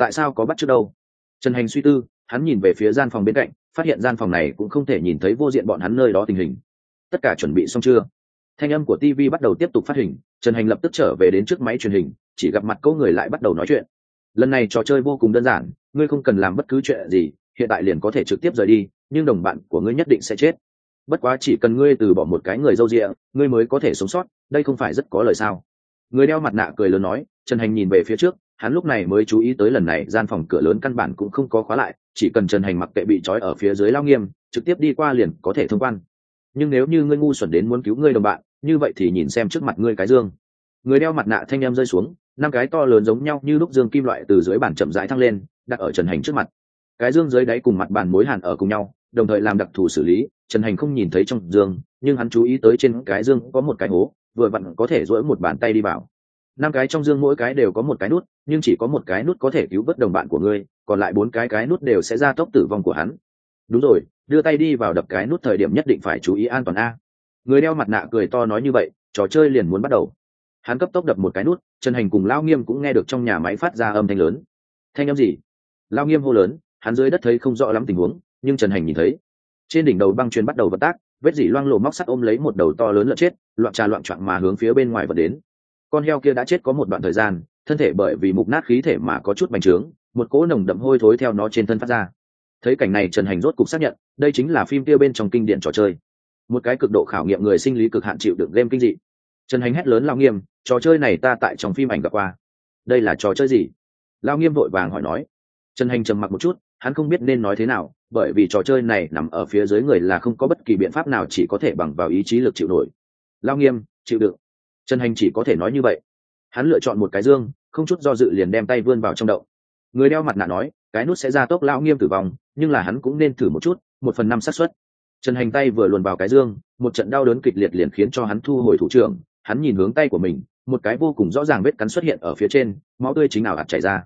tại sao có bắt chước đâu? Trần hành suy tư, hắn nhìn về phía gian phòng bên cạnh phát hiện gian phòng này cũng không thể nhìn thấy vô diện bọn hắn nơi đó tình hình. Tất cả chuẩn bị xong chưa? Thanh âm của tv bắt đầu tiếp tục phát hình, trần hành lập tức trở về đến trước máy truyền hình, chỉ gặp mặt câu người lại bắt đầu nói chuyện. Lần này trò chơi vô cùng đơn giản, ngươi không cần làm bất cứ chuyện gì, hiện tại liền có thể trực tiếp rời đi, nhưng đồng bạn của ngươi nhất định sẽ chết. Bất quá chỉ cần ngươi từ bỏ một cái người dâu rịa ngươi mới có thể sống sót, đây không phải rất có lời sao? Người đeo mặt nạ cười lớn nói, trần hành nhìn về phía trước, hắn lúc này mới chú ý tới lần này gian phòng cửa lớn căn bản cũng không có khóa lại chỉ cần trần hành mặc kệ bị trói ở phía dưới lao nghiêm, trực tiếp đi qua liền có thể thông quan. Nhưng nếu như ngươi ngu xuẩn đến muốn cứu ngươi đồng bạn, như vậy thì nhìn xem trước mặt ngươi cái dương. Người đeo mặt nạ thanh em rơi xuống, năm cái to lớn giống nhau như lúc dương kim loại từ dưới bàn chậm rãi thăng lên, đặt ở trần hành trước mặt. Cái dương dưới đáy cùng mặt bàn mối hàn ở cùng nhau, đồng thời làm đặc thù xử lý, trần hành không nhìn thấy trong dương, nhưng hắn chú ý tới trên cái dương có một cái hố, vừa vặn có thể dỗi một bàn tay đi vào. Năm cái trong dương mỗi cái đều có một cái nút, nhưng chỉ có một cái nút có thể cứu vớt đồng bạn của ngươi còn lại bốn cái cái nút đều sẽ ra tốc tử vong của hắn. Đúng rồi, đưa tay đi vào đập cái nút thời điểm nhất định phải chú ý an toàn a. Người đeo mặt nạ cười to nói như vậy, trò chơi liền muốn bắt đầu. Hắn cấp tốc đập một cái nút, trần hành cùng lao nghiêm cũng nghe được trong nhà máy phát ra âm thanh lớn. Thanh âm gì? Lao nghiêm hô lớn, hắn dưới đất thấy không rõ lắm tình huống, nhưng trần hành nhìn thấy. Trên đỉnh đầu băng truyền bắt đầu vận tác, vết dỉ loang lộ móc sắt ôm lấy một đầu to lớn lợn chết, loạn trà loạn trọn mà hướng phía bên ngoài vật đến. Con heo kia đã chết có một đoạn thời gian, thân thể bởi vì mục nát khí thể mà có chút bành trướng một cỗ nồng đậm hôi thối theo nó trên thân phát ra. Thấy cảnh này, trần hành rốt cục xác nhận, đây chính là phim kia bên trong kinh điển trò chơi. Một cái cực độ khảo nghiệm người sinh lý cực hạn chịu đựng game kinh dị. Trần hành hét lớn lao nghiêm, trò chơi này ta tại trong phim ảnh gặp qua. Đây là trò chơi gì? Lao nghiêm vội vàng hỏi nói. Trần hành trầm mặc một chút, hắn không biết nên nói thế nào, bởi vì trò chơi này nằm ở phía dưới người là không có bất kỳ biện pháp nào chỉ có thể bằng vào ý chí lực chịu nổi. Lao nghiêm, chịu đựng. Trần hành chỉ có thể nói như vậy. Hắn lựa chọn một cái dương, không chút do dự liền đem tay vươn vào trong đậu người đeo mặt nạ nói, cái nút sẽ ra tốc Lão nghiêm tử vong, nhưng là hắn cũng nên thử một chút, một phần năm xác suất. Trần hành tay vừa luồn vào cái dương, một trận đau đớn kịch liệt liền khiến cho hắn thu hồi thủ trưởng. Hắn nhìn hướng tay của mình, một cái vô cùng rõ ràng vết cắn xuất hiện ở phía trên, máu tươi chính nào ạt chảy ra.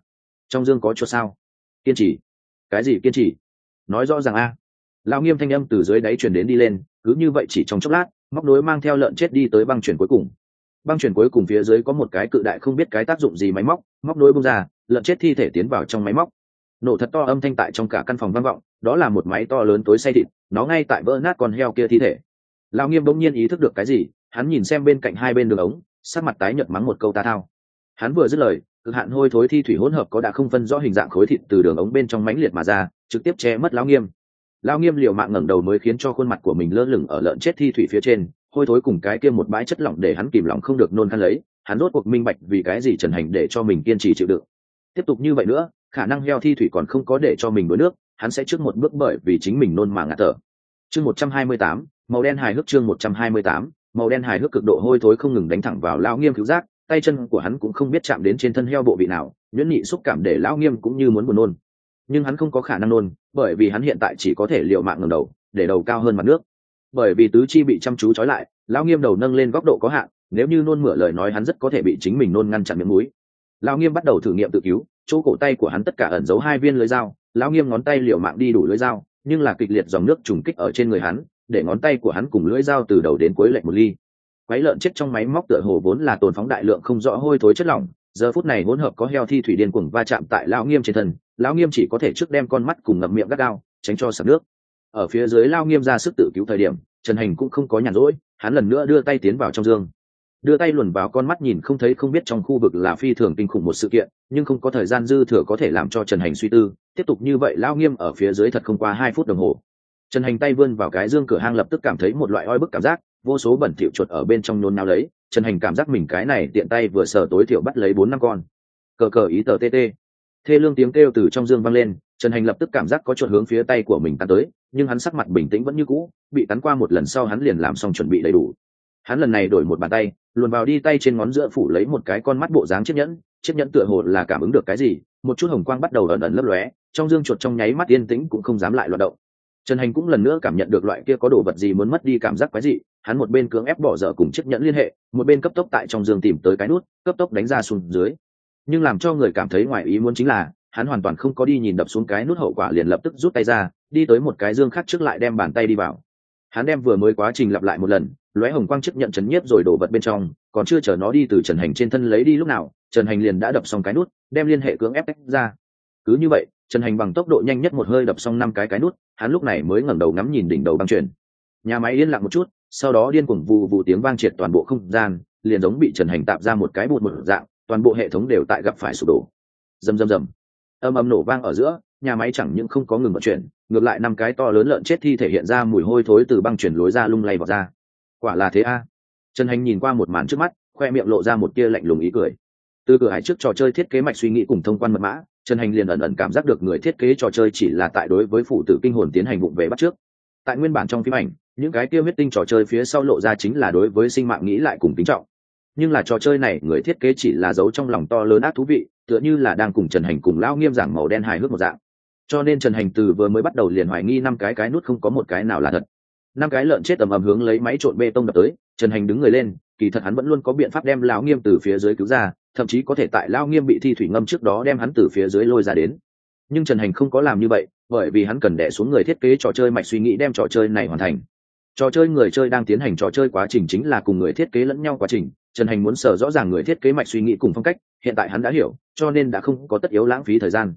Trong dương có chỗ sao? Kiên trì. Cái gì kiên trì? Nói rõ ràng a. À. lao nghiêm thanh âm từ dưới đáy truyền đến đi lên, cứ như vậy chỉ trong chốc lát, móc nối mang theo lợn chết đi tới băng chuyển cuối cùng băng chuyển cuối cùng phía dưới có một cái cự đại không biết cái tác dụng gì máy móc móc nối bung ra, lợn chết thi thể tiến vào trong máy móc. Nổ thật to âm thanh tại trong cả căn phòng vang vọng, đó là một máy to lớn tối say thịt, nó ngay tại vỡ nát con heo kia thi thể. Lao nghiêm bỗng nhiên ý thức được cái gì, hắn nhìn xem bên cạnh hai bên đường ống, sắc mặt tái nhợt mắng một câu ta thao. Hắn vừa dứt lời, cực hạn hôi thối thi thủy hỗn hợp có đã không phân rõ hình dạng khối thịt từ đường ống bên trong mánh liệt mà ra, trực tiếp che mất lao nghiêm. Lao nghiêm liều mạng ngẩng đầu mới khiến cho khuôn mặt của mình lơ lửng ở lợn chết thi thủy phía trên hôi thối cùng cái kia một bãi chất lỏng để hắn kìm lòng không được nôn khăn lấy, hắn rốt cuộc minh bạch vì cái gì trần hành để cho mình kiên trì chịu đựng. Tiếp tục như vậy nữa, khả năng heo thi thủy còn không có để cho mình đuối nước, hắn sẽ trước một bước bởi vì chính mình nôn mà ngạt thở. Chương một trăm hai mươi tám, màu đen hài hước chương một trăm hai mươi tám, màu đen hài hước cực độ hôi thối không ngừng đánh thẳng vào lao nghiêm cứu giác, tay chân của hắn cũng không biết chạm đến trên thân heo bộ vị nào, nhuyễn nhị xúc cảm để lao nghiêm cũng như muốn buồn nôn. Nhưng hắn không có khả năng nôn, bởi vì hắn hiện tại chỉ có thể liệu mạng ngầm đầu, để đầu cao hơn mặt nước bởi vì tứ chi bị chăm chú trói lại, lão nghiêm đầu nâng lên góc độ có hạn, nếu như nôn mửa lời nói hắn rất có thể bị chính mình nôn ngăn chặn miệng mũi. Lão nghiêm bắt đầu thử nghiệm tự cứu, chỗ cổ tay của hắn tất cả ẩn giấu hai viên lưới dao, lão nghiêm ngón tay liều mạng đi đủ lưới dao, nhưng là kịch liệt dòng nước trùng kích ở trên người hắn, để ngón tay của hắn cùng lưỡi dao từ đầu đến cuối lệch một ly. Quái lợn chết trong máy móc tựa hồ vốn là tồn phóng đại lượng không rõ hôi thối chất lỏng, giờ phút này hỗn hợp có heo thi thủy điên cuồng va chạm tại lão nghiêm trên thân, lão nghiêm chỉ có thể trước đem con mắt cùng ngậm miệng gắt gao, tránh cho sặc nước ở phía dưới lao nghiêm ra sức tự cứu thời điểm, trần hành cũng không có nhàn rỗi, hắn lần nữa đưa tay tiến vào trong dương. Đưa tay luồn vào con mắt nhìn không thấy không biết trong khu vực là phi thường kinh khủng một sự kiện, nhưng không có thời gian dư thừa có thể làm cho trần hành suy tư, tiếp tục như vậy lao nghiêm ở phía dưới thật không qua hai phút đồng hồ. Trần hành tay vươn vào cái dương cửa hang lập tức cảm thấy một loại oi bức cảm giác, vô số bẩn thỉu chuột ở bên trong nôn nao lấy, trần hành cảm giác mình cái này tiện tay vừa sờ tối thiểu bắt lấy bốn năm con. Cờ cờ ý tờ tt thê lương tiếng kêu từ trong dương vang lên, trần hành lập tức cảm giác có chuột hướng phía tay của mình tan tới nhưng hắn sắc mặt bình tĩnh vẫn như cũ, bị cắn qua một lần sau hắn liền làm xong chuẩn bị đầy đủ. Hắn lần này đổi một bàn tay, luồn vào đi tay trên ngón giữa phủ lấy một cái con mắt bộ dáng chiếc nhẫn chiếc nhẫn tựa hồ là cảm ứng được cái gì, một chút hồng quang bắt đầu ẩn ẩn lấp lóe, trong dương chuột trong nháy mắt yên tĩnh cũng không dám lại loạt động. Trần hành cũng lần nữa cảm nhận được loại kia có đồ vật gì muốn mất đi cảm giác quái dị, hắn một bên cưỡng ép bỏ dở cùng chiếc nhẫn liên hệ, một bên cấp tốc tại trong giường tìm tới cái nút, cấp tốc đánh ra xuống dưới. Nhưng làm cho người cảm thấy ngoài ý muốn chính là, hắn hoàn toàn không có đi nhìn đập xuống cái nút hậu quả liền lập tức rút tay ra đi tới một cái dương khác trước lại đem bàn tay đi vào. Hắn đem vừa mới quá trình lặp lại một lần, lóe hồng quang chức nhận chấn nhiếp rồi đổ vật bên trong, còn chưa chờ nó đi từ trần hành trên thân lấy đi lúc nào, trần hành liền đã đập xong cái nút, đem liên hệ cưỡng ép tách ra. Cứ như vậy, trần hành bằng tốc độ nhanh nhất một hơi đập xong năm cái cái nút, hắn lúc này mới ngẩng đầu ngắm nhìn đỉnh đầu băng chuyển. Nhà máy yên lặng một chút, sau đó điên cuồng vù vù tiếng vang triệt toàn bộ không gian, liền giống bị trần hành tạm ra một cái bụt một dạng, toàn bộ hệ thống đều tại gặp phải sụp đổ. Rầm rầm rầm. Âm âm nổ vang ở giữa, nhà máy chẳng những không có ngừng vận chuyển ngược lại năm cái to lớn lợn chết thi thể hiện ra mùi hôi thối từ băng chuyển lối ra lung lay vào ra quả là thế a. Trần hành nhìn qua một màn trước mắt, khoe miệng lộ ra một tia lạnh lùng ý cười. Từ cửa hải trước trò chơi thiết kế mạch suy nghĩ cùng thông quan mật mã, trần hành liền ẩn ẩn cảm giác được người thiết kế trò chơi chỉ là tại đối với phụ tử kinh hồn tiến hành vụng về bắt trước. Tại nguyên bản trong phim ảnh, những cái tiêu huyết tinh trò chơi phía sau lộ ra chính là đối với sinh mạng nghĩ lại cùng tính trọng. Nhưng là trò chơi này, người thiết kế chỉ là giấu trong lòng to lớn ác thú vị, tựa như là đang cùng trần hành cùng lão nghiêm giảng màu đen hài hước một dạng cho nên trần hành từ vừa mới bắt đầu liền hoài nghi năm cái cái nút không có một cái nào là thật. Năm cái lợn chết tầm ầm hướng lấy máy trộn bê tông đập tới, trần hành đứng người lên, kỳ thật hắn vẫn luôn có biện pháp đem lão nghiêm từ phía dưới cứu ra, thậm chí có thể tại lão nghiêm bị thi thủy ngâm trước đó đem hắn từ phía dưới lôi ra đến. Nhưng trần hành không có làm như vậy, bởi vì hắn cần đẻ xuống người thiết kế trò chơi mạch suy nghĩ đem trò chơi này hoàn thành. Trò chơi người chơi đang tiến hành trò chơi quá trình chính là cùng người thiết kế lẫn nhau quá trình, trần hành muốn sở rõ ràng người thiết kế mạch suy nghĩ cùng phong cách, hiện tại hắn đã hiểu, cho nên đã không có tất yếu lãng phí thời gian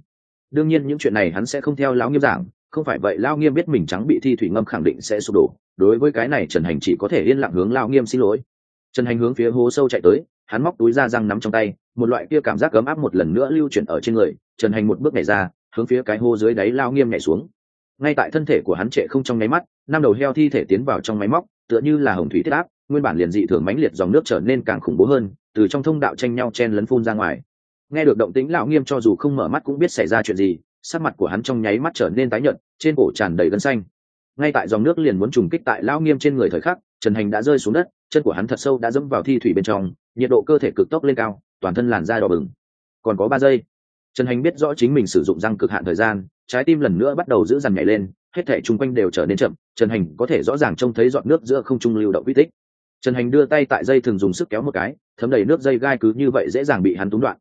đương nhiên những chuyện này hắn sẽ không theo lão nghiêm giảng, không phải vậy lao nghiêm biết mình trắng bị thi thủy ngâm khẳng định sẽ sụp đổ, đối với cái này trần hành chỉ có thể yên lặng hướng lao nghiêm xin lỗi. Trần hành hướng phía hố sâu chạy tới, hắn móc túi ra răng nắm trong tay, một loại kia cảm giác ấm áp một lần nữa lưu chuyển ở trên người, trần hành một bước nhảy ra, hướng phía cái hố dưới đáy lao nghiêm nhảy xuống. Ngay tại thân thể của hắn trệ không trong nháy mắt, năm đầu heo thi thể tiến vào trong máy móc, tựa như là hồng thủy thiết áp, nguyên bản liền dị thường mãnh liệt dòng nước trở nên càng khủng bố hơn, từ trong thông đạo tranh nhau chen lấn phun ra ngoài nghe được động tĩnh lão nghiêm cho dù không mở mắt cũng biết xảy ra chuyện gì, sắc mặt của hắn trong nháy mắt trở nên tái nhợt, trên cổ tràn đầy gân xanh. Ngay tại dòng nước liền muốn trùng kích tại lão nghiêm trên người thời khắc, trần hành đã rơi xuống đất, chân của hắn thật sâu đã dẫm vào thi thủy bên trong, nhiệt độ cơ thể cực tốc lên cao, toàn thân làn da đỏ bừng. Còn có ba giây. Trần hành biết rõ chính mình sử dụng răng cực hạn thời gian, trái tim lần nữa bắt đầu giữ dằn nhảy lên, hết thể chung quanh đều trở nên chậm, trần hành có thể rõ ràng trông thấy giọt nước giữa không trung lưu động vi tích. Trần hành đưa tay tại dây thường dùng sức kéo một cái, thấm đầy nước dây gai cứ như vậy dễ dàng bị hắn túng đoạn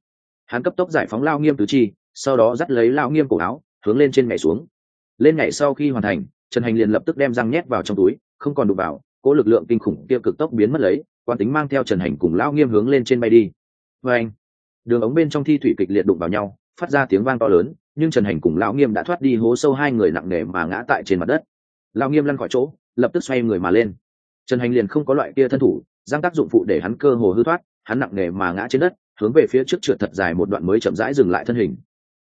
hắn cấp tốc giải phóng lao nghiêm tứ chi, sau đó dắt lấy lao nghiêm cổ áo, hướng lên trên nhảy xuống. Lên nhảy sau khi hoàn thành, trần hành liền lập tức đem răng nhét vào trong túi, không còn đụng vào cỗ lực lượng kinh khủng kia cực tốc biến mất lấy quan tính mang theo trần hành cùng lao nghiêm hướng lên trên bay đi. Vê anh, đường ống bên trong thi thủy kịch liệt đụng vào nhau, phát ra tiếng vang to lớn, nhưng trần hành cùng lão nghiêm đã thoát đi hố sâu hai người nặng nề mà ngã tại trên mặt đất. Lão nghiêm lăn khỏi chỗ, lập tức xoay người mà lên. Trần hành liền không có loại kia thân thủ giang tác dụng phụ để hắn cơ hồ hư thoát, hắn nặng nề mà ngã trên đất hướng về phía trước trượt thật dài một đoạn mới chậm rãi dừng lại thân hình.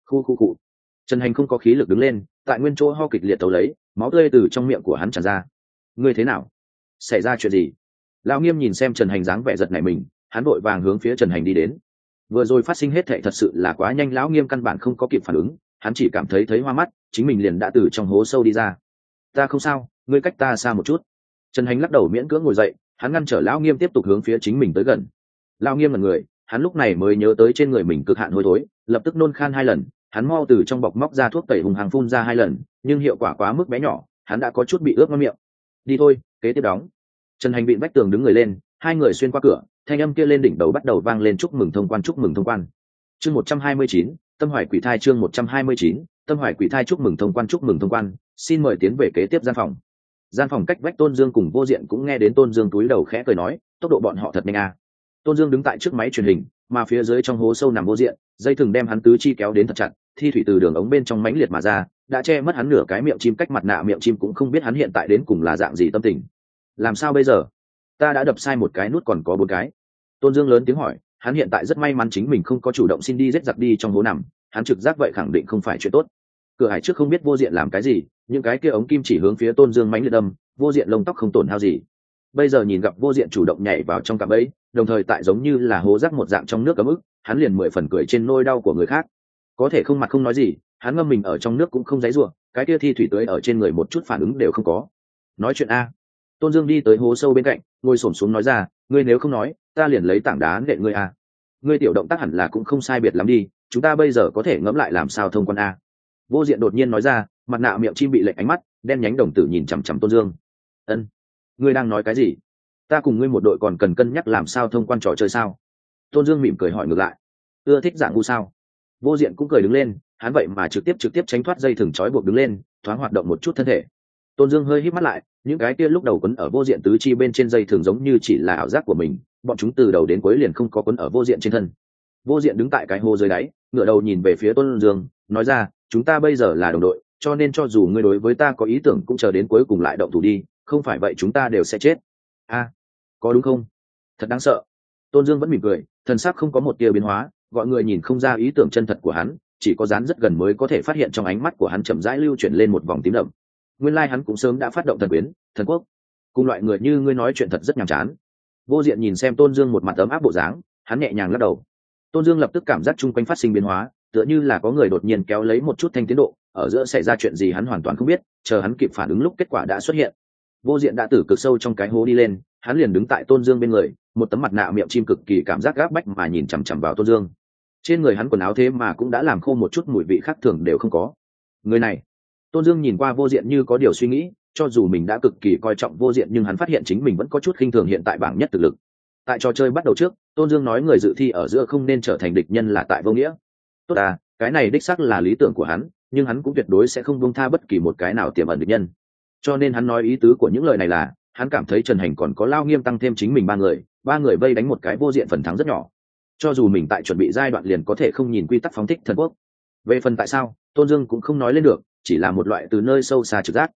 Khu khu cụ trần hành không có khí lực đứng lên, tại nguyên chỗ ho kịch liệt tấu lấy, máu tươi từ trong miệng của hắn tràn ra. Ngươi thế nào? Xảy ra chuyện gì? Lão nghiêm nhìn xem trần hành dáng vẻ giật này mình, hắn vội vàng hướng phía trần hành đi đến. Vừa rồi phát sinh hết thệ thật sự là quá nhanh, lão nghiêm căn bản không có kịp phản ứng, hắn chỉ cảm thấy thấy hoa mắt, chính mình liền đã từ trong hố sâu đi ra. Ta không sao, ngươi cách ta xa một chút. Trần hành lắc đầu miễn cưỡng ngồi dậy, hắn ngăn trở lão nghiêm tiếp tục hướng phía chính mình tới gần. Lão nghiêm là người hắn lúc này mới nhớ tới trên người mình cực hạn hôi thối, lập tức nôn khan hai lần, hắn mau từ trong bọc móc ra thuốc tẩy hùng hàng phun ra hai lần, nhưng hiệu quả quá mức bé nhỏ, hắn đã có chút bị ướt ngon miệng. Đi thôi, kế tiếp đóng. Trần hành bị vách tường đứng người lên, hai người xuyên qua cửa, thanh âm kia lên đỉnh đầu bắt đầu vang lên chúc mừng thông quan, chúc mừng thông quan. Chương một trăm hai mươi chín, tâm hoài quỷ thai chương một trăm hai mươi chín, tâm hoài quỷ thai chúc mừng thông quan, chúc mừng thông quan. Xin mời tiến về kế tiếp gian phòng. Gian phòng cách vách tôn dương cùng vô diện cũng nghe đến tôn dương túi đầu khẽ cười nói, tốc độ bọn họ thật nhanh à tôn dương đứng tại trước máy truyền hình, mà phía dưới trong hố sâu nằm vô diện, dây thừng đem hắn tứ chi kéo đến thật chặt, thi thủy từ đường ống bên trong mãnh liệt mà ra, đã che mất hắn nửa cái miệng chim, cách mặt nạ miệng chim cũng không biết hắn hiện tại đến cùng là dạng gì tâm tình. Làm sao bây giờ? Ta đã đập sai một cái nút còn có bốn cái. Tôn dương lớn tiếng hỏi, hắn hiện tại rất may mắn chính mình không có chủ động xin đi rết giặc đi trong hố nằm, hắn trực giác vậy khẳng định không phải chuyện tốt. Cửa hải trước không biết vô diện làm cái gì, những cái kia ống kim chỉ hướng phía tôn dương mánh liệt âm, vô diện lông tóc không tổn hao gì bây giờ nhìn gặp vô diện chủ động nhảy vào trong cạm ấy đồng thời tại giống như là hố rác một dạng trong nước cấm ức, hắn liền mười phần cười trên nôi đau của người khác. Có thể không mặt không nói gì, hắn ngâm mình ở trong nước cũng không dãy ruộng cái kia thi thủy tưới ở trên người một chút phản ứng đều không có. Nói chuyện a. Tôn dương đi tới hố sâu bên cạnh, ngồi s ổ m xuống nói ra, ngươi nếu không nói, ta liền lấy tảng đá nệ ngươi a. Ngươi tiểu động tác hẳn là cũng không sai biệt lắm đi, chúng ta bây giờ có thể ngẫm lại làm sao thông quan a. Vô diện đột nhiên nói ra, mặt nạ miệng chim bị lệnh ánh mắt, đen nhánh đồng tử nhìn chằm chằm tôn dương. Ân ngươi đang nói cái gì? Ta cùng ngươi một đội còn cần cân nhắc làm sao thông quan trò chơi sao? Tôn dương mỉm cười hỏi ngược lại. Ưa thích dạng ngu sao? Vô diện cũng cười đứng lên, hắn vậy mà trực tiếp trực tiếp tránh thoát dây thừng trói buộc đứng lên, thoáng hoạt động một chút thân thể. Tôn dương hơi hít mắt lại, những cái kia lúc đầu quấn ở vô diện tứ chi bên trên dây thường giống như chỉ là ảo giác của mình, bọn chúng từ đầu đến cuối liền không có quấn ở vô diện trên thân. Vô diện đứng tại cái hồ dưới đáy ngựa đầu nhìn về phía tôn dương, nói ra, chúng ta bây giờ là đồng đội, cho nên cho dù ngươi đối với ta có ý tưởng cũng chờ đến cuối cùng lại động thủ đi không phải vậy chúng ta đều sẽ chết. A, có đúng không? Thật đáng sợ. Tôn dương vẫn mỉm cười, thần sắc không có một tia biến hóa, gọi người nhìn không ra ý tưởng chân thật của hắn, chỉ có dán rất gần mới có thể phát hiện trong ánh mắt của hắn chậm rãi lưu chuyển lên một vòng tím đậm. Nguyên lai、like、hắn cũng sớm đã phát động thần quyến, thần quốc. Cùng loại người như ngươi nói chuyện thật rất nhàm chán. Vô diện nhìn xem tôn dương một mặt ấm áp bộ dáng, hắn nhẹ nhàng lắc đầu. Tôn dương lập tức cảm giác chung quanh phát sinh biến hóa, tựa như là có người đột nhiên kéo lấy một chút thanh tiến độ, ở giữa xảy ra chuyện gì hắn hoàn toàn không biết, chờ hắn kịp phản ứng lúc kết quả đã xuất hiện vô diện đã tử cực sâu trong cái hố đi lên, hắn liền đứng tại tôn dương bên người, một tấm mặt nạ miệng chim cực kỳ cảm giác gác bách mà nhìn chằm chằm vào tôn dương. Trên người hắn quần áo thế mà cũng đã làm khô một chút mùi vị khác thường đều không có. Người này, tôn dương nhìn qua vô diện như có điều suy nghĩ, cho dù mình đã cực kỳ coi trọng vô diện nhưng hắn phát hiện chính mình vẫn có chút khinh thường hiện tại bảng nhất thực lực. Tại trò chơi bắt đầu trước, tôn dương nói người dự thi ở giữa không nên trở thành địch nhân là tại vô nghĩa. Tốt à cái này đích xác là lý tưởng của hắn, nhưng hắn cũng tuyệt đối sẽ không buông tha bất kỳ một cái nào tiềm ẩn địch nhân cho nên hắn nói ý tứ của những lời này là, hắn cảm thấy trần hành còn có lao nghiêm tăng thêm chính mình ba người ba người vây đánh một cái vô diện phần thắng rất nhỏ. Cho dù mình tại chuẩn bị giai đoạn liền có thể không nhìn quy tắc phóng thích thần quốc. Về phần tại sao, tôn dương cũng không nói lên được, chỉ là một loại từ nơi sâu xa trực giác.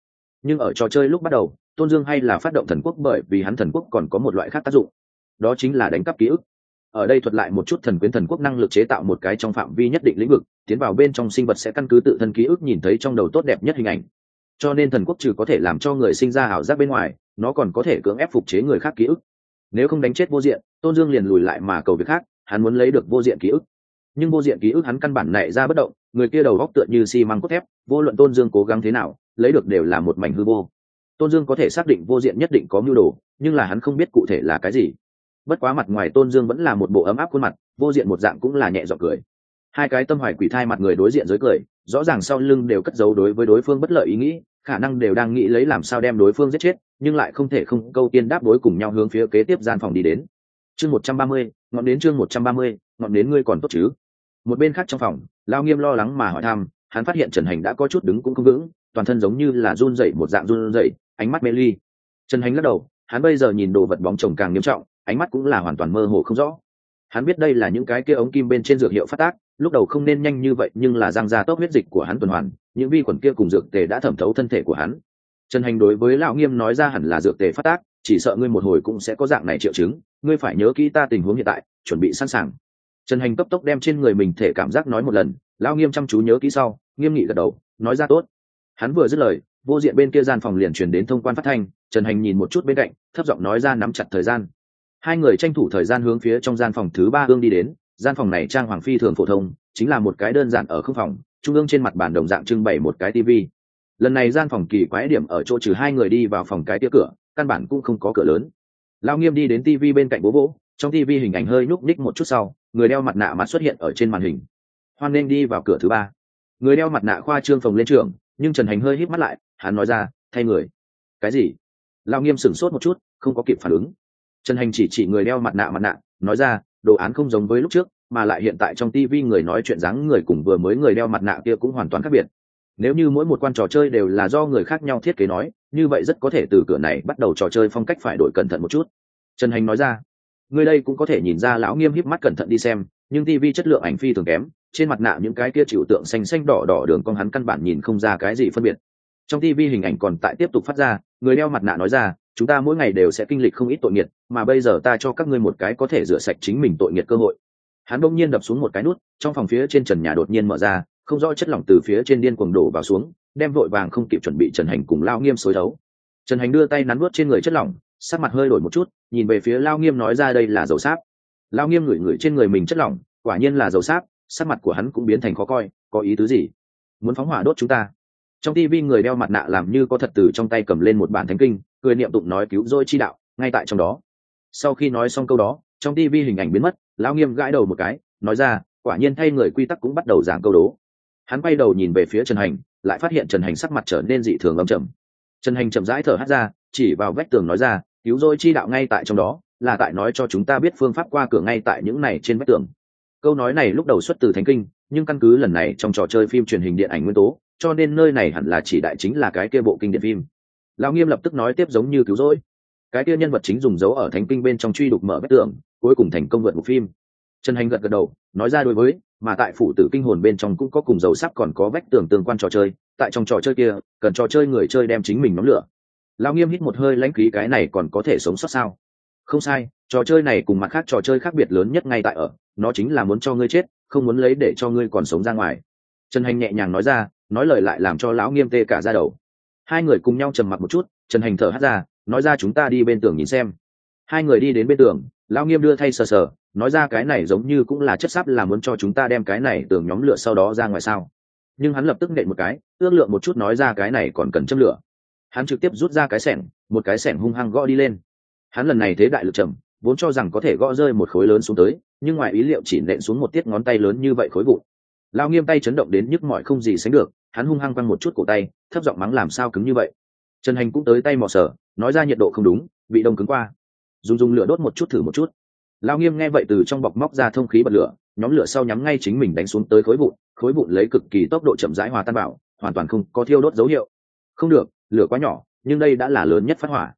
Nhưng ở trò chơi lúc bắt đầu, tôn dương hay là phát động thần quốc bởi vì hắn thần quốc còn có một loại khác tác dụng. Đó chính là đánh cắp ký ức. Ở đây thuật lại một chút thần quyến thần quốc năng lực chế tạo một cái trong phạm vi nhất định lĩnh vực, tiến vào bên trong sinh vật sẽ căn cứ tự thân ký ức nhìn thấy trong đầu tốt đẹp nhất hình ảnh cho nên thần quốc trừ có thể làm cho người sinh ra ảo giác bên ngoài, nó còn có thể cưỡng ép phục chế người khác ký ức. Nếu không đánh chết vô diện, tôn dương liền lùi lại mà cầu việc khác, hắn muốn lấy được vô diện ký ức. Nhưng vô diện ký ức hắn căn bản nảy ra bất động, người kia đầu góc tựa như xi、si、măng cốt thép, vô luận tôn dương cố gắng thế nào, lấy được đều là một mảnh hư vô. Tôn dương có thể xác định vô diện nhất định có mưu đồ, nhưng là hắn không biết cụ thể là cái gì. Bất quá mặt ngoài tôn dương vẫn là một bộ ấm áp khuôn mặt, vô diện một dạng cũng là nhẹ dọn cười. Hai cái tâm hoài quỷ thai mặt người đối diện dưới cười, rõ ràng sau lưng đều cất giấu đối với đối phương bất lợi ý nghĩ khả năng đều đang nghĩ lấy làm sao đem đối phương giết chết, nhưng lại không thể không câu tiên đáp đối cùng nhau hướng phía kế tiếp gian phòng đi đến. Chương một trăm ba mươi, ngọn đến chương một trăm ba mươi, ngọn đến ngươi còn tốt chứ? Một bên khác trong phòng, lao nghiêm lo lắng mà hỏi thăm, hắn phát hiện trần hành đã có chút đứng cũng không vững, toàn thân giống như là run dậy một dạng run dậy ánh mắt mê ly. Trần hành lắc đầu, hắn bây giờ nhìn đồ vật bóng chồng càng nghiêm trọng, ánh mắt cũng là hoàn toàn mơ hồ không rõ. Hắn biết đây là những cái kia ống kim bên trên dược hiệu phát tác, lúc đầu không nên nhanh như vậy, nhưng là giang ra tốc huyết dịch của hắn tuần hoàn những vi khuẩn kia cùng dược tề đã thẩm thấu thân thể của hắn. Trần hành đối với lão nghiêm nói ra hẳn là dược tề phát tác, chỉ sợ ngươi một hồi cũng sẽ có dạng này triệu chứng, ngươi phải nhớ kỹ ta tình huống hiện tại, chuẩn bị sẵn sàng. Trần hành cấp tốc đem trên người mình thể cảm giác nói một lần, lão nghiêm chăm chú nhớ kỹ sau, nghiêm nghị gật đầu, nói ra tốt. Hắn vừa dứt lời, vô diện bên kia gian phòng liền truyền đến thông quan phát thanh, trần hành nhìn một chút bên cạnh, thấp giọng nói ra nắm chặt thời gian. Hai người tranh thủ thời gian hướng phía trong gian phòng thứ ba hương đi đến, gian phòng này trang hoàng phi thường phổ thông, chính là một cái đơn giản ở không phòng trung ương trên mặt bàn đồng dạng trưng bày một cái tivi. lần này gian phòng kỳ quái điểm ở chỗ trừ hai người đi vào phòng cái tia cửa, căn bản cũng không có cửa lớn. Lao nghiêm đi đến tivi bên cạnh bố vỗ, trong tivi hình ảnh hơi nhúc ních một chút sau, người đeo mặt nạ mặt xuất hiện ở trên màn hình. Hoan nên đi vào cửa thứ ba. Người đeo mặt nạ khoa trương phòng lên trường, nhưng trần hành hơi hít mắt lại, hắn nói ra, thay người. Cái gì? Lao nghiêm sửng sốt một chút, không có kịp phản ứng. Trần hành chỉ chỉ người đeo mặt nạ mặt nạ, nói ra, đồ án không giống với lúc trước mà lại hiện tại trong tv người nói chuyện dáng người cùng vừa mới người đeo mặt nạ kia cũng hoàn toàn khác biệt. Nếu như mỗi một quan trò chơi đều là do người khác nhau thiết kế nói, như vậy rất có thể từ cửa này bắt đầu trò chơi phong cách phải đổi cẩn thận một chút. Trần hành nói ra, người đây cũng có thể nhìn ra lão nghiêm híp mắt cẩn thận đi xem, nhưng tv chất lượng ảnh phi thường kém, trên mặt nạ những cái kia chịu tượng xanh xanh đỏ đỏ đường con hắn căn bản nhìn không ra cái gì phân biệt. Trong tv hình ảnh còn tại tiếp tục phát ra, người đeo mặt nạ nói ra, chúng ta mỗi ngày đều sẽ kinh lịch không ít tội nghiệt, mà bây giờ ta cho các ngươi một cái có thể rửa sạch chính mình tội nghiệt cơ hội hắn bỗng nhiên đập xuống một cái nút, trong phòng phía trên trần nhà đột nhiên mở ra, không rõ chất lỏng từ phía trên điên cuồng đổ vào xuống, đem vội vàng không kịp chuẩn bị trần hành cùng lao nghiêm xối đấu. Trần hành đưa tay nắn nuốt trên người chất lỏng, sắc mặt hơi đổi một chút, nhìn về phía lao nghiêm nói ra đây là dầu sáp. Lao nghiêm ngửi ngửi trên người mình chất lỏng, quả nhiên là dầu sáp, sắc mặt của hắn cũng biến thành khó coi, có ý tứ gì? Muốn phóng hỏa đốt chúng ta? Trong tivi người đeo mặt nạ làm như có thật từ trong tay cầm lên một bản thánh kinh, cười niệm tụng nói cứu rỗi chi đạo, ngay tại trong đó. Sau khi nói xong câu đó, trong tivi hình ảnh biến mất lão nghiêm gãi đầu một cái, nói ra, quả nhiên thay người quy tắc cũng bắt đầu giảng câu đố. Hắn quay đầu nhìn về phía trần hành, lại phát hiện trần hành sắc mặt trở nên dị thường âm trầm. Trần hành chậm rãi thở hát ra, chỉ vào vách tường nói ra, cứu rỗi chi đạo ngay tại trong đó, là tại nói cho chúng ta biết phương pháp qua cửa ngay tại những này trên vách tường. Câu nói này lúc đầu xuất từ thánh kinh, nhưng căn cứ lần này trong trò chơi phim truyền hình điện ảnh nguyên tố, cho nên nơi này hẳn là chỉ đại chính là cái kia bộ kinh điện phim. Lão nghiêm lập tức nói tiếp giống như cứu rỗi. Cái kia nhân vật chính dùng dấu ở thánh kinh bên trong truy đục mở vách tường cuối cùng thành công vượt một phim. Trần hành gật gật đầu, nói ra đối với, mà tại phủ tử kinh hồn bên trong cũng có cùng dầu sắc còn có vách tường tương quan trò chơi, tại trong trò chơi kia, cần trò chơi người chơi đem chính mình nóng lửa. Lao nghiêm hít một hơi lãnh khí cái này còn có thể sống sót sao? Không sai, trò chơi này cùng mặt khác trò chơi khác biệt lớn nhất ngay tại ở, nó chính là muốn cho ngươi chết, không muốn lấy để cho ngươi còn sống ra ngoài. Trần hành nhẹ nhàng nói ra, nói lời lại làm cho lão nghiêm tê cả ra đầu. Hai người cùng nhau trầm mặc một chút, trần hành thở hắt ra, nói ra chúng ta đi bên tường nhìn xem. Hai người đi đến bên tường lão nghiêm đưa thay sờ sờ, nói ra cái này giống như cũng là chất sắp là muốn cho chúng ta đem cái này tường nhóm lửa sau đó ra ngoài sao. Nhưng hắn lập tức nện một cái, ước lượng một chút nói ra cái này còn cần châm lửa. Hắn trực tiếp rút ra cái sẻng, một cái sẻng hung hăng gõ đi lên. Hắn lần này thế đại lực trầm, vốn cho rằng có thể gõ rơi một khối lớn xuống tới, nhưng ngoài ý liệu chỉ nện xuống một tiết ngón tay lớn như vậy khối vụn. Lao nghiêm tay chấn động đến nhức mọi không gì sánh được, hắn hung hăng quăng một chút cổ tay, thấp giọng mắng làm sao cứng như vậy. Trần hành cũng tới tay mò sở, nói ra nhiệt độ không đúng, bị đông cứng qua dùng dùng lửa đốt một chút thử một chút. Lao nghiêm nghe vậy từ trong bọc móc ra thông khí bật lửa, nhóm lửa sau nhắm ngay chính mình đánh xuống tới khối vụn khối vụn lấy cực kỳ tốc độ chậm rãi hòa tan bảo hoàn toàn không có thiêu đốt dấu hiệu. Không được, lửa quá nhỏ, nhưng đây đã là lớn nhất phát hỏa.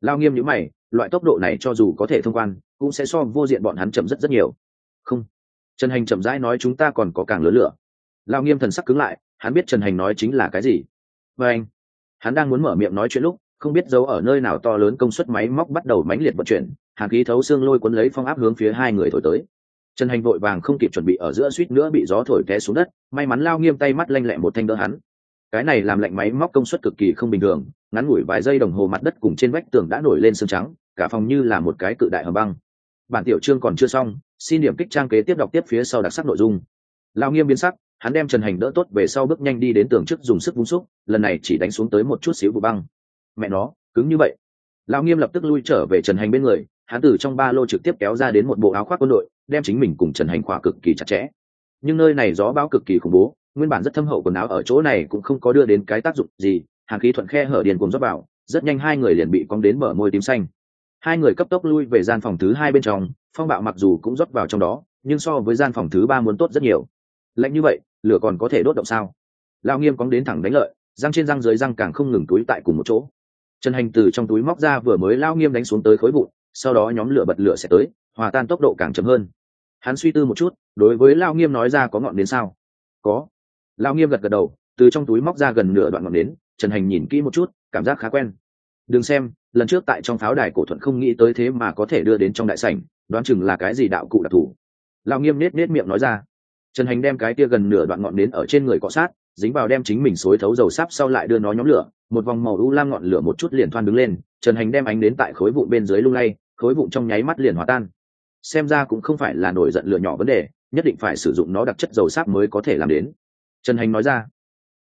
Lao nghiêm nhữ mày, loại tốc độ này cho dù có thể thông quan, cũng sẽ so vô diện bọn hắn chậm rất rất nhiều. Không. Trần hành chậm rãi nói chúng ta còn có càng lớn lửa. Lao nghiêm thần sắc cứng lại, hắn biết trần hành nói chính là cái gì. Và anh, hắn đang muốn mở miệng nói chuyện lúc không biết giấu ở nơi nào to lớn công suất máy móc bắt đầu mãnh liệt vận chuyển hàn khí thấu xương lôi cuốn lấy phong áp hướng phía hai người thổi tới. Trần hành vội vàng không kịp chuẩn bị ở giữa suýt nữa bị gió thổi té xuống đất, may mắn lao nghiêm tay mắt lanh lẹ một thanh đỡ hắn. Cái này làm lạnh máy móc công suất cực kỳ không bình thường, ngắn ngủi vài giây đồng hồ mặt đất cùng trên vách tường đã nổi lên sương trắng, cả phòng như là một cái cự đại hầm băng. Bản tiểu chương còn chưa xong, xin điểm kích trang kế tiếp đọc tiếp phía sau đặc sắc nội dung. Lao nghiêm biến sắc, hắn đem trần hành đỡ tốt về sau bước nhanh đi đến tường trước dùng sức vung xúc, lần này chỉ đánh xuống tới một chút xíu vụ băng mẹ nó, cứng như vậy. Lão nghiêm lập tức lui trở về trần hành bên người, hắn từ trong ba lô trực tiếp kéo ra đến một bộ áo khoác quân đội, đem chính mình cùng trần hành khỏa cực kỳ chặt chẽ. Nhưng nơi này gió bão cực kỳ khủng bố, nguyên bản rất thâm hậu quần áo ở chỗ này cũng không có đưa đến cái tác dụng gì, hàng khí thuận khe hở điền cùng dốc vào, rất nhanh hai người liền bị cong đến mở môi tím xanh. Hai người cấp tốc lui về gian phòng thứ hai bên trong, phong bạo mặc dù cũng rót vào trong đó, nhưng so với gian phòng thứ ba muốn tốt rất nhiều. Lạnh như vậy, lửa còn có thể đốt động sao? Lao nghiêm cóng đến thẳng đánh lợi, răng trên răng dưới răng càng không ngừng túi tại cùng một chỗ trần hành từ trong túi móc ra vừa mới lao nghiêm đánh xuống tới khối vụn, sau đó nhóm lửa bật lửa sẽ tới, hòa tan tốc độ càng chậm hơn. Hắn suy tư một chút, đối với lao nghiêm nói ra có ngọn đến sao? Có. Lao nghiêm gật gật đầu, từ trong túi móc ra gần nửa đoạn ngọn đến trần hành nhìn kỹ một chút, cảm giác khá quen. Đừng xem, lần trước tại trong pháo đài cổ thuận không nghĩ tới thế mà có thể đưa đến trong đại sảnh, đoán chừng là cái gì đạo cụ đặc thù. Lao nghiêm nết nết miệng nói ra trần hành đem cái tia gần nửa đoạn ngọn đến ở trên người cọ sát, dính vào đem chính mình xối thấu dầu sáp sau lại đưa nó nhóm lửa, một vòng màu u lam ngọn lửa một chút liền thoan đứng lên, trần hành đem ánh đến tại khối vụn bên dưới lung lay, khối vụn trong nháy mắt liền hòa tan. Xem ra cũng không phải là nổi giận lửa nhỏ vấn đề, nhất định phải sử dụng nó đặc chất dầu sáp mới có thể làm đến. Trần hành nói ra.